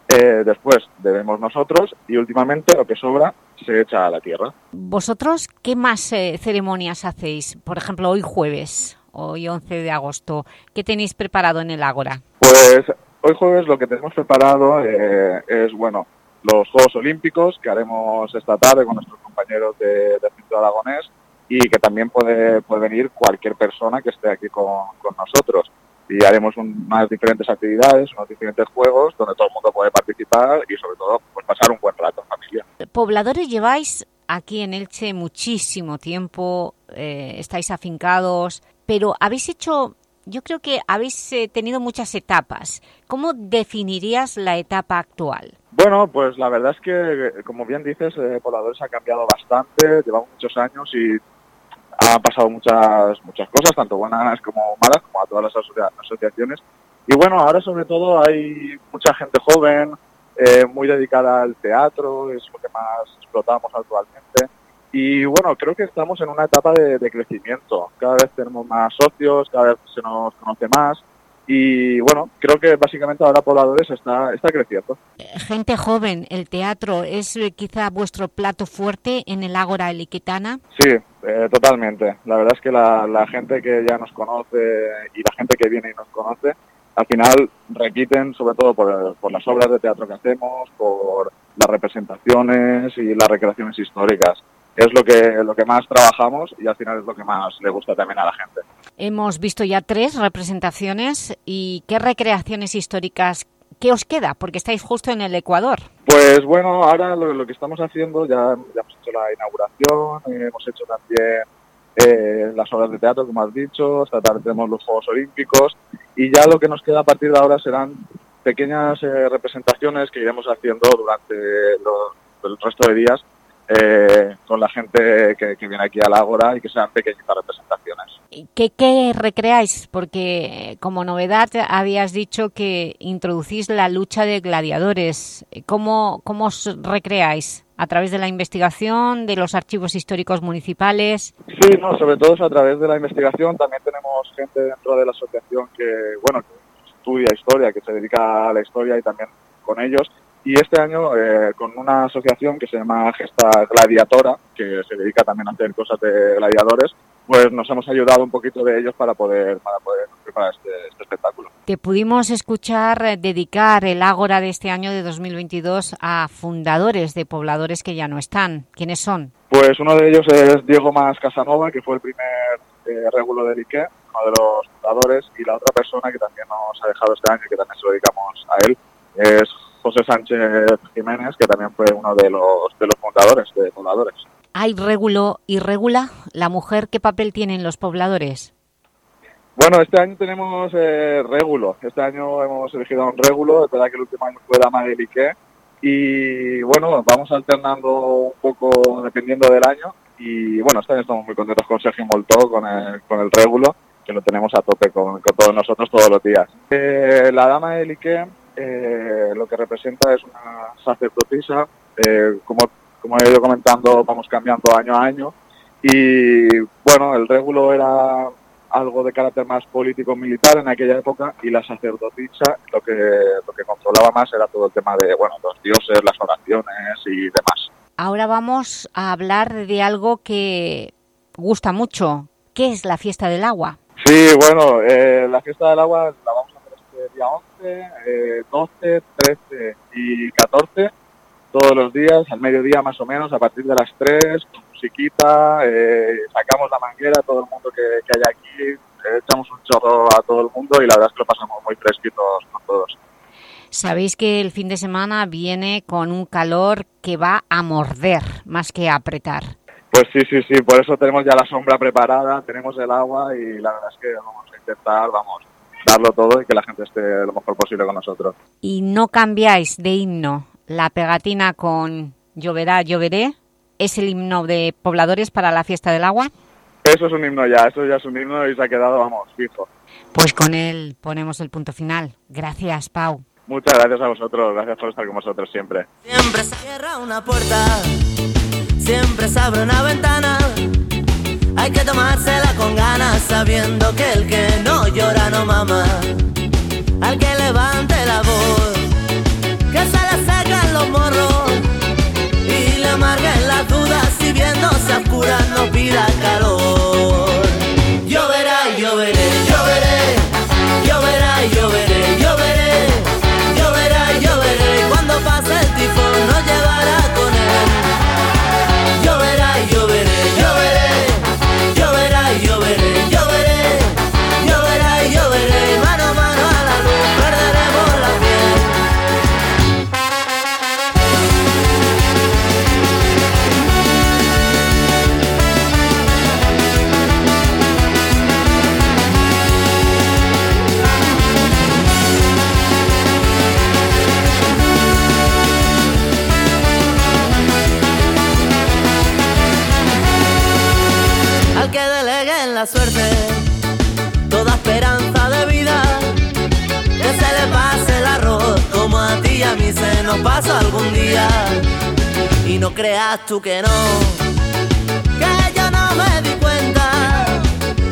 eh, después debemos nosotros y últimamente lo que sobra se echa a la tierra. ¿Vosotros qué más eh, ceremonias hacéis? Por ejemplo, hoy jueves, hoy 11 de agosto, ¿qué tenéis preparado en el Ágora? Pues hoy jueves lo que tenemos preparado eh, es, bueno, los Juegos Olímpicos que haremos esta tarde con nuestros compañeros de, del Centro Aragonés y que también puede, puede venir cualquier persona que esté aquí con, con nosotros y haremos unas diferentes actividades, unos diferentes juegos donde todo el mundo puede participar y sobre todo pues, pasar un buen rato en familia. Pobladores lleváis aquí en Elche muchísimo tiempo, eh, estáis afincados, pero habéis hecho, yo creo que habéis eh, tenido muchas etapas. ¿Cómo definirías la etapa actual? Bueno, pues la verdad es que, como bien dices, eh, Pobladores ha cambiado bastante, llevamos muchos años y han pasado muchas muchas cosas, tanto buenas como malas, como a todas las asociaciones. Y bueno, ahora sobre todo hay mucha gente joven, eh, muy dedicada al teatro, es lo que más explotamos actualmente. Y bueno, creo que estamos en una etapa de crecimiento. Cada vez tenemos más socios, cada vez se nos conoce más y bueno, creo que básicamente ahora Pobladores está, está creciendo. Gente joven, ¿el teatro es eh, quizá vuestro plato fuerte en el Ágora Eliquetana? Sí, eh, totalmente. La verdad es que la, la, gente que ya nos conoce y la gente que viene y nos conoce, al final repiten sobre todo por, por las obras de teatro que hacemos, por las representaciones y las recreaciones históricas es lo que, lo que más trabajamos y al final es lo que más le gusta también a la gente. Hemos visto ya tres representaciones y ¿qué recreaciones históricas ¿Qué os queda? Porque estáis justo en el Ecuador. Pues bueno, ahora lo, lo que estamos haciendo, ya, ya, hemos hecho la inauguración, eh, hemos hecho también eh, las obras de teatro, como has dicho, esta tarde tenemos los Juegos Olímpicos y ya lo que nos queda a partir de ahora serán pequeñas eh, representaciones que iremos haciendo durante los, el resto de días eh, con la gente que, que, viene aquí al Ágora y que sean pequeñitas representaciones. ¿Qué, ¿Qué, recreáis? Porque como novedad habías dicho que introducís la lucha de gladiadores. ¿Cómo, cómo os recreáis? ¿A través de la investigación, de los archivos históricos municipales? Sí, no, sobre todo es a través de la investigación. También tenemos gente dentro de la asociación que, bueno, que estudia historia, que se dedica a la historia y también con ellos y este año eh, con una asociación que se llama Gesta Gladiatora, que se dedica también a hacer cosas de gladiadores, pues nos hemos ayudado un poquito de ellos para poder, para poder preparar este, este espectáculo. Te pudimos escuchar dedicar el Ágora de este año de 2022 a fundadores de pobladores que ya no están. ¿Quiénes son? Pues uno de ellos es Diego Más Casanova, que fue el primer eh, régulo del IKE, uno de los fundadores, y la otra persona que también nos ha dejado este año y que también se lo dedicamos a él es José Sánchez Jiménez, que también fue uno de los, de los fundadores de Pobladores. ¿Hay régulo y regula? ¿La mujer qué papel tiene en los pobladores? Bueno, este año tenemos eh, régulo. Este año hemos elegido a un régulo. Es verdad que el último año fue Dama de Lique. Y bueno, vamos alternando un poco dependiendo del año. Y bueno, este año estamos muy contentos con Sergio Moltó, con el, con el régulo, que lo tenemos a tope con, con todos nosotros todos los días. Eh, la Dama de Lique eh, lo que representa es una sacerdotisa, eh, como, como he ido comentando, vamos cambiando año a año, y bueno, el régulo era algo de carácter más político-militar en aquella época, y la sacerdotisa lo que, lo que controlaba más era todo el tema de, bueno, los dioses, las oraciones y demás. Ahora vamos a hablar de algo que gusta mucho. ¿Qué es la fiesta del agua? Sí, bueno, eh, la fiesta del agua la vamos a hacer este día 11, eh, 12, 13 y 14, todos los días, al mediodía más o menos, a partir de las 3, con musiquita, eh, sacamos la manguera, todo el mundo que, que hay aquí, echamos un chorro a todo el mundo y la verdad es que lo pasamos muy fresquitos con todos. Sabéis que el fin de semana viene con un calor que va a morder más que a apretar. Pues sí, sí, sí, por eso tenemos ya la sombra preparada, tenemos el agua y la verdad es que vamos a intentar, vamos, darlo todo y que la gente esté lo mejor posible con nosotros. ¿Y no cambiáis de himno? La pegatina con lloverá, lloveré, ¿es el himno de pobladores para la fiesta del agua? Eso es un himno ya, eso ya es un himno y se ha quedado, vamos, fijo. Pues con él ponemos el punto final. Gracias, Pau. Muchas gracias a vosotros, gracias por estar con vosotros siempre. Siempre se cierra una puerta, siempre se abre una ventana. Hay que tomársela con ganas sabiendo que el que no llora no mama. Al que levante la voz, que se le secan los morros y le amarguen las dudas si viéndose a oscuras no pida calor. Lloverá, lloverá. Suerte toda esperanza de vida. Que se le pase el arroz como a ti y a mí se nos pasa algún día. Y no creas tú que no, que yo no me di cuenta,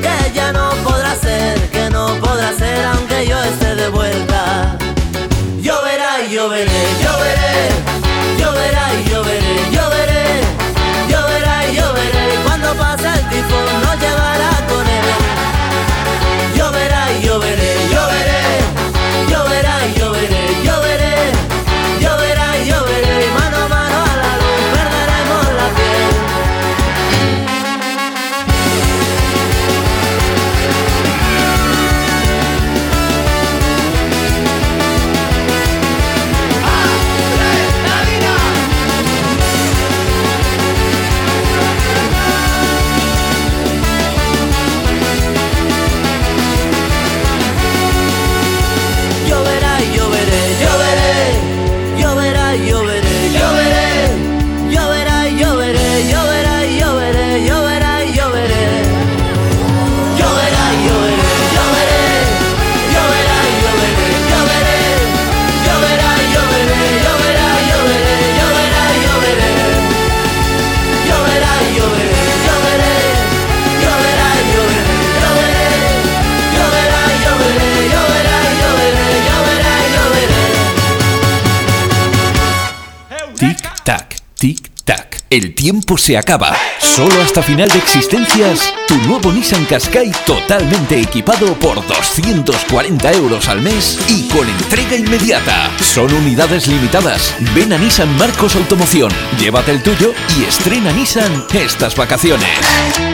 que ya no podrá ser, que no podrá ser aunque yo esté de vuelta. Lloverá y lloveré, lloveré, lloverá y lloveré, lloveré, lloverá y lloveré. Cuando nos llevará con él. Lloverá y lloveré, lloveré, tiempo se acaba. Solo hasta final de existencias, tu nuevo Nissan Qashqai totalmente equipado por 240 euros al mes y con entrega inmediata. Son unidades limitadas. Ven a Nissan Marcos Automoción, llévate el tuyo y estrena Nissan estas vacaciones.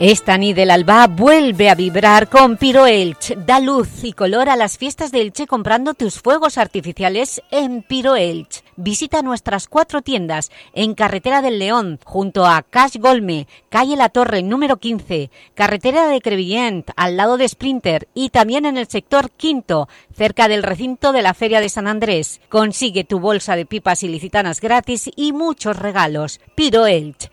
Esta ni del Alba vuelve a vibrar con Piro Elch. Da luz y color a las fiestas de Elche comprando tus fuegos artificiales en Piro Elch. Visita nuestras cuatro tiendas en Carretera del León, junto a Cash Golme, Calle La Torre, número 15, Carretera de Crevillent, al lado de Sprinter y también en el sector quinto, cerca del recinto de la Feria de San Andrés. Consigue tu bolsa de pipas ilicitanas gratis y muchos regalos. Piro Elch,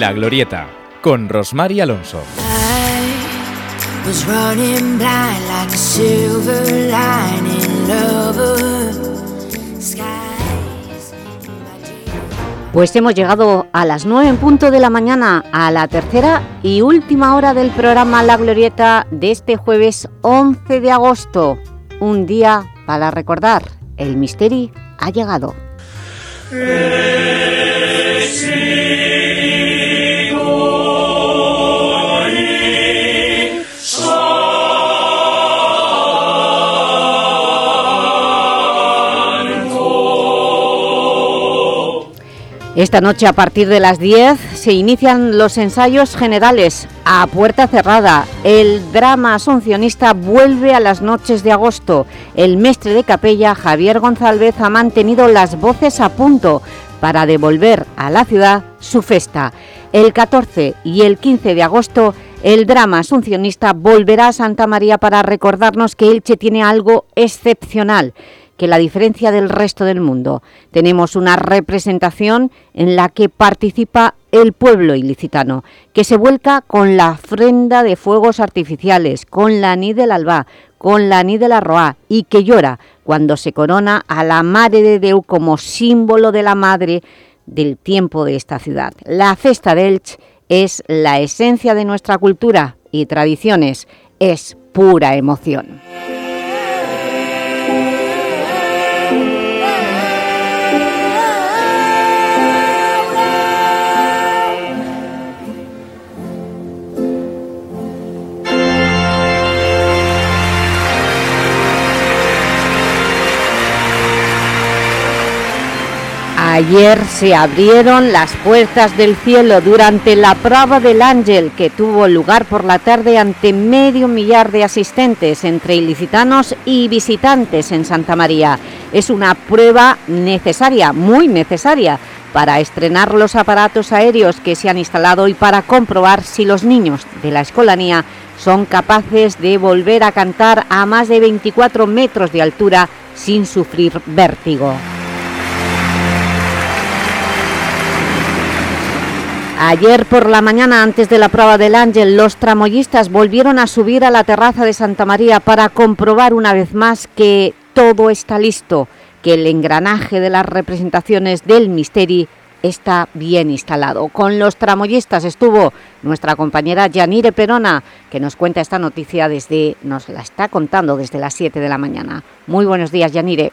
La Glorieta, con Rosmar y Alonso. Pues hemos llegado a las 9 en punto de la mañana, a la tercera y última hora del programa La Glorieta de este jueves 11 de agosto. Un día para recordar, el misterio ha llegado. Esta noche a partir de las 10 se inician los ensayos generales a puerta cerrada. El drama asuncionista vuelve a las noches de agosto. El mestre de capella Javier González ha mantenido las voces a punto para devolver a la ciudad su festa. El 14 y el 15 de agosto el drama asuncionista volverá a Santa María para recordarnos que Elche tiene algo excepcional que la diferencia del resto del mundo. Tenemos una representación en la que participa el pueblo ilicitano, que se vuelca con la ofrenda de fuegos artificiales, con la ni del alba, con la ni de la roa, y que llora cuando se corona a la Madre de Deu como símbolo de la Madre del tiempo de esta ciudad. La Festa del Elche es la esencia de nuestra cultura y tradiciones, es pura emoción. Ayer se abrieron las puertas del cielo durante la prueba del Ángel que tuvo lugar por la tarde ante medio millar de asistentes entre ilicitanos y visitantes en Santa María. Es una prueba necesaria, muy necesaria, para estrenar los aparatos aéreos que se han instalado y para comprobar si los niños de la escolanía son capaces de volver a cantar a más de 24 metros de altura sin sufrir vértigo. Ayer por la mañana, antes de la prueba del Ángel, los tramoyistas volvieron a subir a la terraza de Santa María para comprobar una vez más que todo está listo, que el engranaje de las representaciones del Misteri está bien instalado. Con los tramoyistas estuvo nuestra compañera Yanire Perona, que nos cuenta esta noticia desde, nos la está contando desde las 7 de la mañana. Muy buenos días, Yanire.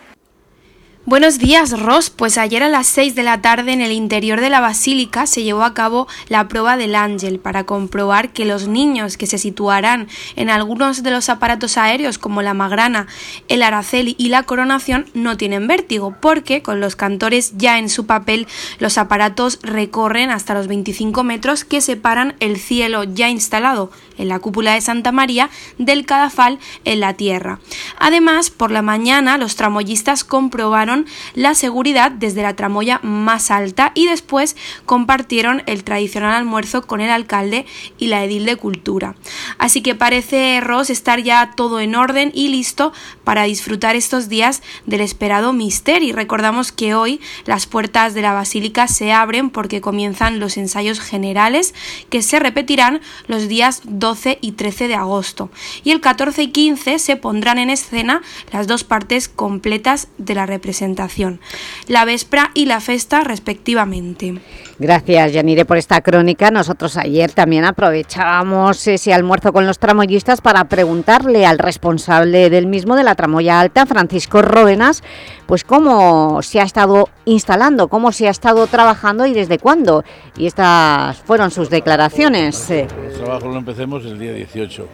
Buenos días, Ross. Pues ayer a las 6 de la tarde en el interior de la basílica se llevó a cabo la prueba del ángel para comprobar que los niños que se situarán en algunos de los aparatos aéreos como la magrana, el araceli y la coronación no tienen vértigo porque con los cantores ya en su papel los aparatos recorren hasta los 25 metros que separan el cielo ya instalado en la cúpula de Santa María del cadafal en la tierra. Además, por la mañana los tramoyistas comprobaron la seguridad desde la tramoya más alta y después compartieron el tradicional almuerzo con el alcalde y la edil de cultura. Así que parece, Ross, estar ya todo en orden y listo para disfrutar estos días del esperado misterio. Recordamos que hoy las puertas de la basílica se abren porque comienzan los ensayos generales que se repetirán los días 12 y 13 de agosto. Y el 14 y 15 se pondrán en escena las dos partes completas de la representación, la Vespra y la Festa respectivamente. Gracias, Yanire, por esta crónica. Nosotros ayer también aprovechábamos ese almuerzo con los tramoyistas para preguntarle al responsable del mismo de la tramoya alta, Francisco Ródenas, pues cómo se ha estado instalando, cómo se ha estado trabajando y desde cuándo. Y estas fueron sus declaraciones. El trabajo lo empecemos el día 18.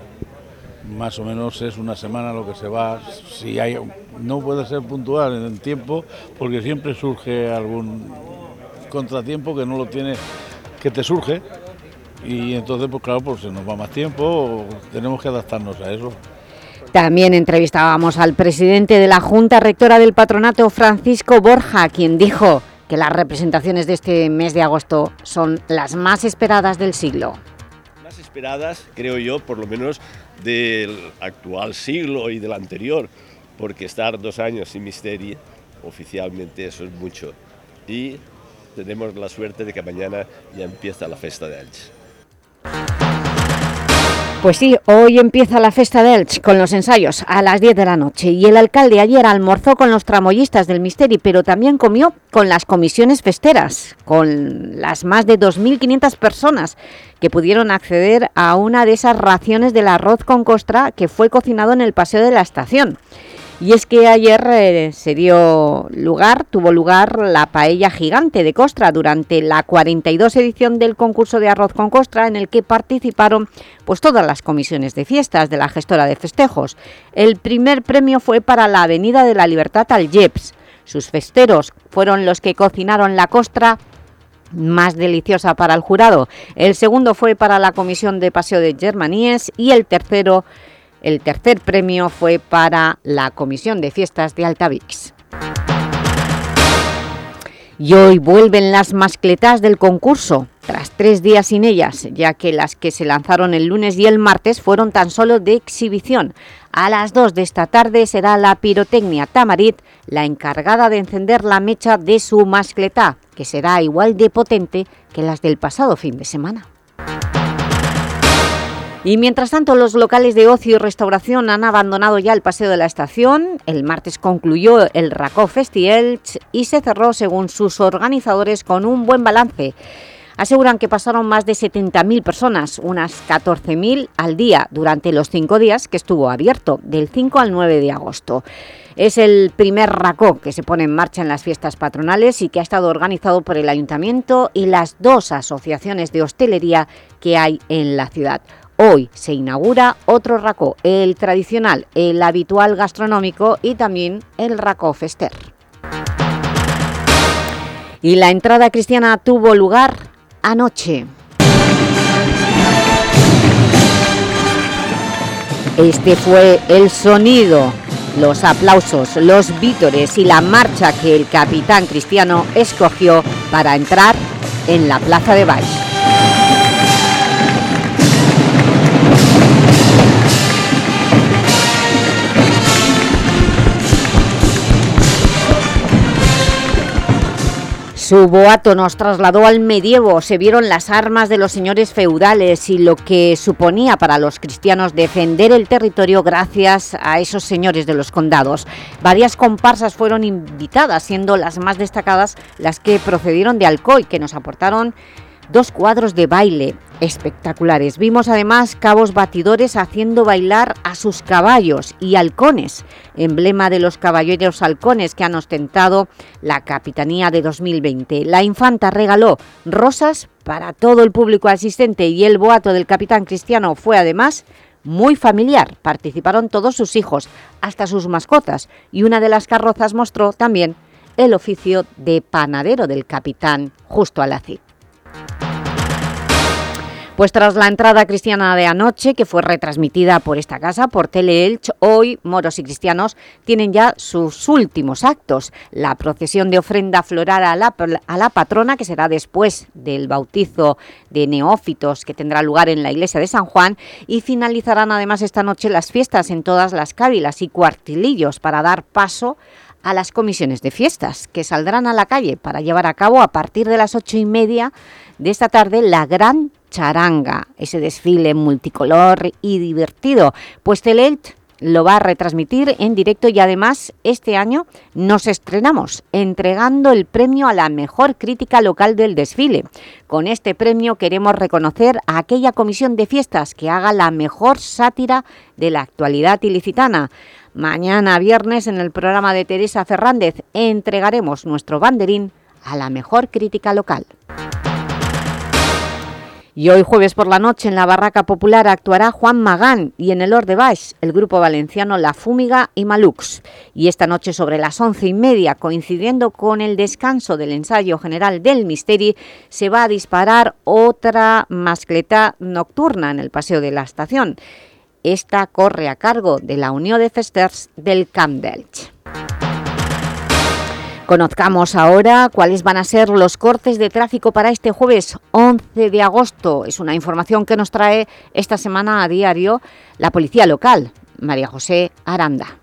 Más o menos es una semana lo que se va. Si hay, no puede ser puntual en el tiempo porque siempre surge algún contratiempo que no lo tiene, que te surge y entonces pues claro, pues se nos va más tiempo, tenemos que adaptarnos a eso. También entrevistábamos al presidente de la Junta Rectora del Patronato, Francisco Borja, quien dijo que las representaciones de este mes de agosto son las más esperadas del siglo. Más esperadas, creo yo, por lo menos del actual siglo y del anterior, porque estar dos años sin misterio, oficialmente eso es mucho. Y tenemos la suerte de que mañana ya empieza la festa de Elche. Pues sí, hoy empieza la Festa de Elche con los ensayos a las 10 de la noche y el alcalde ayer almorzó con los tramoyistas del Misteri, pero también comió con las comisiones festeras, con las más de 2.500 personas que pudieron acceder a una de esas raciones del arroz con costra que fue cocinado en el paseo de la estación. Y es que ayer eh, se dio lugar, tuvo lugar la paella gigante de Costra durante la 42 edición del concurso de arroz con Costra en el que participaron pues todas las comisiones de fiestas de la gestora de festejos. El primer premio fue para la Avenida de la Libertad al Jeps. Sus festeros fueron los que cocinaron la costra más deliciosa para el jurado. El segundo fue para la Comisión de Paseo de Germaníes y el tercero, el tercer premio fue para la Comisión de Fiestas de Altavix. Y hoy vuelven las mascletas del concurso, tras tres días sin ellas, ya que las que se lanzaron el lunes y el martes fueron tan solo de exhibición. A las 2 de esta tarde será la pirotecnia Tamarit la encargada de encender la mecha de su mascletá, que será igual de potente que las del pasado fin de semana. Y mientras tanto, los locales de ocio y restauración han abandonado ya el paseo de la estación. El martes concluyó el Racó Festival y se cerró, según sus organizadores, con un buen balance. Aseguran que pasaron más de 70.000 personas, unas 14.000 al día, durante los cinco días que estuvo abierto, del 5 al 9 de agosto. Es el primer racó que se pone en marcha en las fiestas patronales y que ha estado organizado por el Ayuntamiento y las dos asociaciones de hostelería que hay en la ciudad. Hoy se inaugura otro racó, el tradicional, el habitual gastronómico y también el racó fester. Y la entrada cristiana tuvo lugar anoche. Este fue el sonido, los aplausos, los vítores y la marcha que el capitán cristiano escogió para entrar en la plaza de Baix. Su boato nos trasladó al medievo, se vieron las armas de los señores feudales y lo que suponía para los cristianos defender el territorio gracias a esos señores de los condados. Varias comparsas fueron invitadas, siendo las más destacadas las que procedieron de Alcoy, que nos aportaron dos cuadros de baile espectaculares. Vimos además cabos batidores haciendo bailar a sus caballos y halcones, emblema de los caballeros halcones que han ostentado la Capitanía de 2020. La infanta regaló rosas para todo el público asistente y el boato del capitán Cristiano fue además muy familiar. Participaron todos sus hijos, hasta sus mascotas, y una de las carrozas mostró también el oficio de panadero del capitán justo a la cita. Pues tras la entrada cristiana de anoche, que fue retransmitida por esta casa, por Teleelch, hoy moros y cristianos tienen ya sus últimos actos. La procesión de ofrenda floral a la, a la patrona, que será después del bautizo de neófitos que tendrá lugar en la iglesia de San Juan, y finalizarán además esta noche las fiestas en todas las cávilas y cuartilillos para dar paso a las comisiones de fiestas, que saldrán a la calle para llevar a cabo a partir de las ocho y media de esta tarde la gran charanga, ese desfile multicolor y divertido. Pues Telelt lo va a retransmitir en directo y además este año nos estrenamos entregando el premio a la mejor crítica local del desfile. Con este premio queremos reconocer a aquella comisión de fiestas que haga la mejor sátira de la actualidad ilicitana. Mañana viernes en el programa de Teresa Fernández entregaremos nuestro banderín a la mejor crítica local. Y hoy jueves por la noche en la Barraca Popular actuará Juan Magán y en el Baix el grupo valenciano La Fúmiga y Malux. Y esta noche sobre las once y media, coincidiendo con el descanso del ensayo general del Misteri, se va a disparar otra mascleta nocturna en el Paseo de la Estación. Esta corre a cargo de la Unión de Festers del Camp. Conozcamos ahora cuáles van a ser los cortes de tráfico para este jueves 11 de agosto. Es una información que nos trae esta semana a diario la Policía Local. María José Aranda.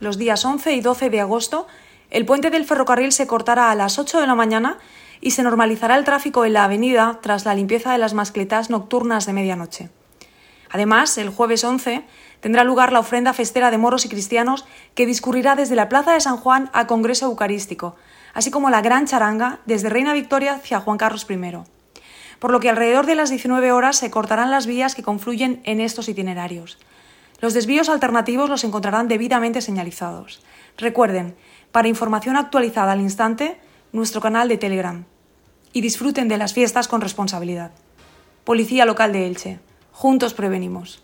Los días 11 y 12 de agosto, el puente del ferrocarril se cortará a las 8 de la mañana y se normalizará el tráfico en la avenida tras la limpieza de las mascletas nocturnas de medianoche. Además, el jueves 11 tendrá lugar la ofrenda festera de moros y cristianos que discurrirá desde la Plaza de San Juan al Congreso Eucarístico, así como la gran charanga desde Reina Victoria hacia Juan Carlos I. Por lo que alrededor de las 19 horas se cortarán las vías que confluyen en estos itinerarios. Los desvíos alternativos los encontrarán debidamente señalizados. Recuerden, para información actualizada al instante, nuestro canal de Telegram. Y disfruten de las fiestas con responsabilidad. Policía Local de Elche. Juntos prevenimos.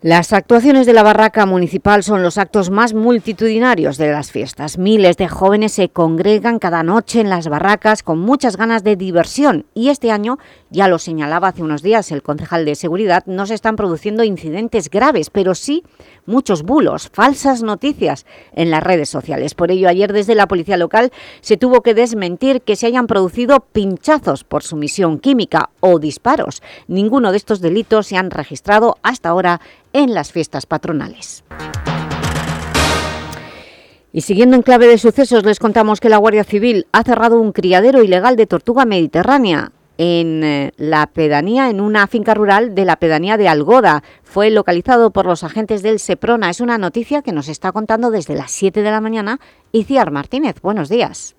Las actuaciones de la barraca municipal son los actos más multitudinarios de las fiestas. Miles de jóvenes se congregan cada noche en las barracas con muchas ganas de diversión y este año, ya lo señalaba hace unos días el concejal de Seguridad, no se están produciendo incidentes graves, pero sí muchos bulos, falsas noticias en las redes sociales. Por ello, ayer desde la policía local se tuvo que desmentir que se hayan producido pinchazos por sumisión química o disparos. Ninguno de estos delitos se han registrado hasta ahora en las fiestas patronales. Y siguiendo en clave de sucesos, les contamos que la Guardia Civil ha cerrado un criadero ilegal de tortuga mediterránea en eh, la pedanía, en una finca rural de la pedanía de Algoda. Fue localizado por los agentes del Seprona. Es una noticia que nos está contando desde las 7 de la mañana Iciar Martínez. Buenos días.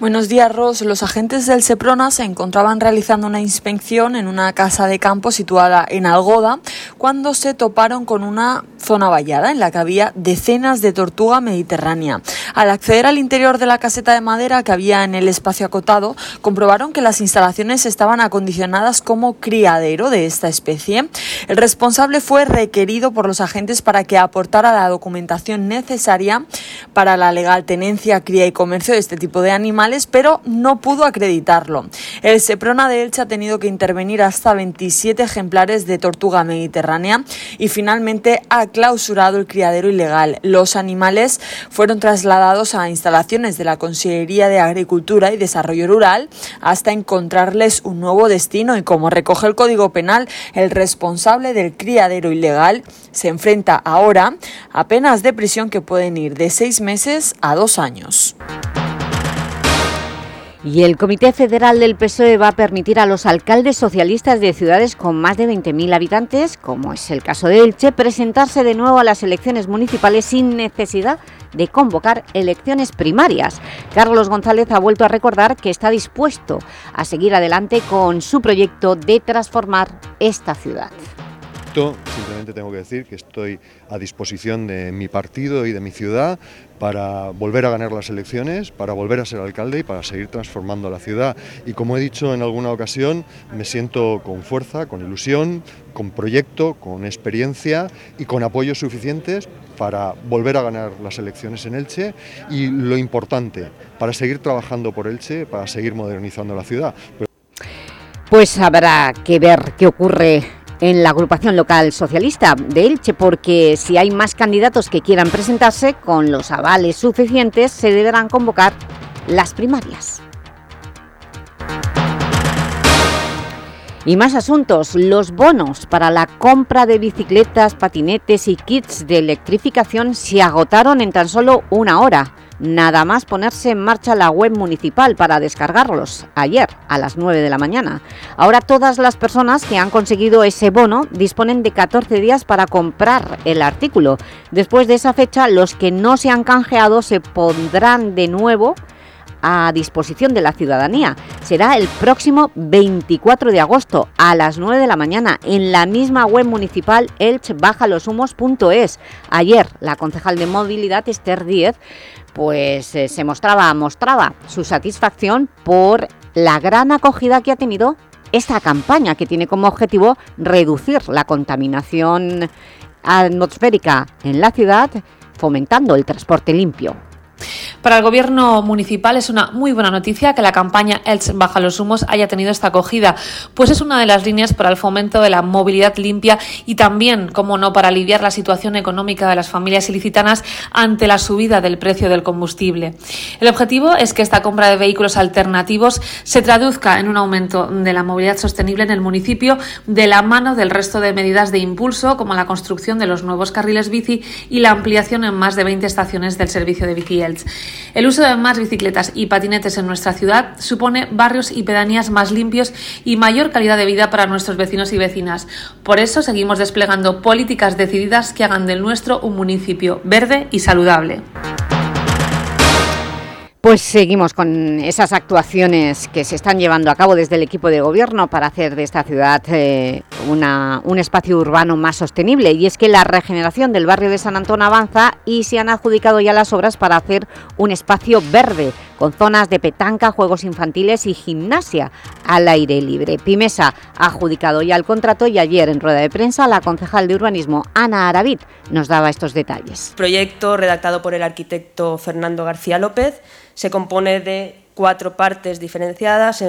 Buenos días, Ros. Los agentes del Seprona se encontraban realizando una inspección en una casa de campo situada en Algoda cuando se toparon con una zona vallada en la que había decenas de tortuga mediterránea. Al acceder al interior de la caseta de madera que había en el espacio acotado, comprobaron que las instalaciones estaban acondicionadas como criadero de esta especie. El responsable fue requerido por los agentes para que aportara la documentación necesaria para la legal tenencia, cría y comercio de este tipo de animales, pero no pudo acreditarlo. El Seprona de Elche ha tenido que intervenir hasta 27 ejemplares de tortuga mediterránea y finalmente ha clausurado el criadero ilegal. Los animales fueron trasladados a instalaciones de la Consejería de Agricultura y Desarrollo Rural hasta encontrarles un nuevo destino y como recoge el Código Penal, el responsable del criadero ilegal se enfrenta ahora a penas de prisión que pueden ir de seis meses a dos años. Y el Comité Federal del PSOE va a permitir a los alcaldes socialistas de ciudades con más de 20.000 habitantes, como es el caso de Elche, presentarse de nuevo a las elecciones municipales sin necesidad de convocar elecciones primarias. Carlos González ha vuelto a recordar que está dispuesto a seguir adelante con su proyecto de transformar esta ciudad. Simplemente tengo que decir que estoy a disposición de mi partido y de mi ciudad para volver a ganar las elecciones, para volver a ser alcalde y para seguir transformando la ciudad. Y como he dicho en alguna ocasión, me siento con fuerza, con ilusión, con proyecto, con experiencia y con apoyos suficientes para volver a ganar las elecciones en Elche y lo importante, para seguir trabajando por Elche, para seguir modernizando la ciudad. Pues habrá que ver qué ocurre en la agrupación local socialista de Elche, porque si hay más candidatos que quieran presentarse, con los avales suficientes se deberán convocar las primarias. Y más asuntos, los bonos para la compra de bicicletas, patinetes y kits de electrificación se agotaron en tan solo una hora. Nada más ponerse en marcha la web municipal para descargarlos, ayer a las 9 de la mañana. Ahora todas las personas que han conseguido ese bono disponen de 14 días para comprar el artículo. Después de esa fecha, los que no se han canjeado se pondrán de nuevo a disposición de la ciudadanía. Será el próximo 24 de agosto a las 9 de la mañana en la misma web municipal elchbajalosumos.es. Ayer la concejal de movilidad Esther Díez pues eh, se mostraba, mostraba su satisfacción por la gran acogida que ha tenido esta campaña que tiene como objetivo reducir la contaminación atmosférica en la ciudad fomentando el transporte limpio. Para el gobierno municipal es una muy buena noticia que la campaña ELS Baja los Humos haya tenido esta acogida, pues es una de las líneas para el fomento de la movilidad limpia y también, como no, para aliviar la situación económica de las familias ilicitanas ante la subida del precio del combustible. El objetivo es que esta compra de vehículos alternativos se traduzca en un aumento de la movilidad sostenible en el municipio de la mano del resto de medidas de impulso, como la construcción de los nuevos carriles bici y la ampliación en más de 20 estaciones del servicio de bici El uso de más bicicletas y patinetes en nuestra ciudad supone barrios y pedanías más limpios y mayor calidad de vida para nuestros vecinos y vecinas. Por eso seguimos desplegando políticas decididas que hagan del nuestro un municipio verde y saludable. Pues seguimos con esas actuaciones que se están llevando a cabo desde el equipo de gobierno para hacer de esta ciudad eh, una, un espacio urbano más sostenible. Y es que la regeneración del barrio de San Antón avanza y se han adjudicado ya las obras para hacer un espacio verde con zonas de petanca, juegos infantiles y gimnasia al aire libre. Pimesa ha adjudicado ya el contrato y ayer en rueda de prensa la concejal de urbanismo Ana Aravid nos daba estos detalles. Proyecto redactado por el arquitecto Fernando García López se compone de cuatro partes diferenciadas,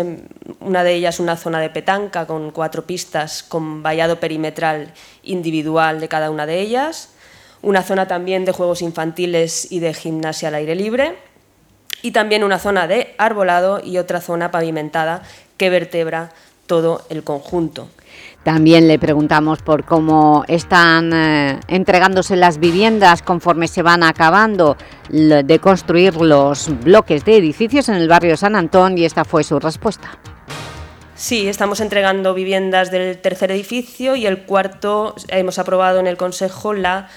una de ellas una zona de petanca con cuatro pistas con vallado perimetral individual de cada una de ellas, una zona también de juegos infantiles y de gimnasia al aire libre, y también una zona de arbolado y otra zona pavimentada que vertebra todo el conjunto. También le preguntamos por cómo están eh, entregándose las viviendas conforme se van acabando de construir los bloques de edificios en el barrio San Antón y esta fue su respuesta. Sí, estamos entregando viviendas del tercer edificio y el cuarto, hemos aprobado en el Consejo la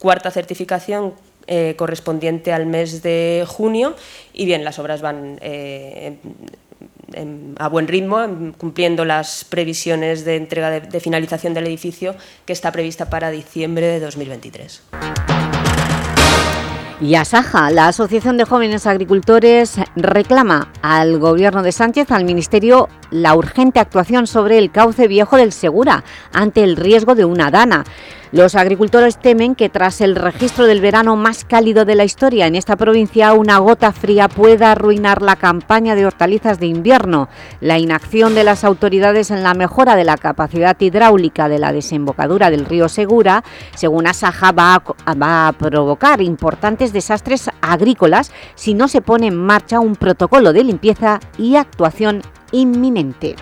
cuarta certificación eh, correspondiente al mes de junio y bien, las obras van eh, a buen ritmo, cumpliendo las previsiones de entrega de, finalización del edificio que está prevista para diciembre de 2023. Y Asaja, la Asociación de Jóvenes Agricultores, reclama al Gobierno de Sánchez, al Ministerio, la urgente actuación sobre el cauce viejo del Segura ante el riesgo de una dana. Los agricultores temen que tras el registro del verano más cálido de la historia en esta provincia, una gota fría pueda arruinar la campaña de hortalizas de invierno. La inacción de las autoridades en la mejora de la capacidad hidráulica de la desembocadura del río Segura, según Asaja, va a, va a provocar importantes desastres agrícolas si no se pone en marcha un protocolo de limpieza y actuación inminente.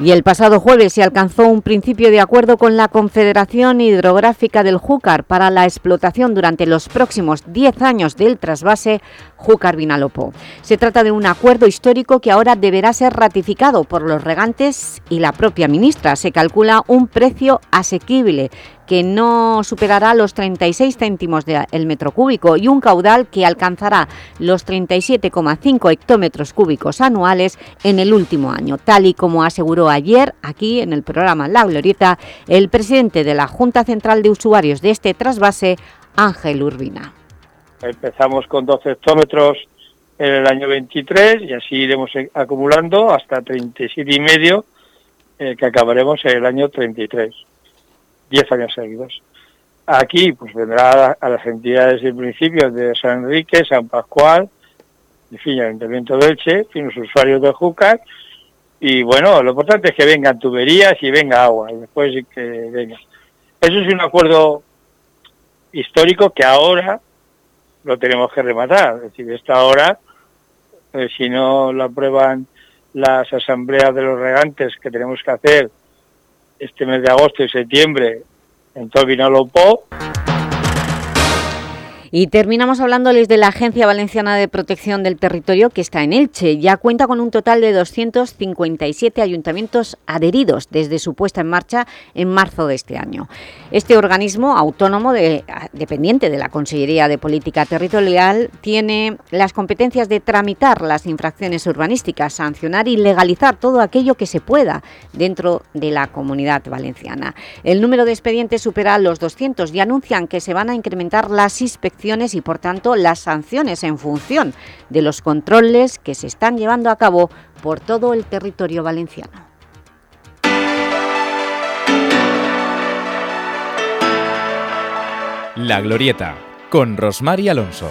Y el pasado jueves se alcanzó un principio de acuerdo con la Confederación Hidrográfica del Júcar para la explotación durante los próximos 10 años del trasvase Júcar-Vinalopó. Se trata de un acuerdo histórico que ahora deberá ser ratificado por los regantes y la propia ministra. Se calcula un precio asequible que no superará los 36 céntimos del metro cúbico y un caudal que alcanzará los 37,5 hectómetros cúbicos anuales en el último año, tal y como aseguró ayer aquí en el programa La Glorieta el presidente de la Junta Central de Usuarios de este trasvase, Ángel Urbina. Empezamos con 12 hectómetros en el año 23 y así iremos acumulando hasta 37 y medio eh, que acabaremos en el año 33. 10 años seguidos. Aquí pues vendrá a, las entidades y principios de San Enrique, San Pascual, en fin, Ayuntamiento de Elche, fin, los usuarios de Júcar, y bueno, lo importante es que vengan tuberías y venga agua, y después que venga. Eso es un acuerdo histórico que ahora lo tenemos que rematar, es decir, esta hora, eh, si no lo aprueban las asambleas de los regantes que tenemos que hacer este mes de agosto y septiembre en Tobinalopó. Y terminamos hablándoles de la Agencia Valenciana de Protección del Territorio que está en Elche. Ya cuenta con un total de 257 ayuntamientos adheridos desde su puesta en marcha en marzo de este año. Este organismo autónomo dependiente de la Consellería de Política Territorial tiene las competencias de tramitar las infracciones urbanísticas, sancionar y legalizar todo aquello que se pueda dentro de la Comunidad Valenciana. El número de expedientes supera los 200 y anuncian que se van a incrementar las inspecciones y, por tanto, las sanciones en función de los controles que se están llevando a cabo por todo el territorio valenciano. La Glorieta, con Rosmar y Alonso.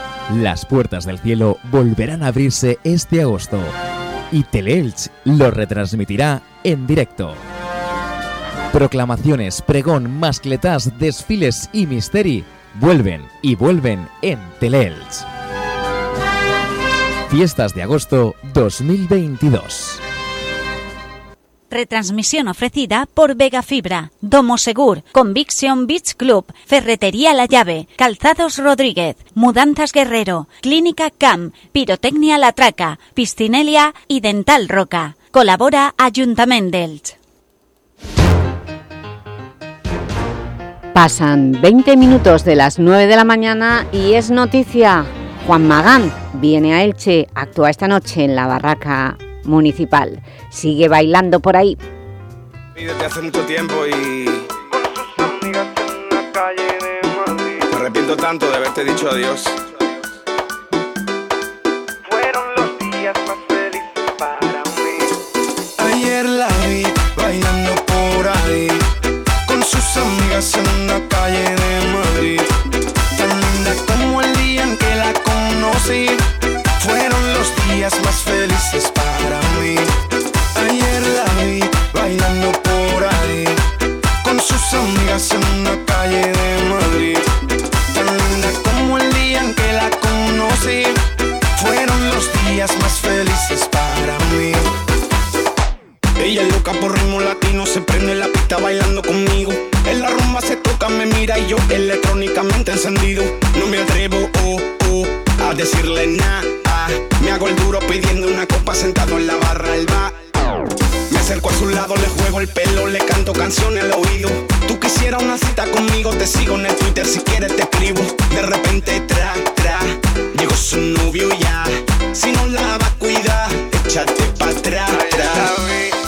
Las puertas del cielo volverán a abrirse este agosto y Teleelch lo retransmitirá en directo. Proclamaciones, pregón, mascletas, desfiles y misteri vuelven y vuelven en Teleelch. Fiestas de agosto 2022. Retransmisión ofrecida por Vega Fibra, Domo Segur, Conviction Beach Club, Ferretería La Llave, Calzados Rodríguez, Mudanzas Guerrero, Clínica CAM, Pirotecnia La Traca, Piscinelia y Dental Roca. Colabora Ayuntament d'Elx. Pasan 20 minutos de las 9 de la mañana y es noticia. Juan Magán viene a Elche, actúa esta noche en la barraca municipal. Sigue bailando por ahí. Desde hace mucho tiempo y... Me arrepiento tanto de haberte dicho adiós. Fueron los días más felices para mí. Ayer la vi bailando por ahí con sus amigas en una calle de Madrid. Tan linda como el día en que la conocí. Fueron los días más felices para mí. En una calle de Madrid. Tan linda como el día en que la conocí. Fueron los días más felices para mí. Ella loca por ritmo latino, se prende la pista bailando conmigo. En la rumba se toca, me mira y yo electrónicamente encendido. No me atrevo, oh, oh, a decirle nada. Me hago el duro pidiendo una copa sentado en la barra del bar. Acerco a su lado, le juego el pelo, le canto canciones al oído. Tú quisieras una cita conmigo, te sigo en el Twitter, si quieres te escribo. De repente, tra, tra, llegó su novio ya. Si no la va a cuidar, échate pa' atrás.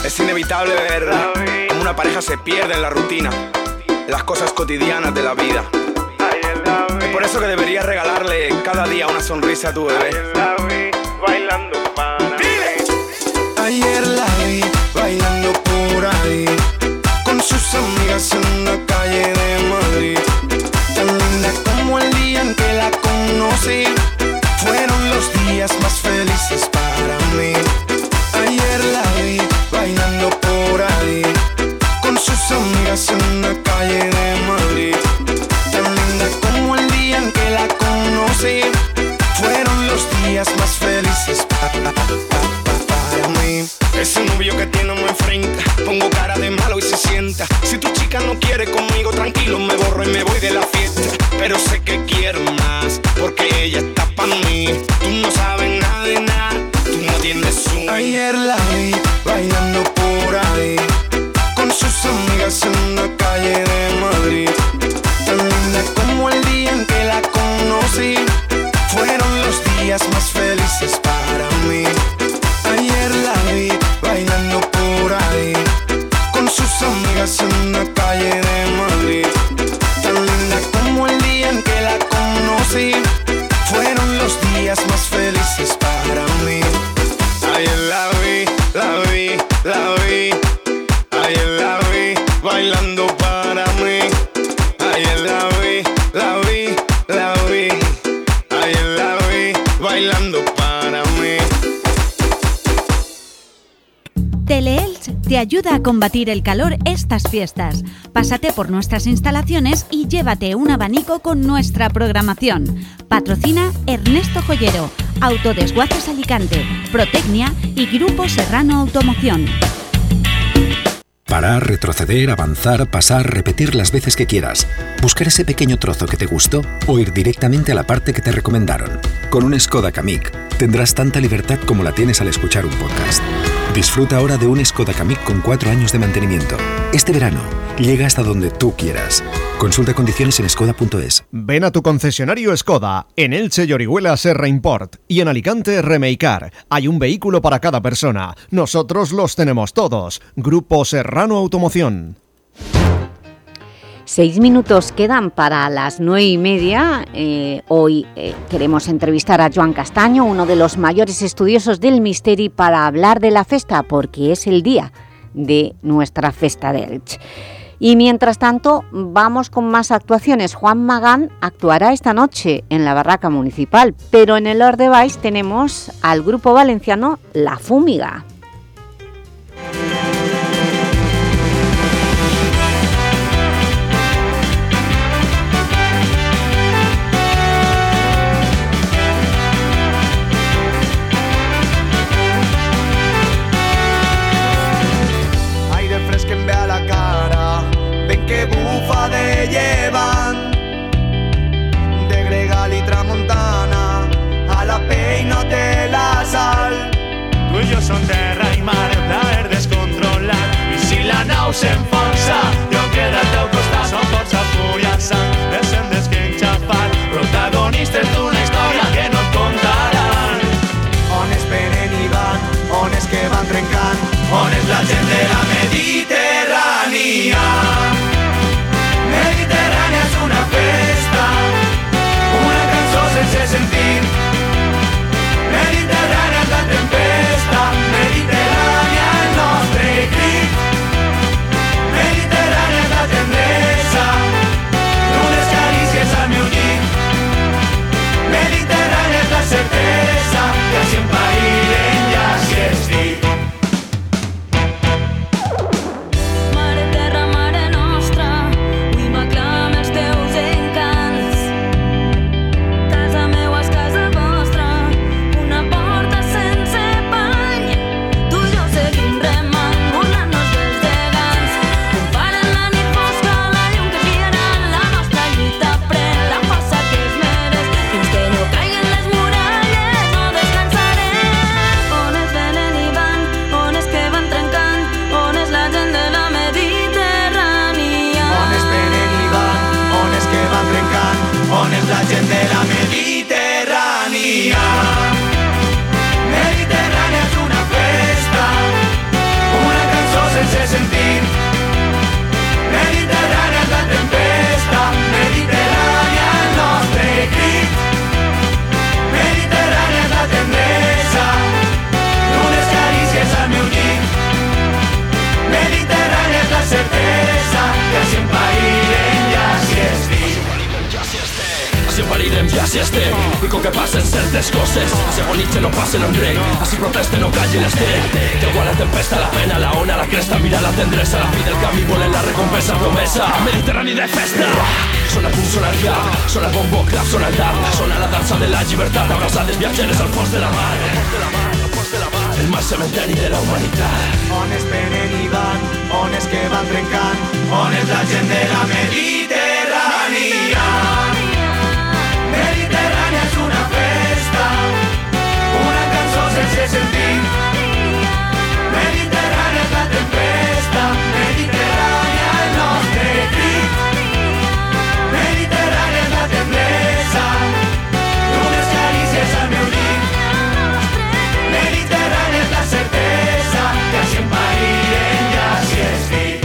Es inevitable ver cómo una pareja se pierde en la rutina, las cosas cotidianas de la vida. Es por eso que deberías regalarle cada día una sonrisa a tu bebé. para Ayer la vi bailando por ahí con sus amigas en una calle de Madrid. Tan linda como el día en que la conocí. Fueron los días más felices para mí. Ayer la vi bailando por ahí con sus amigas en una calle de Madrid. Tan linda como el día en que la conocí. Que tiene me enfrenta. Pongo cara de malo y se sienta. Si tu chica no quiere conmigo, tranquilo, me borro y me voy de la fiesta. Pero sé que quiero más, porque ella está para mí. Tú no sabes nada de nada, tú no tienes un. Ayer la vi bailando por ahí. Con sus amigas en una calle te ayuda a combatir el calor estas fiestas. Pásate por nuestras instalaciones y llévate un abanico con nuestra programación. Patrocina Ernesto Joyero, Autodesguaces Alicante, Protecnia y Grupo Serrano Automoción. Parar, retroceder, avanzar, pasar, repetir las veces que quieras. Buscar ese pequeño trozo que te gustó o ir directamente a la parte que te recomendaron. Con un Skoda Kamiq tendrás tanta libertad como la tienes al escuchar un podcast. Disfruta ahora de un Skoda Kamiq con 4 años de mantenimiento. Este verano, llega hasta donde tú quieras. Consulta condiciones en skoda.es. Ven a tu concesionario Skoda, en Elche y Orihuela Serra Import y en Alicante Remeicar. Hay un vehículo para cada persona. Nosotros los tenemos todos. Grupo Serrano Automoción. Seis minutos quedan para las nueve y media. Eh, hoy eh, queremos entrevistar a Joan Castaño, uno de los mayores estudiosos del misteri, para hablar de la festa, porque es el día de nuestra festa de Elche. Y mientras tanto, vamos con más actuaciones. Juan Magán actuará esta noche en la barraca municipal, pero en el Ordevais tenemos al grupo valenciano La Fúmiga. atender. Ja si estem I com que passen certes coses agonitze no passen enrere Així proteste no calli l'estem Que igual la tempesta, la pena, la ona, la cresta Mira la tendresa, la fi del camí Volen la recompensa promesa. Mediterrani de festa. Sona punt, sona el cap Sona el bombo, clap, sona el tap Sona la dansa de la llibertat Abraçades viatgeres al fons de la mar. El mar cementeri de la humanitat on és venen i van, on que van trencant, On la gent de la Mediterrània? Mediterrània és la tempesta, Mediterrània el nostre crit. Mediterrània és la tendresa, d'unes carícies al meu llit. Mediterrània és la certesa que si em païren ja s'hi estic.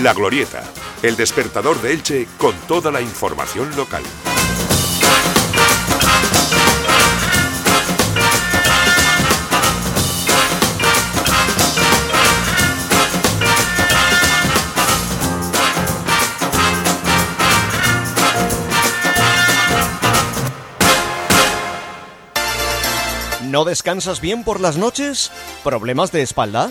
La Glorieta, el despertador de Elche con toda la información local. ¿No descansas bien por las noches? ¿Problemas de espalda?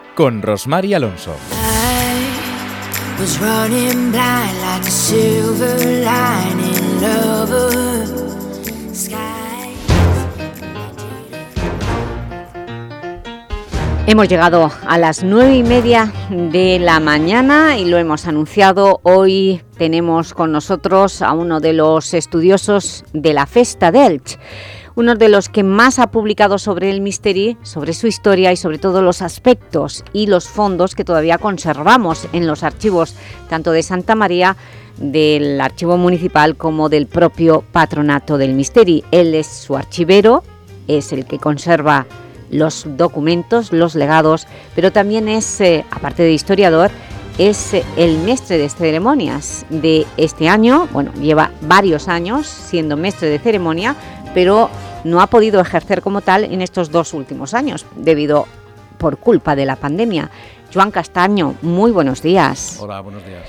con Rosmar y Alonso. Hemos llegado a las nueve y media de la mañana y lo hemos anunciado. Hoy tenemos con nosotros a uno de los estudiosos de la Festa d'Elch, uno de los que más ha publicado sobre el Misteri, sobre su historia y sobre todo los aspectos y los fondos que todavía conservamos en los archivos tanto de Santa María del archivo municipal como del propio patronato del Misteri. Él es su archivero, es el que conserva los documentos, los legados, pero también es, eh, aparte de historiador, es el mestre de ceremonias de este año. Bueno, lleva varios años siendo mestre de ceremonia, pero no ha podido ejercer como tal en estos dos últimos años, debido por culpa de la pandemia. Joan Castaño, muy buenos días. Hola, buenos días.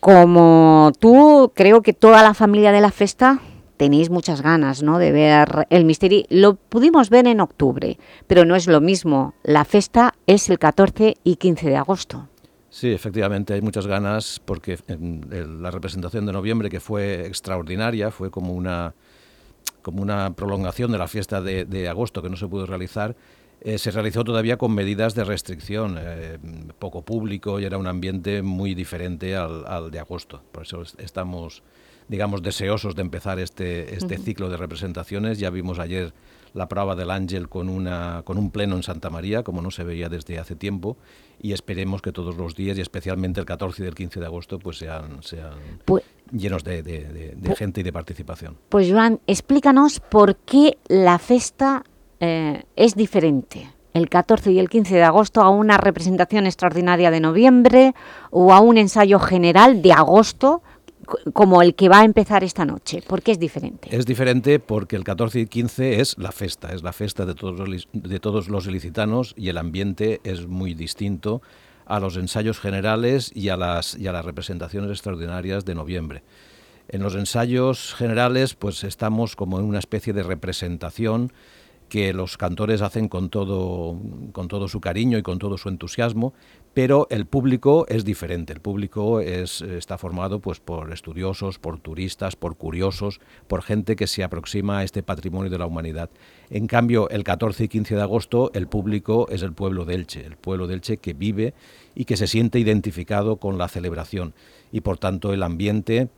Como tú, creo que toda la familia de la festa tenéis muchas ganas ¿no? de ver el Misteri. Lo pudimos ver en octubre, pero no es lo mismo. La festa es el 14 y 15 de agosto. Sí, efectivamente, hay muchas ganas porque la representación de noviembre, que fue extraordinaria, fue como una, como una prolongación de la fiesta de, de agosto que no se pudo realizar, eh, se realizó todavía con medidas de restricción, eh, poco público y era un ambiente muy diferente al, al de agosto. Por eso es- estamos, digamos, deseosos de empezar este, este ciclo de representaciones. Ya vimos ayer la prueba del Ángel con, una, con un pleno en Santa María, como no se veía desde hace tiempo, y esperemos que todos los días, y especialmente el 14 y el 15 de agosto, pues sean, sean Pues- llenos de, de- de- de Pues- gente y de participación. Pues Joan, explícanos por qué la festa eh, es diferente el 14 y el 15 de agosto a una representación extraordinaria de noviembre o a un ensayo general de agosto como el que va a empezar esta noche. ¿Por qué es diferente? Es diferente porque el 14 y 15 es la festa, es la festa de todos los, de todos los ilicitanos y el ambiente es muy distinto a los ensayos generales y a las, y a las representaciones extraordinarias de noviembre. En los ensayos generales pues estamos como en una especie de representación que los cantores hacen con todo, con todo su cariño y con todo su entusiasmo, pero el público es diferente. El público es, está formado pues, por estudiosos, por turistas, por curiosos, por gente que se aproxima a este patrimonio de la humanidad. En cambio, el 14 y 15 de agosto, el público es el pueblo de Elche, el pueblo de Elche que vive y que se siente identificado con la celebración. Y por tanto, el ambiente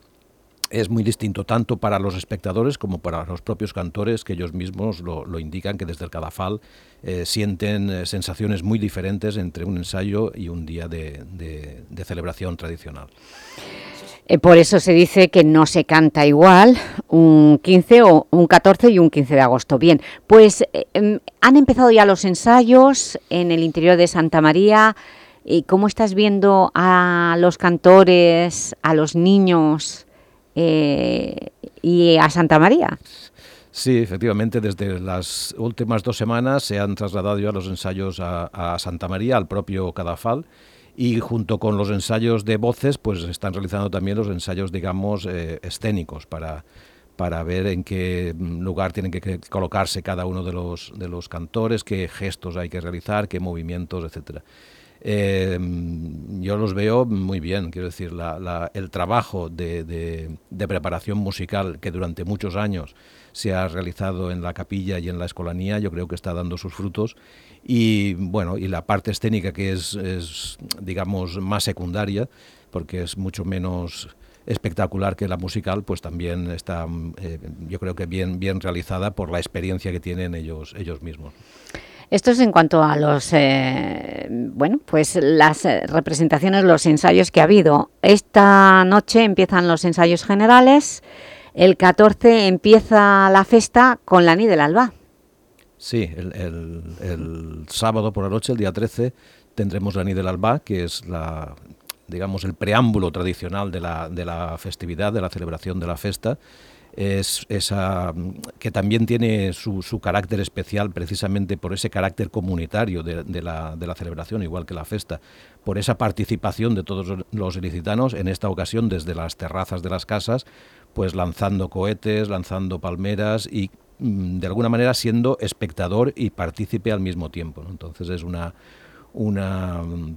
es muy distinto tanto para los espectadores como para los propios cantores que ellos mismos lo, indican que desde el Cadafal eh, sienten eh, sensaciones muy diferentes entre un ensayo y un día de, celebración tradicional. Eh, por eso se dice que no se canta igual un 15 o un 14 y un 15 de agosto. Bien, pues em, han empezado ya los ensayos en el interior de Santa María. ¿Y cómo estás viendo a los cantores, a los niños eh, y a Santa María? Sí, efectivamente, desde las últimas dos semanas se han trasladado ya los ensayos a, Santa María, al propio Cadafal, y junto con los ensayos de voces, pues están realizando también los ensayos, digamos, eh, escénicos para, para ver en qué lugar tienen que colocarse cada uno de los, de los cantores, qué gestos hay que realizar, qué movimientos, etcétera. Eh, yo los veo muy bien, quiero decir, la- el trabajo de, de- de preparación musical que durante muchos años se ha realizado en la capilla y en la escolanía, yo creo que está dando sus frutos. Y bueno, y la parte escénica que es, es, digamos, más secundaria, porque es mucho menos espectacular que la musical, pues también está, eh, yo creo que bien, bien realizada por la experiencia que tienen ellos, ellos mismos. Esto es en cuanto a los, eh, bueno, pues las eh, representaciones, los ensayos que ha habido. Esta noche empiezan los ensayos generales, el 14 empieza la festa con la Ni del Alba. Sí, el, sábado por la noche, el día 13, tendremos la Nid del Alba, que es la, digamos, el preámbulo tradicional de la, de la festividad, de la celebración de la festa. Es esa que también tiene su, su carácter especial precisamente por ese carácter comunitario de, la, de la celebración, igual que la festa, por esa participación de todos los ilicitanos, en esta ocasión desde las terrazas de las casas, pues lanzando cohetes, lanzando palmeras y mm, de alguna manera siendo espectador y partícipe al mismo tiempo. Entonces es una, una mm,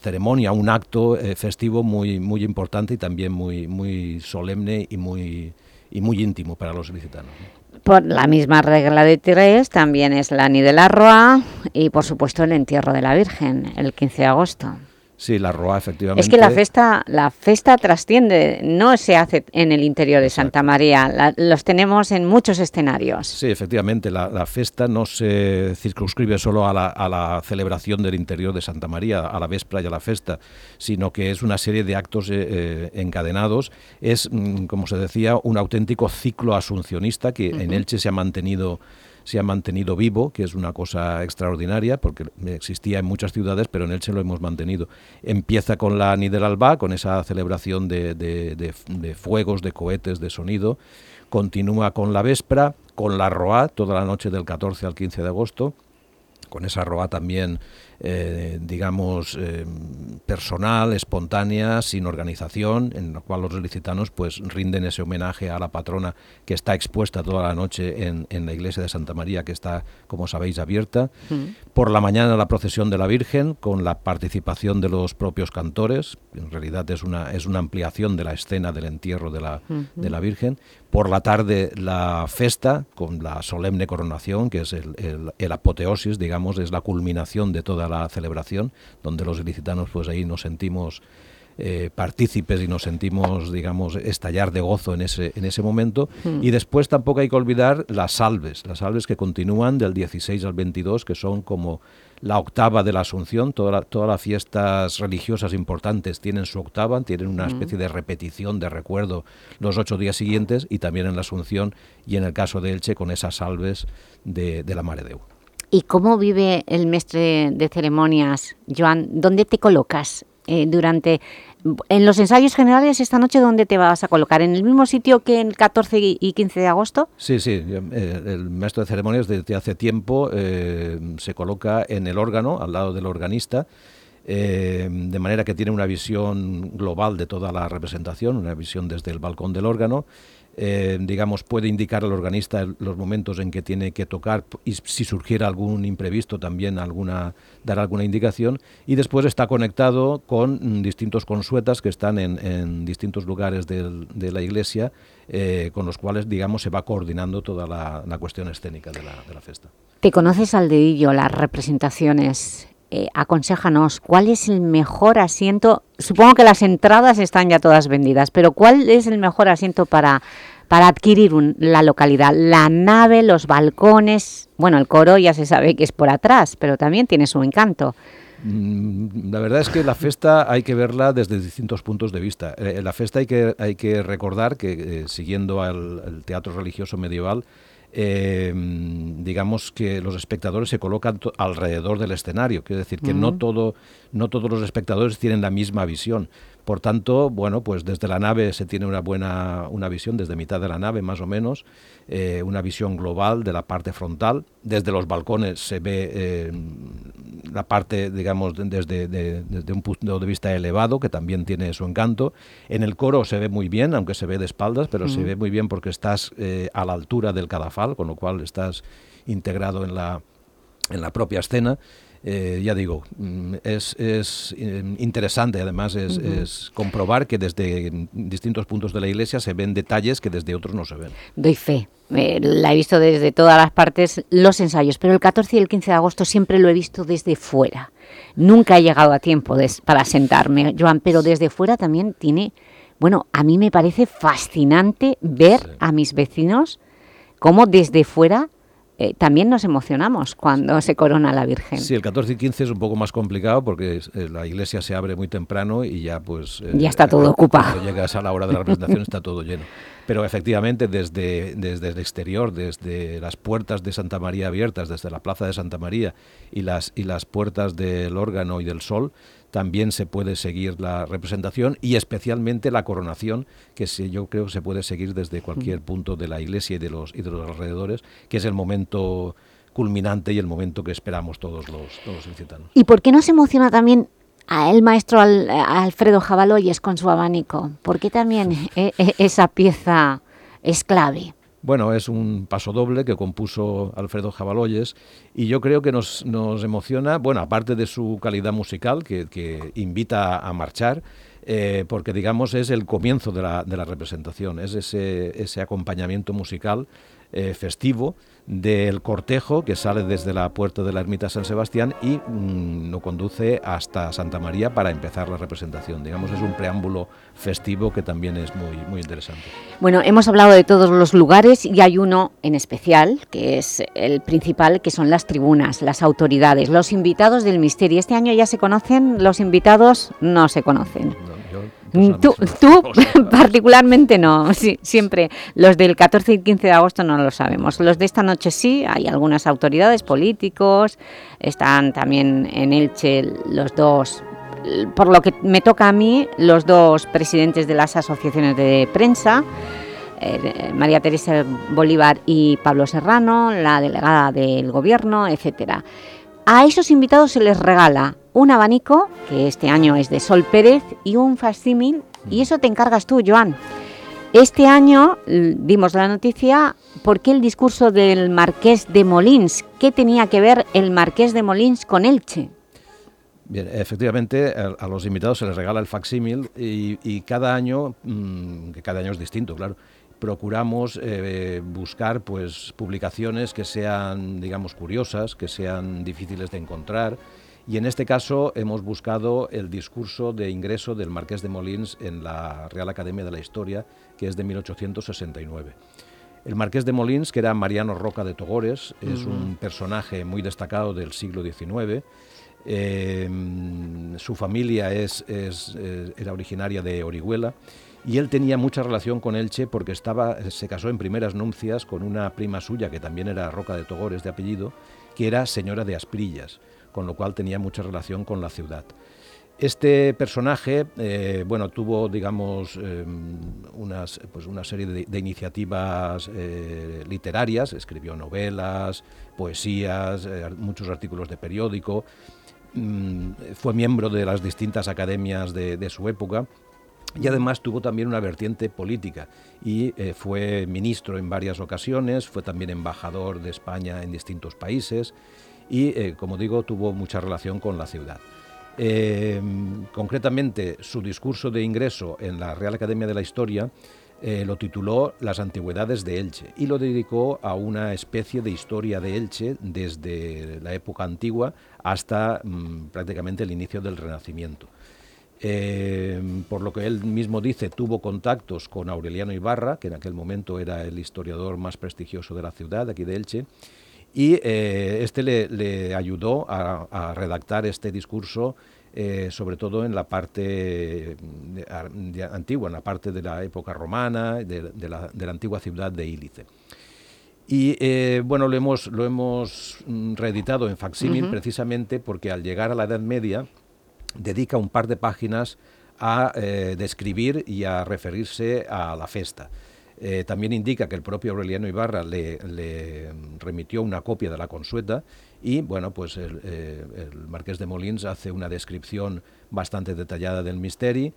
ceremonia, un acto eh, festivo muy, muy importante y también muy, muy solemne y muy, y muy íntimo para los ilicitanos. ¿no? Por la misma regla de tres también es la Ni de la Roa y por supuesto el entierro de la Virgen, el 15 de agosto. Sí, la Roa efectivamente. Es que la festa, la festa trasciende, no se hace en el interior de Santa María, la- los tenemos en muchos escenarios. Sí, efectivamente, la, la festa no se circunscribe solo a la, a la celebración del interior de Santa María, a la véspera y a la festa, sino que es una serie de actos eh, eh, encadenados. Es, mm, como se decía, un auténtico ciclo asuncionista que en. Elche se ha mantenido se ha mantenido vivo, que es una cosa extraordinaria, porque existía en muchas ciudades, pero en Elche lo hemos mantenido. Empieza con la Ni con esa celebración de, de- de- de fuegos, de cohetes, de sonido. Continúa con la Vespra, con la Roa, toda la noche del 14 al 15 de agosto con esa roa también, eh, digamos, eh, personal, espontánea, sin organización, en la cual los licitanos pues rinden ese homenaje a la patrona que está expuesta toda la noche en, en la iglesia de Santa María, que está, como sabéis, abierta. Por la mañana la procesión de la Virgen, con la participación de los propios cantores, en realidad es una, es una ampliación de la escena del entierro de la, de la Virgen. Por la tarde la festa, con la solemne coronación, que es el, el- el apoteosis, digamos, es la culminación de toda la celebración, donde los ilicitanos pues ahí nos sentimos eh, partícipes y nos sentimos, digamos, estallar de gozo en ese, en ese momento. Mm. Y después tampoco hay que olvidar las salves, las salves que continúan del 16 al 22, que son como la octava de la Asunción. Toda la- todas las fiestas religiosas importantes tienen su octava, tienen una Mm. especie de repetición, de recuerdo los ocho días siguientes y también en la Asunción y en el caso de Elche con esas salves de, de la Mare Déu. ¿Y cómo vive el mestre de ceremonias, Joan? ¿Dónde te colocas eh, durante... En los ensayos generales esta noche, ¿dónde te vas a colocar? ¿En el mismo sitio que el 14 y y 15 de agosto? Sí, sí, eh, el maestro de ceremonias desde hace tiempo eh, se coloca en el órgano, al lado del organista, eh, de manera que tiene una visión global de toda la representación, una visión desde el balcón del órgano. Eh, digamos, puede indicar al organista los momentos en que tiene que tocar y si surgiera algún imprevisto también alguna, dar alguna indicación y después está conectado con mm, distintos consuetas que están en, distintos lugares de la iglesia eh, con los cuales, digamos, se va coordinando toda la, la cuestión escénica de la, de la fiesta. Te conoces al dedillo las representaciones. Eh, ¿cuál es el mejor asiento? Supongo que las entradas están ya todas vendidas, pero ¿cuál es el mejor asiento para, para adquirir un- la localidad? La nave, los balcones... Bueno, el coro ya se sabe que es por atrás, pero también tiene su encanto. Mm, La verdad es que la fiesta hay que verla desde distintos puntos de vista. Eh, la fiesta hay que, hay que recordar que, eh, siguiendo al teatro religioso medieval, eh, digamos que los espectadores se colocan alrededor del escenario. Quiere decir que no, todo, no todos los espectadores tienen la misma visión. Por tanto, bueno, pues desde la nave se tiene una buena una visión, desde mitad de la nave más o menos, eh, una visión global de la parte frontal. Desde los balcones se ve eh, la parte, digamos, de- desde, de- desde un punto de vista elevado, que también tiene su encanto. En el coro se ve muy bien, aunque se ve de espaldas, pero se ve muy bien porque estás eh, a la altura del cadafal, con lo cual estás integrado en la, en la propia escena. Eh, ya digo, mm, es, es eh, interesante, además es, es comprobar que desde distintos puntos de la iglesia se ven detalles que desde otros no se ven. Doy fe. Eh, la he visto desde todas las partes, los ensayos, pero el 14 y el 15 de agosto siempre lo he visto desde fuera. Nunca he llegado a tiempo des- para sentarme, Joan, pero desde fuera también tiene... Bueno, a mí me parece fascinante ver a mis vecinos cómo desde fuera eh, también nos emocionamos cuando se corona la Virgen. Sí, el 14 y 15 es un poco más complicado porque eh, la iglesia se abre muy temprano y ya pues... eh, Ya está todo ocupado. Cuando llegas a la hora de la representación está todo lleno. Pero efectivamente desde, desde el exterior, desde las puertas de Santa María abiertas, desde la plaza de Santa María y las, y las puertas del órgano y del sol, también se puede seguir la representación y especialmente la coronación, que se- yo creo que se puede seguir desde cualquier punto de la iglesia y de los, y de los alrededores, que es el momento culminante y el momento que esperamos todos los, todos los ilicitanos. ¿Y por qué no se emociona también a el maestro Al- a Alfredo Jabaloyes con su abanico? ¿Por qué también [LAUGHS] e- e- esa pieza es clave? Bueno, es un paso doble que compuso Alfredo Jabaloyes y yo creo que nos, nos emociona, bueno, aparte de su calidad musical que, que invita a marchar, eh, porque digamos es el comienzo de la, de la representación, es ese, ese acompañamiento musical eh, festivo del cortejo que sale desde la puerta de la ermita San Sebastián y mm, lo conduce hasta Santa María para empezar la representación. Digamos, es un preámbulo festivo que también es muy, muy interesante. Bueno, hemos hablado de todos los lugares y hay uno en especial, que es el principal, que son las tribunas, las autoridades, los invitados del misterio. ¿Este año ya se conocen? ¿Los invitados no se conocen? Yo Tú, tú [LAUGHS] particularmente no, sí, siempre. Los del 14 y 15 de agosto no lo sabemos. Los de esta noche sí, hay algunas autoridades, políticos, están también en Elche los dos, por lo que me toca a mí, los dos presidentes de las asociaciones de prensa, eh, María Teresa Bolívar y Pablo Serrano, la delegada del gobierno, etcétera. A esos invitados se les regala un abanico, que este año es de Sol Pérez, y un facsímil, y eso te encargas tú, Joan. Este año dimos la noticia, ¿por qué el discurso del Marqués de Molins? ¿Qué tenía que ver el Marqués de Molins con Elche? Bien, efectivamente, a, a los invitados se les regala el facsímil y, y cada año, mm, que cada año es distinto, claro, procuramos eh, buscar pues publicaciones que sean, digamos, curiosas, que sean difíciles de encontrar. Y en este caso hemos buscado el discurso de ingreso del Marqués de Molins en la Real Academia de la Historia, que es de 1869. El Marqués de Molins, que era Mariano Roca de Togores, es un personaje muy destacado del siglo XIX. Eh, su familia es, es, eh, era originaria de Orihuela y él tenía mucha relación con Elche porque estaba, se casó en primeras nupcias con una prima suya que también era Roca de Togores de apellido, que era señora de Asprillas, con lo cual tenía mucha relación con la ciudad. Este personaje, eh, bueno, tuvo, digamos, eh, unas, pues una serie de, iniciativas eh, literarias, escribió novelas, poesías, eh, muchos artículos de periódico, mm, fue miembro de las distintas academias de, de su época y además tuvo también una vertiente política y eh, fue ministro en varias ocasiones, fue también embajador de España en distintos países y, eh, como digo, tuvo mucha relación con la ciudad. Eh, concretamente, su discurso de ingreso en la Real Academia de la Historia eh, lo tituló Las Antigüedades de Elche y lo dedicó a una especie de historia de Elche desde la época antigua hasta mm, prácticamente el inicio del Renacimiento. Eh, por lo que él mismo dice, tuvo contactos con Aureliano Ibarra, que en aquel momento era el historiador más prestigioso de la ciudad, aquí de Elche, y eh, este le, le ayudó a, a redactar este discurso, eh, sobre todo en la parte de- de antigua, en la parte de la época romana, de, de la, de la antigua ciudad de Ílice. Y eh, bueno, lo hemos, lo hemos mm, reeditado en facsímil precisamente porque al llegar a la Edad Media dedica un par de páginas a eh, describir y a referirse a la festa. Eh, también indica que el propio Aureliano Ibarra le, remitió una copia de la consueta y bueno, pues el, eh, Marqués de Molins hace una descripción bastante detallada del misteri,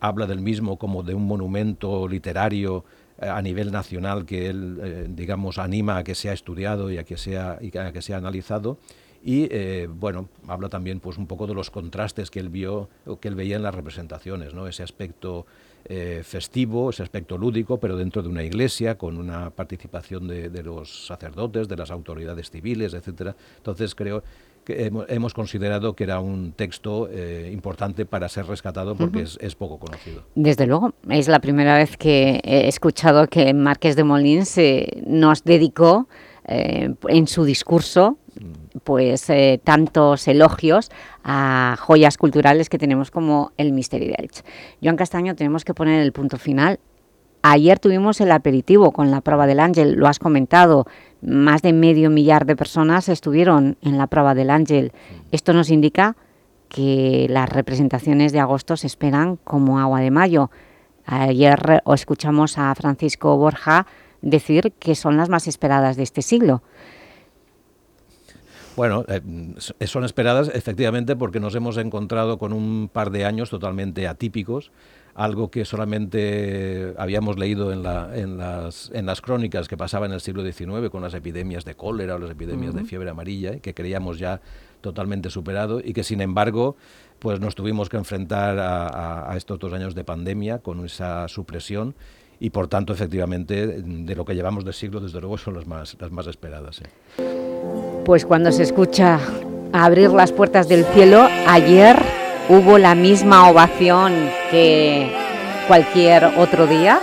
habla del mismo como de un monumento literario a nivel nacional que él, digamos, anima a que sea estudiado y a que sea, y a que sea analizado. Y eh, bueno, habla también pues un poco de los contrastes que él vio, o que él veía en las representaciones, ¿no? Ese aspecto eh, festivo, ese aspecto lúdico, pero dentro de una iglesia, con una participación de, de los sacerdotes, de las autoridades civiles, etcétera. Entonces creo que hemos, hemos considerado que era un texto eh, importante para ser rescatado porque es, es poco conocido. Desde luego, es la primera vez que he escuchado que Marqués de Molins nos dedicó en su discurso pues eh, tantos elogios a joyas culturales que tenemos como el Misteri de Elche. Joan Castaño, tenemos que poner el punto final. Ayer tuvimos el aperitivo con la prueba del Ángel, lo has comentado, más de medio millar de personas estuvieron en la prueba del Ángel. Esto nos indica que las representaciones de agosto se esperan como agua de mayo. Ayer escuchamos a Francisco Borja decir que son las más esperadas de este siglo. Bueno, eh, s- son esperadas efectivamente porque nos hemos encontrado con un par de años totalmente atípicos, algo que solamente habíamos leído en, la- en las, en las crónicas que pasaba en el siglo XIX con las epidemias de cólera o las epidemias de fiebre amarilla, eh, que creíamos ya totalmente superado y que sin embargo pues nos tuvimos que enfrentar a, a- a estos dos años de pandemia con esa supresión y por tanto efectivamente de lo que llevamos de siglo desde luego son las más, las más esperadas. eh. Pues cuando se escucha abrir las puertas del cielo, ayer hubo la misma ovación que cualquier otro día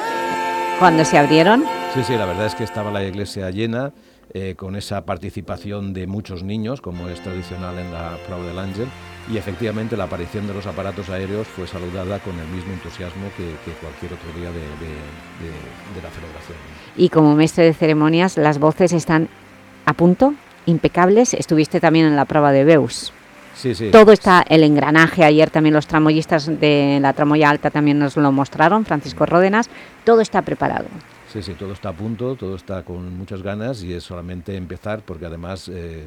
cuando se abrieron. Sí, sí, la verdad es que estaba la iglesia llena. eh, con esa participación de muchos niños, como es tradicional en la Prova del Ángel, y efectivamente la aparición de los aparatos aéreos fue saludada con el mismo entusiasmo que, que cualquier otro día de, de- de- de la celebración. Y como mestre de ceremonias, las voces están a punto, impecables. Estuviste también en la prueba de Beus. Sí, sí. Todo está, el engranaje, ayer también los tramoyistas de la tramoya alta también nos lo mostraron, Francisco Ródenas, todo está preparado. Sí, sí, todo está a punto, todo está con muchas ganas y es solamente empezar porque además eh,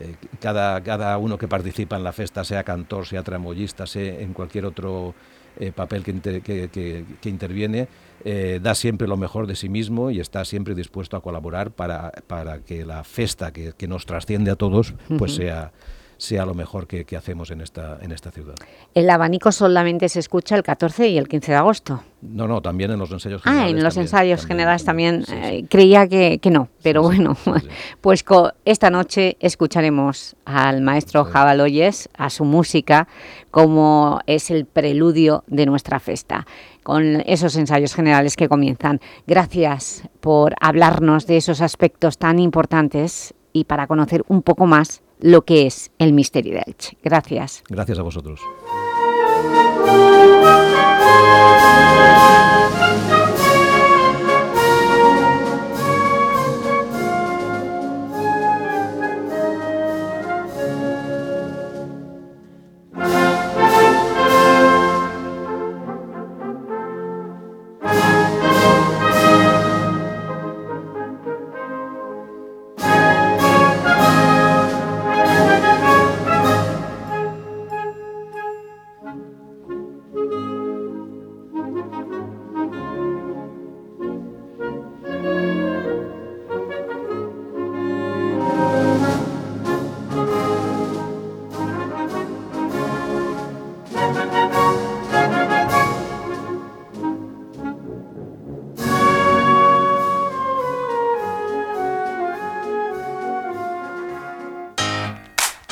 eh, cada, cada uno que participa en la fiesta, sea cantor, sea tramoyista, sea en cualquier otro eh, papel que, inter- que- que- que interviene, eh, da siempre lo mejor de sí mismo y está siempre dispuesto a colaborar para, para que la fiesta que, que nos trasciende a todos pues sea, sea lo mejor que, que hacemos en esta, en esta ciudad. El abanico solamente se escucha el 14 y el 15 de agosto. No, no, también en los ensayos Ah, generales. en los también, ensayos también. generales también eh, creía que, que no, pero bueno, [LAUGHS] pues esta noche escucharemos al maestro Jabaloyes, a su música, como es el preludio de nuestra fiesta, con esos ensayos generales que comienzan. Gracias por hablarnos de esos aspectos tan importantes y para conocer un poco más lo que es el Misterio de Elche. Gracias. Gracias a vosotros.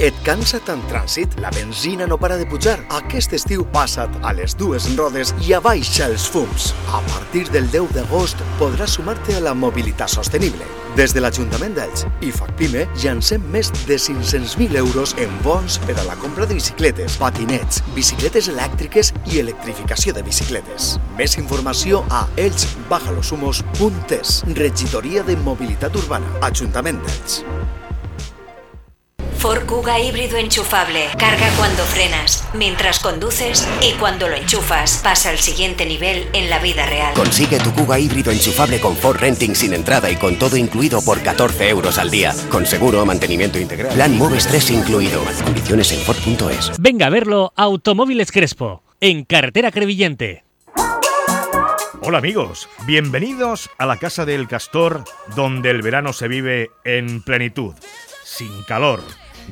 Et cansa tant trànsit? La benzina no para de pujar. Aquest estiu passa't a les dues rodes i abaixa els fums. A partir del 10 d'agost podràs sumar-te a la mobilitat sostenible. Des de l'Ajuntament d'Elx i FACPIME llancem més de 500.000 euros en bons per a la compra de bicicletes, patinets, bicicletes elèctriques i electrificació de bicicletes. Més informació a elxbajalosumos.es Regidoria de Mobilitat Urbana, Ajuntament d'Elx. Ford Kuga híbrido enchufable. Carga cuando frenas, mientras conduces y cuando lo enchufas. Pasa al siguiente nivel en la vida real. Consigue tu Kuga híbrido enchufable con Ford Renting sin entrada y con todo incluido por 14 euros al día. Con seguro, mantenimiento integral. Plan Moves 3 incluido. Condiciones en Ford.es. Venga a verlo Automóviles Crespo, en Carretera Crevillente. Hola amigos, bienvenidos a la Casa del Castor, donde el verano se vive en plenitud, sin calor.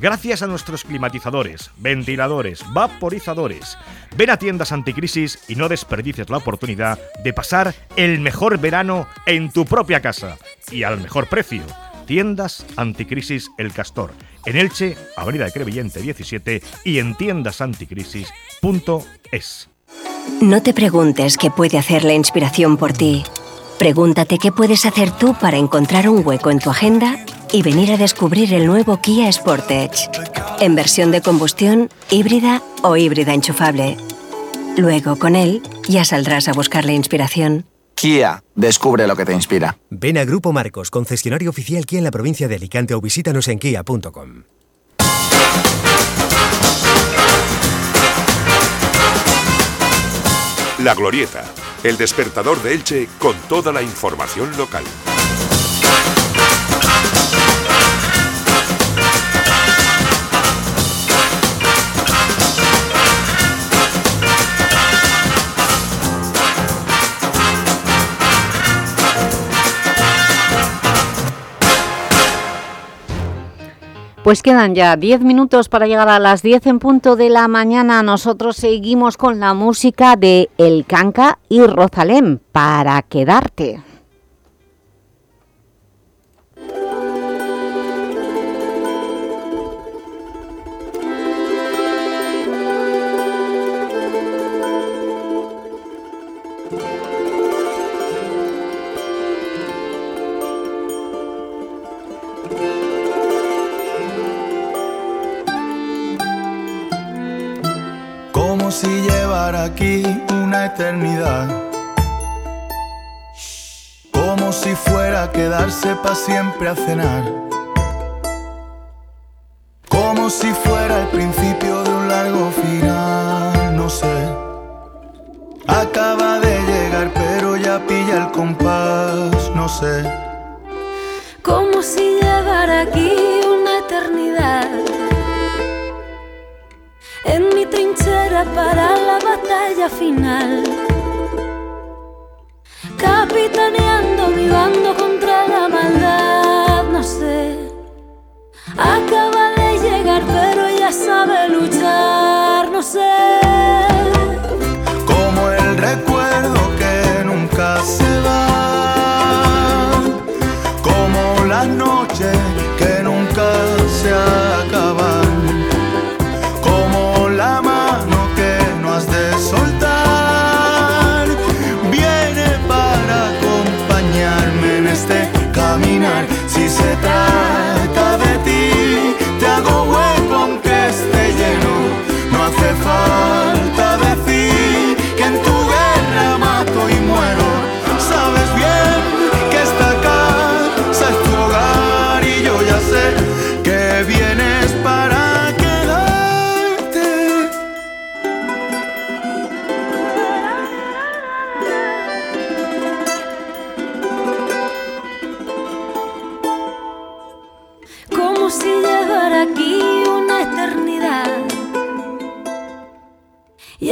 Gracias a nuestros climatizadores, ventiladores, vaporizadores. Ven a tiendas anticrisis y no desperdicies la oportunidad de pasar el mejor verano en tu propia casa y al mejor precio. Tiendas Anticrisis El Castor, en Elche, Avenida de Crevillente 17 y en tiendasanticrisis.es. No te preguntes qué puede hacer la inspiración por ti. Pregúntate qué puedes hacer tú para encontrar un hueco en tu agenda y venir a descubrir el nuevo Kia Sportage. En versión de combustión, híbrida o híbrida enchufable. Luego, con él, ya saldrás a buscar la inspiración. Kia, descubre lo que te inspira. Ven a Grupo Marcos, concesionario oficial Kia en la provincia de Alicante o visítanos en kia.com. La Glorieta, el despertador de Elche con toda la información local. Pues quedan ya 10 minutos para llegar a las 10 en punto de la mañana. Nosotros seguimos con la música de El Canca y Rosalén, para quedarte. Llevara aquí una eternidad. Como si fuera quedarse para siempre a cenar. Como si fuera el principio de un largo final, no sé. Acaba de llegar, pero ya pilla el compás, no sé. Como si llevara aquí una eternidad. En mi trinchera para la batalla final. Capitaneando mi bando contra la maldad, no sé. Acaba de llegar, pero ya sabe luchar, no sé. Trata de ti, te hago hueco aunque esté lleno. No hace falta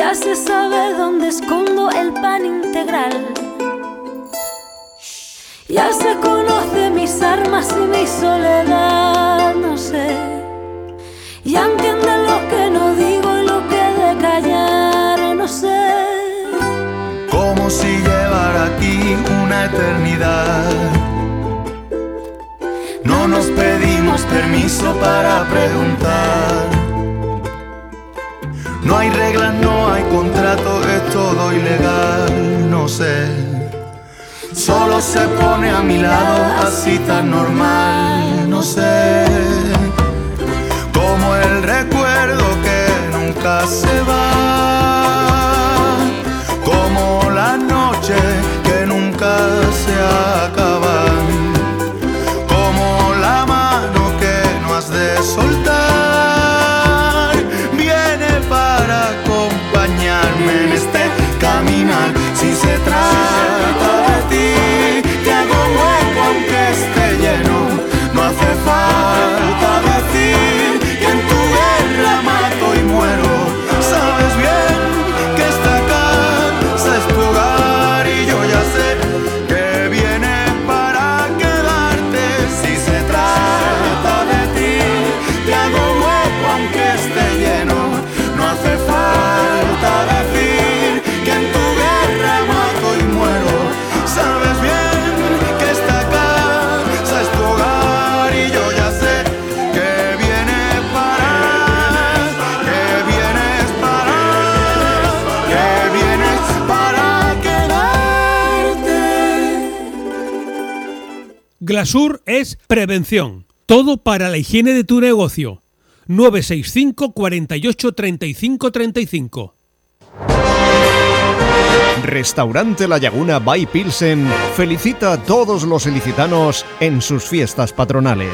Ya se sabe dónde escondo el pan integral. Ya se conoce mis armas y mi soledad, no sé. Ya entiende lo que no digo y lo que de callar, no sé. Como si llevara aquí una eternidad. No nos pedimos permiso para preguntar. No hay reglas, no hay contrato, es todo ilegal, no sé. Solo se pone a mi lado así tan normal, no sé. Como el recuerdo que nunca se va. Como la noche que nunca se acaban. Si Glasur es prevención. Todo para la higiene de tu negocio. 965 48 35 35. Restaurante La Laguna by Pilsen felicita a todos los ilicitanos en sus fiestas patronales.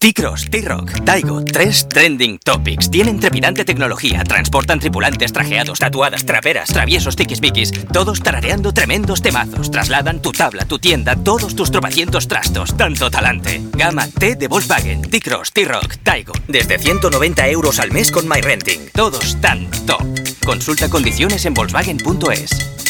T-Cross, T-Rock, Taigo, tres trending topics. Tienen trepidante tecnología, transportan tripulantes trajeados, tatuadas, traperas, traviesos, tiquismiquis, todos tarareando tremendos temazos. Trasladan tu tabla, tu tienda, todos tus tropecientos trastos, tanto talante. Gama T de Volkswagen, T-Cross, T-Rock, Taigo. Desde 190 euros al mes con MyRenting. Todos tan top. Consulta condiciones en Volkswagen.es.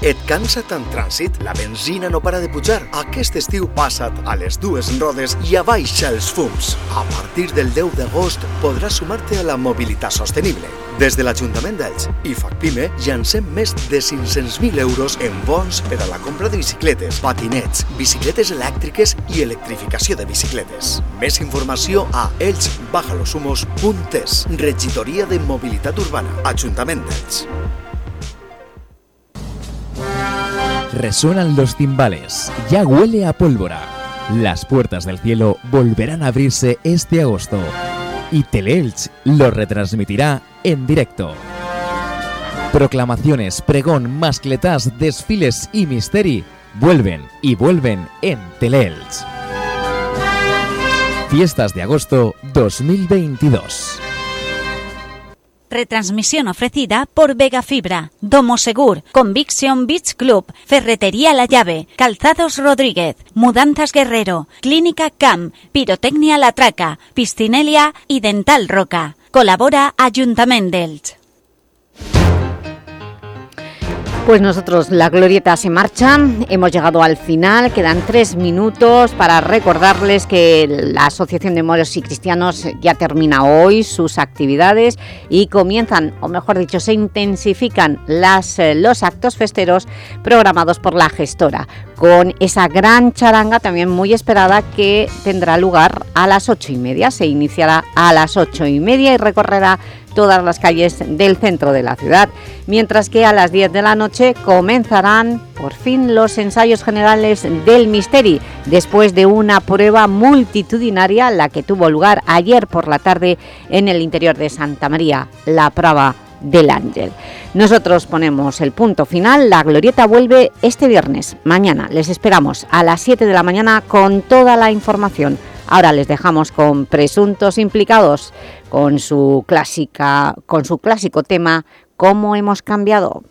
Et cansa tant trànsit? La benzina no para de pujar. Aquest estiu passa't a les dues rodes i abaixa els fums. A partir del 10 d'agost podràs sumar-te a la mobilitat sostenible. Des de l'Ajuntament d'Elx i FACPIME llancem més de 500.000 euros en bons per a la compra de bicicletes, patinets, bicicletes elèctriques i electrificació de bicicletes. Més informació a elxbajalosumos.es Regidoria de Mobilitat Urbana, Ajuntament d'Elx. Resuenan los timbales, ya huele a pólvora. Las puertas del cielo volverán a abrirse este agosto y Teleelch lo retransmitirá en directo. Proclamaciones, pregón, mascletas, desfiles y misteri vuelven y vuelven en Teleelch. Fiestas de agosto 2022. Retransmisión ofrecida por Vega Fibra, Domo Segur, Conviction Beach Club, Ferretería La Llave, Calzados Rodríguez, Mudanzas Guerrero, Clínica CAM, Pirotecnia La Traca, Piscinelia y Dental Roca. Colabora Ayuntament d'Elx. Pues nosotros, la glorieta se marcha, hemos llegado al final, quedan tres minutos para recordarles que la Asociación de Moros y Cristianos ya termina hoy sus actividades y comienzan, o mejor dicho, se intensifican las, eh, los actos festeros programados por la gestora, con esa gran charanga también muy esperada que tendrá lugar a las ocho y media, se iniciará a las ocho y media y recorrerá todas las calles del centro de la ciudad, mientras que a las 10 de la noche comenzarán por fin los ensayos generales del Misteri, después de una prueba multitudinaria, la que tuvo lugar ayer por la tarde en el interior de Santa María, la prueba del Ángel. Nosotros ponemos el punto final, la glorieta vuelve este viernes, mañana. Les esperamos a las 7 de la mañana con toda la información. Ahora les dejamos con presuntos implicados, con su, clásica, con su clásico tema ¿Cómo hemos cambiado?